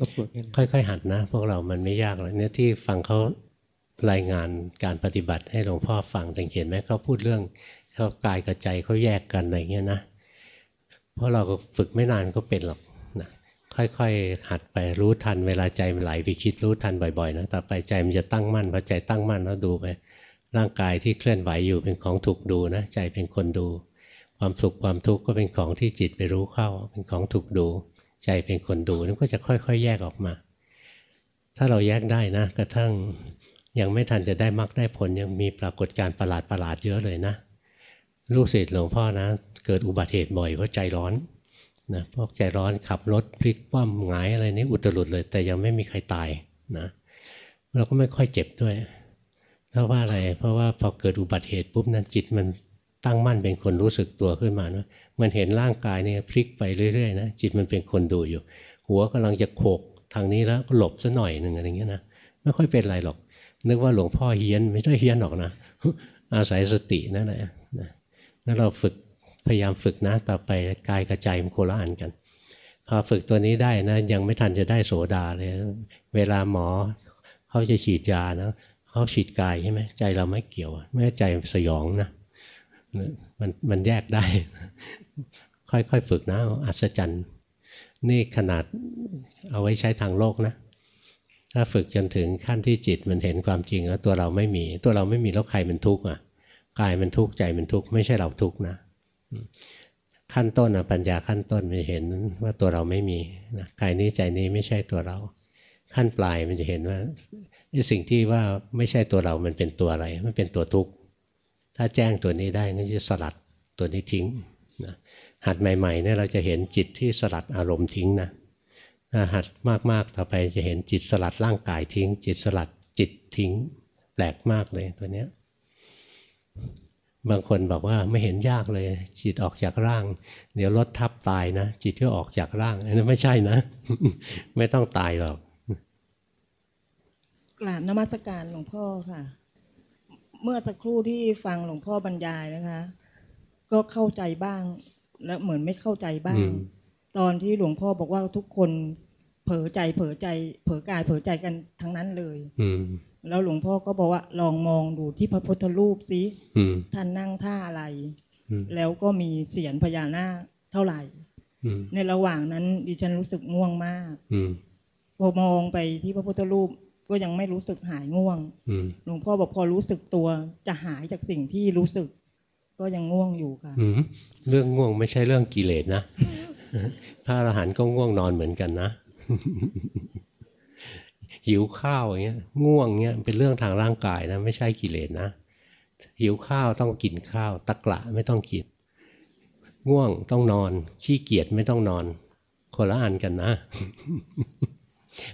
รบกวนแค่นั้นค่อยๆหัดนะ พวกเรามันไม่ยากหรอกเนี่ยที่ฟังเขารายงานการปฏิบัติให้หลวงพ่อฟังสังเกตไหมเขาพูดเรื่อง เขากายกับใจเขาแยกกันอะไรเงี้ยนะเพราะเราก็ฝึกไม่นานก็เป็นหรอกนะค่อยๆหัดไปรู้ทันเวลาใจมันไหลไปคิดรู้ทันบ่อยๆนะต่อไปใจมันจะตั้งมั่นพอใจตั้งมั่นแล้วดูไปร่างกายที่เคลื่อนไหวอยู่เป็นของถูกดูนะใจเป็นคนดู ความสุขความทุกข์ก็เป็นของที่จิตไปรู้เข้า เป็นของถูกดู ใจเป็นคนดูนั่นก็จะค่อยๆ แยกออกมา ถ้าเราแยกได้นะ กระทั่งยังไม่ทันจะได้มรรคได้ผลยังมีปรากฏการณ์ประหลาดประหลาดๆเยอะเลยนะ ลูกศิษย์หลวงพ่อนะ เกิดอุบัติเหตุบ่อยเพราะใจร้อนนะพวกใจร้อนขับรถพลิกคว่ำหงายอะไรนี่อุตรุดเลย แต่ยังไม่มีใครตายนะเราก็ไม่ค่อยเจ็บด้วยเพราะว่าอะไร เพราะว่าพอเกิดอุบัติเหตุปุ๊บนั้นจิตมันตั้งมั่นเป็นคนรู้สึกตัวขึ้นมานะมันเห็นร่างกายเนี่ยพลิกไปเรื่อยๆนะจิตมันเป็นคนดูอยู่ หัวกำลังจะโขกทางนี้แล้วก็หลบซะหน่อยหนึ่งอะไรเงี้ยนะไม่ค่อยเป็นไรหรอก นึกว่าหลวงพ่อเฮี้ยนไม่ได้เฮี้ยนหรอกนะอาศัยสตินั่นแหละ แล้วเราฝึกพยายามฝึกนะต่อไปกายกับใจมันโคละอันกัน พอฝึกตัวนี้ได้นะยังไม่ทันจะได้โสดาเลย เวลาหมอเขาจะฉีดยานะเขาฉีดกายใช่ไหมใจเราไม่เกี่ยวไม่ใจสยองนะมันมันแยกได้ ค่อยๆฝึกนะอัศจรรย์นี่ขนาดเอาไว้ใช้ทางโลกนะ ถ้าฝึกจนถึงขั้นที่จิตมันเห็นความจริงแล้วตัวเราไม่มี ตัวเราไม่มีแล้วใครมันทุกข์อะ กายมันทุกข์ใจมันทุกข์ไม่ใช่เราทุกข์นะขั้นต้นอะปัญญาขั้นต้นมันจะเห็นว่าตัวเราไม่มีนะกายนี้ใจนี้ไม่ใช่ตัวเรา ขั้นปลายมันจะเห็นว่าสิ่งที่ว่าไม่ใช่ตัวเรา มันเป็นตัวอะไร มันเป็นตัวทุกข์ถ้าแจ้งตัวนี้ได้ก็จะสลัดตัวนี้ทิ้งนะหัดใหม่ๆเนี่ยเราจะเห็นจิตที่สลัดอารมณ์ทิ้งนะถ้าหัดมากๆต่อไปจะเห็นจิตสลัดร่างกายทิ้ง จิตสลัดจิตทิ้ง แปลกมากเลยตัวเนี้ย บางคนบอกว่าไม่เห็นยากเลย จิตออกจากร่าง เดี๋ยวรถทับตายนะ จิตก็ออกจากร่างอันนั้นไม่ใช่นะ ไม่ต้องตายหรอกกราบนมัสการหลวงพ่อค่ะ เมื่อสักครู่ที่ฟังหลวงพ่อบรรยายนะคะ ก็เข้าใจบ้าง และเหมือนไม่เข้าใจบ้าง ตอนที่หลวงพ่อบอกว่าทุกคนเผลอใจเผลอใจ เผลอกายเผลอใจกันทั้งนั้นเลย อืม แล้วหลวงพ่อก็บอกว่า ลองมองดูที่พระพุทธรูปสิอืมท่านนั่งท่าอะไรอืมแล้วก็มีเสียนพญานาคเท่าไหร่อืมในระหว่างนั้นดิฉันรู้สึกง่วงมากอืมพอมองไปที่พระพุทธรูปก็ยังไม่รู้สึกหายง่วงอืมหลวงพ่อบอกพอรู้สึกตัวจะหายจากสิ่งที่รู้สึก ก็ยังง่วงอยู่ค่ะอืมเรื่องง่วงไม่ใช่เรื่องกิเลสนะพระอรหันต์ก็ง่วงนอนเหมือนกันนะ หิวข้าวอย่างเงี้ยง่วงเงี้ยเป็นเรื่องทางร่างกายนะไม่ใช่กิเลสนะหิวข้าวต้องกินข้าว ตะกละไม่ต้องกินง่วงต้องนอน ขี้เกียจไม่ต้องนอน คนละอันกันนะ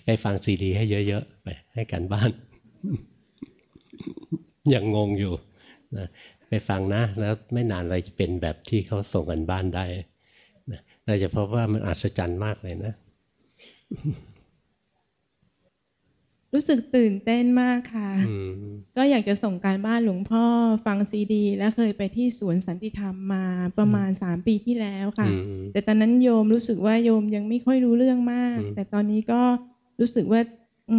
ไปฟังซีดีให้เยอะๆไปให้กันบ้าน ยังงงอยู่นะไปฟังนะ แล้วไม่นานเราจะเป็นแบบที่เขาส่งกันบ้านได้นะเราจะพบว่ามันอัศจรรย์มากเลยนะ รู้สึกตื่นเต้นมากค่ะอืมก็อยากจะส่งการบ้านหลวงพ่อฟังซีดี และเคยไปที่สวนสันติธรรมมาประมาณสามปีที่แล้วค่ะอืมแต่ตอนนั้นโยมรู้สึกว่าโยมยังไม่ค่อยรู้เรื่องมากอืมแต่ตอนนี้ก็รู้สึกว่า อื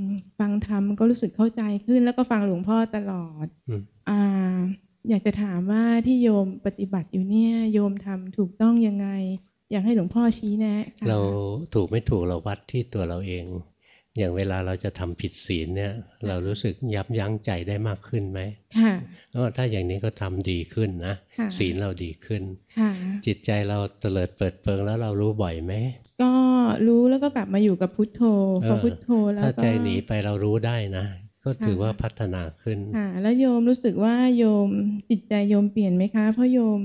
ม ฟังธรรมก็รู้สึกเข้าใจขึ้น แล้วก็ฟังหลวงพ่อตลอดอืมอ่า อยากจะถามว่าที่โยมปฏิบัติอยู่เนี่ย โยมทำถูกต้องยังไง อยากให้หลวงพ่อชี้แนะค่ะเราถูกไม่ถูกเราวัดที่ตัวเราเอง อย่างเวลาเราจะทำผิดศีลเนี่ย เรารู้สึกยับยั้งใจได้มากขึ้นไหมค่ะแล้วถ้าอย่างนี้ก็ทำดีขึ้นนะค่ะศีลเราดีขึ้นค่ะจิตใจเราเตลิดเปิดเปิงแล้วเรารู้บ่อยไหมก็รู้แล้วก็กลับมาอยู่กับพุทโธพอพุทโธแล้วถ้าก็ใจหนีไปเรารู้ได้นะ ก็ถือค่ะว่าพัฒนาขึ้นค่ะแล้วโยมรู้สึกว่าโยมจิตใจโยมเปลี่ยนไหมคะ เพราะโยม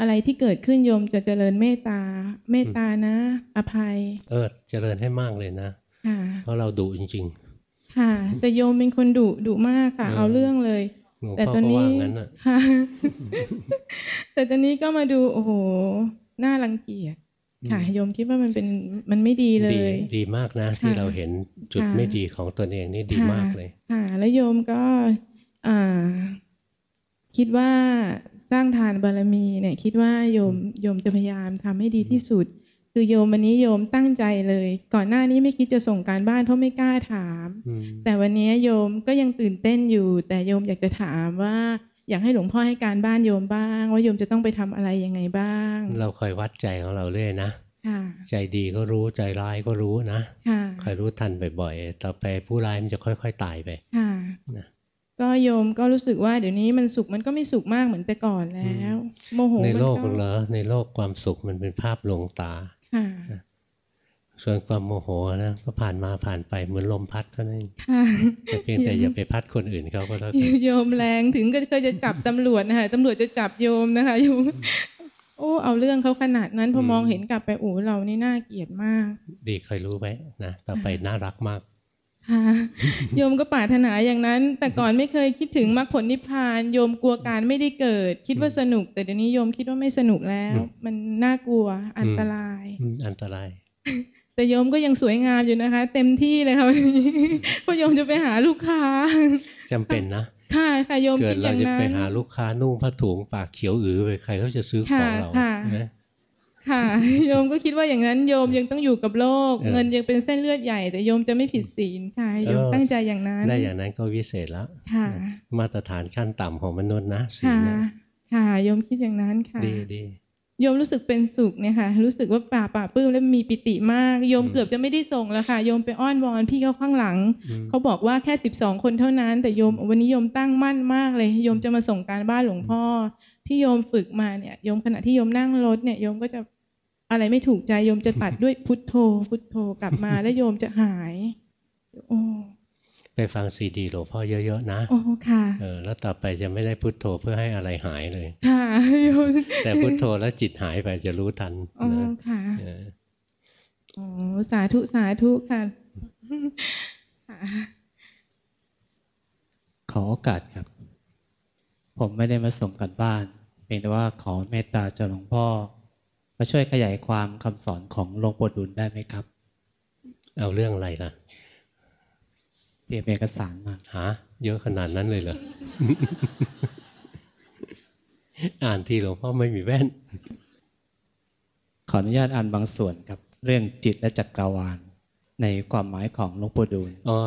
อะไรที่เกิดขึ้นโยมจะเจริญเมตตาเมตตานะ อภัย เออเจริญให้มากเลยนะค่ะ เพราะเราดุจริงค่ะ แต่โยมเป็นคนดุดุมากค่ะ เออเอาเรื่องเลยหลวงพ่อแต่ตอนนี้ก็ว่างั้นน่ะค่ะแต่ตอนนี้ก็มาดูโอ้โหน่ารังเกียจค่ะโยมคิดว่ามันเป็นมันไม่ดีเลดียดีมากนะ ที่ค่ะเราเห็นจุดค่ะไม่ดีของตนเองนี่ดีค่ะมากเลย ค่ะ แล้วโยมก็อ่าคิดว่าสร้างทานบารมีเนี่ย คิดว่าโยมโยมจะพยายามทำให้ดีที่สุด คือโยมวันนี้โยมตั้งใจเลย ก่อนหน้านี้ไม่คิดจะส่งการบ้านเพราะไม่กล้าถามอืมแต่วันนี้โยมก็ยังตื่นเต้นอยู่ แต่โยมอยากจะถามว่า อยากให้หลวงพ่อให้การบ้านโยมบ้าง ว่าโยมจะต้องไปทำอะไรยังไงบ้าง เราคอยวัดใจของเราเรื่อยนะค่ะใจดีก็รู้ใจร้ายก็รู้นะค่ะคอยรู้ทันบ่อยๆ ต่อไปผู้ร้ายมันจะค่อย ๆ ตายไปค่ะนะก็โยมก็รู้สึกว่าเดี๋ยวนี้มันสุขมันก็ไม่สุขมากเหมือนแต่ก่อนแล้ว โมโหในมันโลกก็เหรอในโลกความสุขมันเป็นภาพลวงตาค่ะ ส่วนความโมโหนะก็ผ่านมาผ่านไปเหมือนลมพัดเท่านั้นเองค่ะแต่เพียงแต่อย่าไปพัดคนอื่นเขาก็แล้วกันโยมแรงถึงก็เคยจะจับตำรวจนะคะตำรวจจะจับโยมนะคะโยมโอ้เอาเรื่องเขาขนาดนั้นพอมองเห็นกลับไปโอ้เรานี่น่าเกลียดมาก ดีคอยรู้ไว้นะต่อไปน่ารักมากค่ะ โยมก็ปรารถนาอย่างนั้น แต่ก่อนไม่เคยคิดถึงมรรคผลนิพพานโยมกลัวการไม่ได้เกิด คิดว่าสนุก แต่เดี๋ยวนี้โยมคิดว่าไม่สนุกแล้วอืมมันน่ากลัวอันตรายอืมอันตราย แต่โยมก็ยังสวยงามอยู่นะคะ เต็มที่เลยค่ะวันนี้เพราะโยมจะไปหาลูกค้าจำเป็นนะค่ะค่ะโยมเกิคิดดอเราย่างจะนั้ไปนหาลูกค้านุ่งผ้าถุงปากเขียวอือไปใครเขาจะซื้อของเราค่ะใช่ไหม ค่ะ โยมก็คิดว่าอย่างนั้นโยมยังต้องอยู่กับโลกเออเงินยังเป็นเส้นเลือดใหญ่ แต่โยมจะไม่ผิดศีลค่ะโยมเออตั้งใจอย่างนั้น ได้อย่างนั้นก็วิเศษแล้วค่ะมาตรฐานขั้นต่ำของมนุษย์นะศีลค่ะนะค่ะโยมคิดอย่างนั้นค่ะ ดีดีโยมรู้สึกเป็นสุขเนี่ยค่ะ รู้สึกว่าป่าป่าปลื้มและมีปิติมาก โยมเกือบจะไม่ได้ส่งแล้วค่ะ โยมไปอ้อนวอนพี่เขาข้างหลังอืมเขาบอกว่าแค่สิบสองคนเท่านั้น แต่โยมวันนี้โยมตั้งมั่นมากเลย โยมจะมาส่งการบ้านหลวงพ่อที่โยมฝึกมาเนี่ย โยมขณะที่โยมนั่งรถเนี่ย โยมก็จะ อะไรไม่ถูกใจโยมจะตัดด้วยพุทโธ พุทโธกลับมาแล้วโยมจะหาย โอ้ไปฟังซีดีหลวงพ่อเยอะ ๆ นะโอ้ค่ะเออแล้วต่อไปจะไม่ได้พุทโธเพื่อให้อะไรหายเลย ค่ะโยมแต่พุทโธแล้วจิตหายไปจะรู้ทันอ๋อนะค่ะเอออ๋อสาธุสาธุค่ะค่ะขอโอกาสครับ ผมไม่ได้มาส่งกันบ้านเพียงแต่ว่าขอเมตตาจากหลวงพ่อ มาช่วยขยายความคำสอนของหลวงปู่ดุลได้ไหมครับ เอาเรื่องอะไรล่ะเตรียมเอกสารมาหาเยอะขนาดนั้นเลยเหรอ อ่านทีหลวงพ่อไม่มีแว่น ขออนุญาตอ่านบางส่วนครับ เรื่องจิตและจักรวาล ในความหมายของหลวงปู่ดูลอ๋อ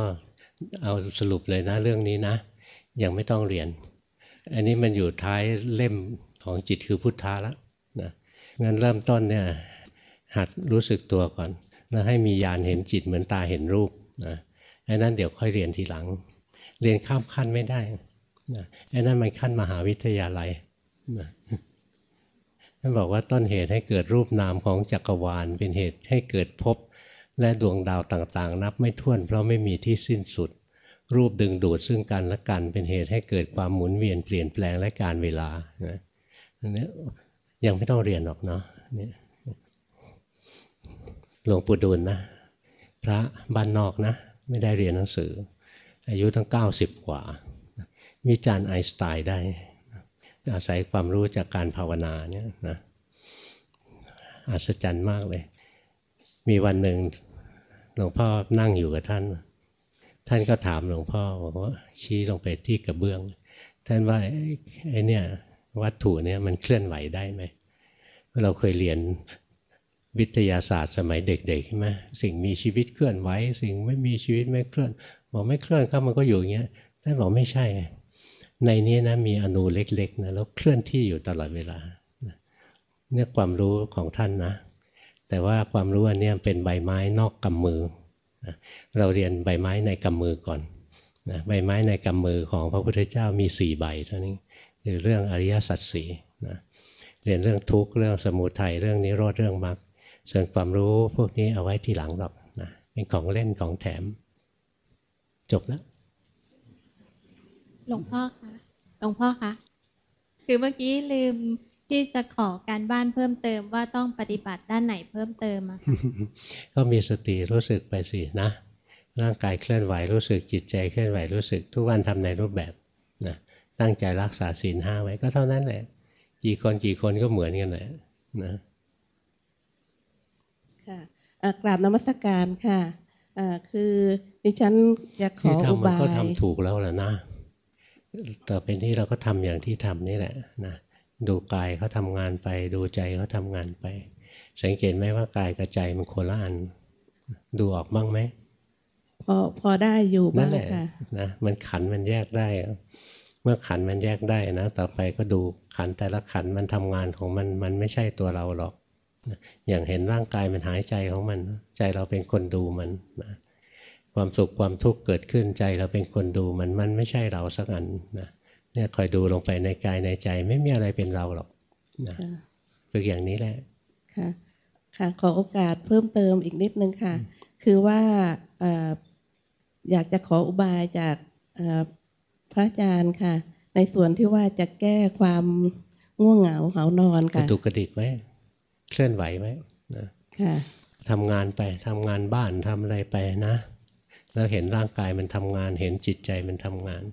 เอาสรุปเลยนะเรื่องนี้นะ ยังไม่ต้องเรียน อันนี้มันอยู่ท้ายเล่มของจิตคือพุทธะแล้วนะ งั้นเริ่มต้นเนี่ยหัดรู้สึกตัวก่อนแล้วให้มียานเห็นจิตเหมือนตาเห็นรูปนะไอันนั้นเดี๋ยวค่อยเรียนทีหลัง เรียนข้ามขั้นไม่ได้นะไอันนั้นมันขั้นมหาวิทยาลัยนะท่านบอกว่าต้นเหตุให้เกิดรูปนามของจักรวาล เป็นเหตุให้เกิดภพและดวงดาวต่างๆ นับไม่ถ้วน เพราะไม่มีที่สิ้นสุด รูปดึงดูดซึ่งกันและกัน เป็นเหตุให้เกิดความหมุนเวียนเปลี่ยนแปลงและการเวลานะนนี้ ยังไม่ต้องเรียนหรอกเนาะเนี่ยหลวงปู่ดูลนะ พระบ้านนอกนะ ไม่ได้เรียนหนังสือ อายุตั้ง 90 กว่า วิจารณ์ไอสไตน์ได้ อาศัยความรู้จากการภาวนาเนี่ยนะอัศจรรย์มากเลย มีวันหนึ่งหลวงพ่อนั่งอยู่กับท่าน ท่านก็ถามหลวงพ่อบอกว่าชี้ลงไปที่กระเบื้อง ท่านว่าไอ้เนี่ย วัตถุเนี่ยมันเคลื่อนไหวได้ไหมเราเคยเรียนวิทยาศาสตร์สมัยเด็กๆใช่ไหมสิ่งมีชีวิตเคลื่อนไหว สิ่งไม่มีชีวิตไม่เคลื่อน บอกไม่เคลื่อนครับมันก็อยู่อย่างเงี้ยท่านบอกไม่ใช่ ในนี้นะมีอนูเล็กๆนะแล้วเคลื่อนที่อยู่ตลอดเวลาเนี่ยความรู้ของท่านนะ แต่ว่าความรู้อันนี้เป็นใบไม้นอกกำมือนะเราเรียนใบไม้ในกำมือก่อนนะใบไม้ในกำมือของพระพุทธเจ้ามีสี่ใบเท่านี้ คือเรื่องอริยสัจสี่นะเรียนเรื่องทุกข์เรื่องสมุทัยเรื่องนิโรธเรื่องมรรคส่วนความรู้พวกนี้เอาไว้ทีหลังหรอกนะเป็นของเล่นของแถม จบแล้วหลวงพ่อคะหลวงพ่อคะคือเมื่อกี้ลืมที่จะขอการบ้านเพิ่มเติมว่าต้องปฏิบัติด้านไหนเพิ่มเติมอะค่ะก็มีสติรู้สึกไปสินะ ร่างกายเคลื่อนไหวรู้สึกจิตใจเคลื่อนไหวรู้สึกทุกวันทำในรูปแบบนะ ตั้งใจรักษาศีลห้าไว้ก็เท่านั้นแหละ กี่คนกี่คนก็เหมือนกันแหละนะค่ะเอ่อกราบนมัสการค่ะเอ่อคือดิฉันจะขอที่อุทำมันบายก็ทำถูกแล้วแหละนะต่อไปนี้เราก็ทำอย่างที่ทำนี่แหละนะดูกายเขาทำงานไป ดูใจเขาทำงานไป สังเกตไหมว่ากายกับใจมันคนละอัน ดูออกบ้างไหมพอพอได้อยู่นั่บ้านงแหละค่ะนะมันขันมันแยกได้ เมื่อขันมันแยกได้นะ ต่อไปก็ดูขันแต่ละขันมันทำงานของมันมันไม่ใช่ตัวเราหรอกนะอย่างเห็นร่างกายมันหายใจของมัน ใจเราเป็นคนดูมันนะความสุขความทุกข์เกิดขึ้นใจเราเป็นคนดูมันมันไม่ใช่เราสักอันนะเนี่ยคอยดูลงไปในกายในใจไม่มีอะไรเป็นเราหรอกนะค่ะฝึกอย่างนี้แหละค่ะค่ะขอโอกาสเพิ่มเติมอีกนิดนึงค่ะ คือว่าเอ่ออยากจะขออุบายจากเอ่อ พระอาจารย์ค่ะ ในส่วนที่ว่าจะแก้ความง่วงเหงาเหานอนกระค่ะตุกกระดิกไว้เคลื่อนไหวไว้นะค่ะทำงานไปทำงานบ้านทำอะไรไปนะ แล้วเห็นร่างกายมันทำงาน เห็นจิตใจมันทำงาน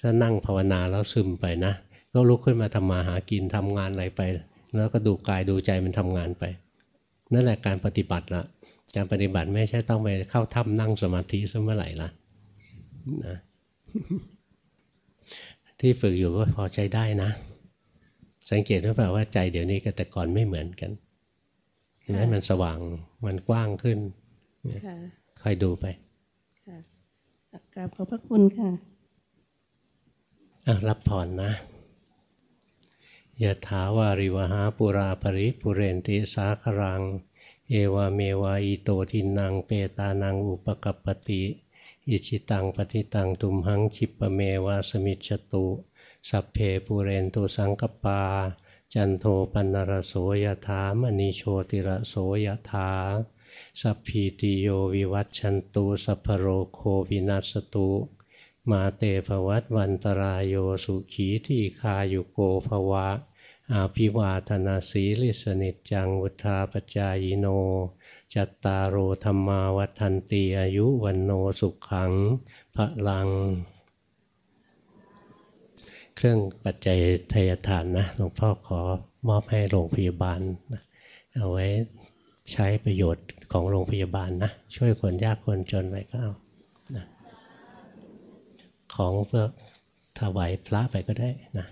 ถ้านั่งภาวนาแล้วซึมไปนะ ก็ลุกขึ้นมาทำมาหากินทำงานอะไรไป แล้วก็ดูกายดูใจมันทำงานไป นั่นแหละการปฏิบัติละการปฏิบัติไม่ใช่ต้องไปเข้าถ้ำนั่งสมาธิซะเมื่อไหร่ละนะ ที่ฝึกอยู่ก็พอใจได้นะ สังเกตหรือเปล่าว่าใจเดี๋ยวนี้กับแต่ก่อนไม่เหมือนกันเห็นไหมมันสว่างมันกว้างขึ้นค่ะคอยดูไปค่ะกราบขอบพระคุณค่ะอะรับพรนะยะถาวาริวหาปุราปริปุเรนติสาครัง เอวาเมวาอิโตทินังเปตานังอุปกัปปติ อิชิตังปฏิตังตุมหังคิปะเมวาสมิจตุ สัพเพปุเรนตุสังกปา จันโทปันนรโสยถามณีโชติระโสยถาสัพพีติโยวิวัตชันตุสัพพโรโควินัสตุ มาเตภวัตวันตรายโยสุขีที่คายุโกภวะ อาภิวาธนาสีลิสนิจจังวุธาปจายโน จัตตารโอธรรมาวัฏันตีอายุวันโนสุขขังพระลัง เครื่องปัจจัยทยทานนะหลวงพ่อขอมอบให้โรงพยาบาลนะเอาไว้ใช้ประโยชน์ของโรงพยาบาลนะ ช่วยคนยากคนจนอะไรก็เอานะของเพื่อถวายพระไปก็ได้นะ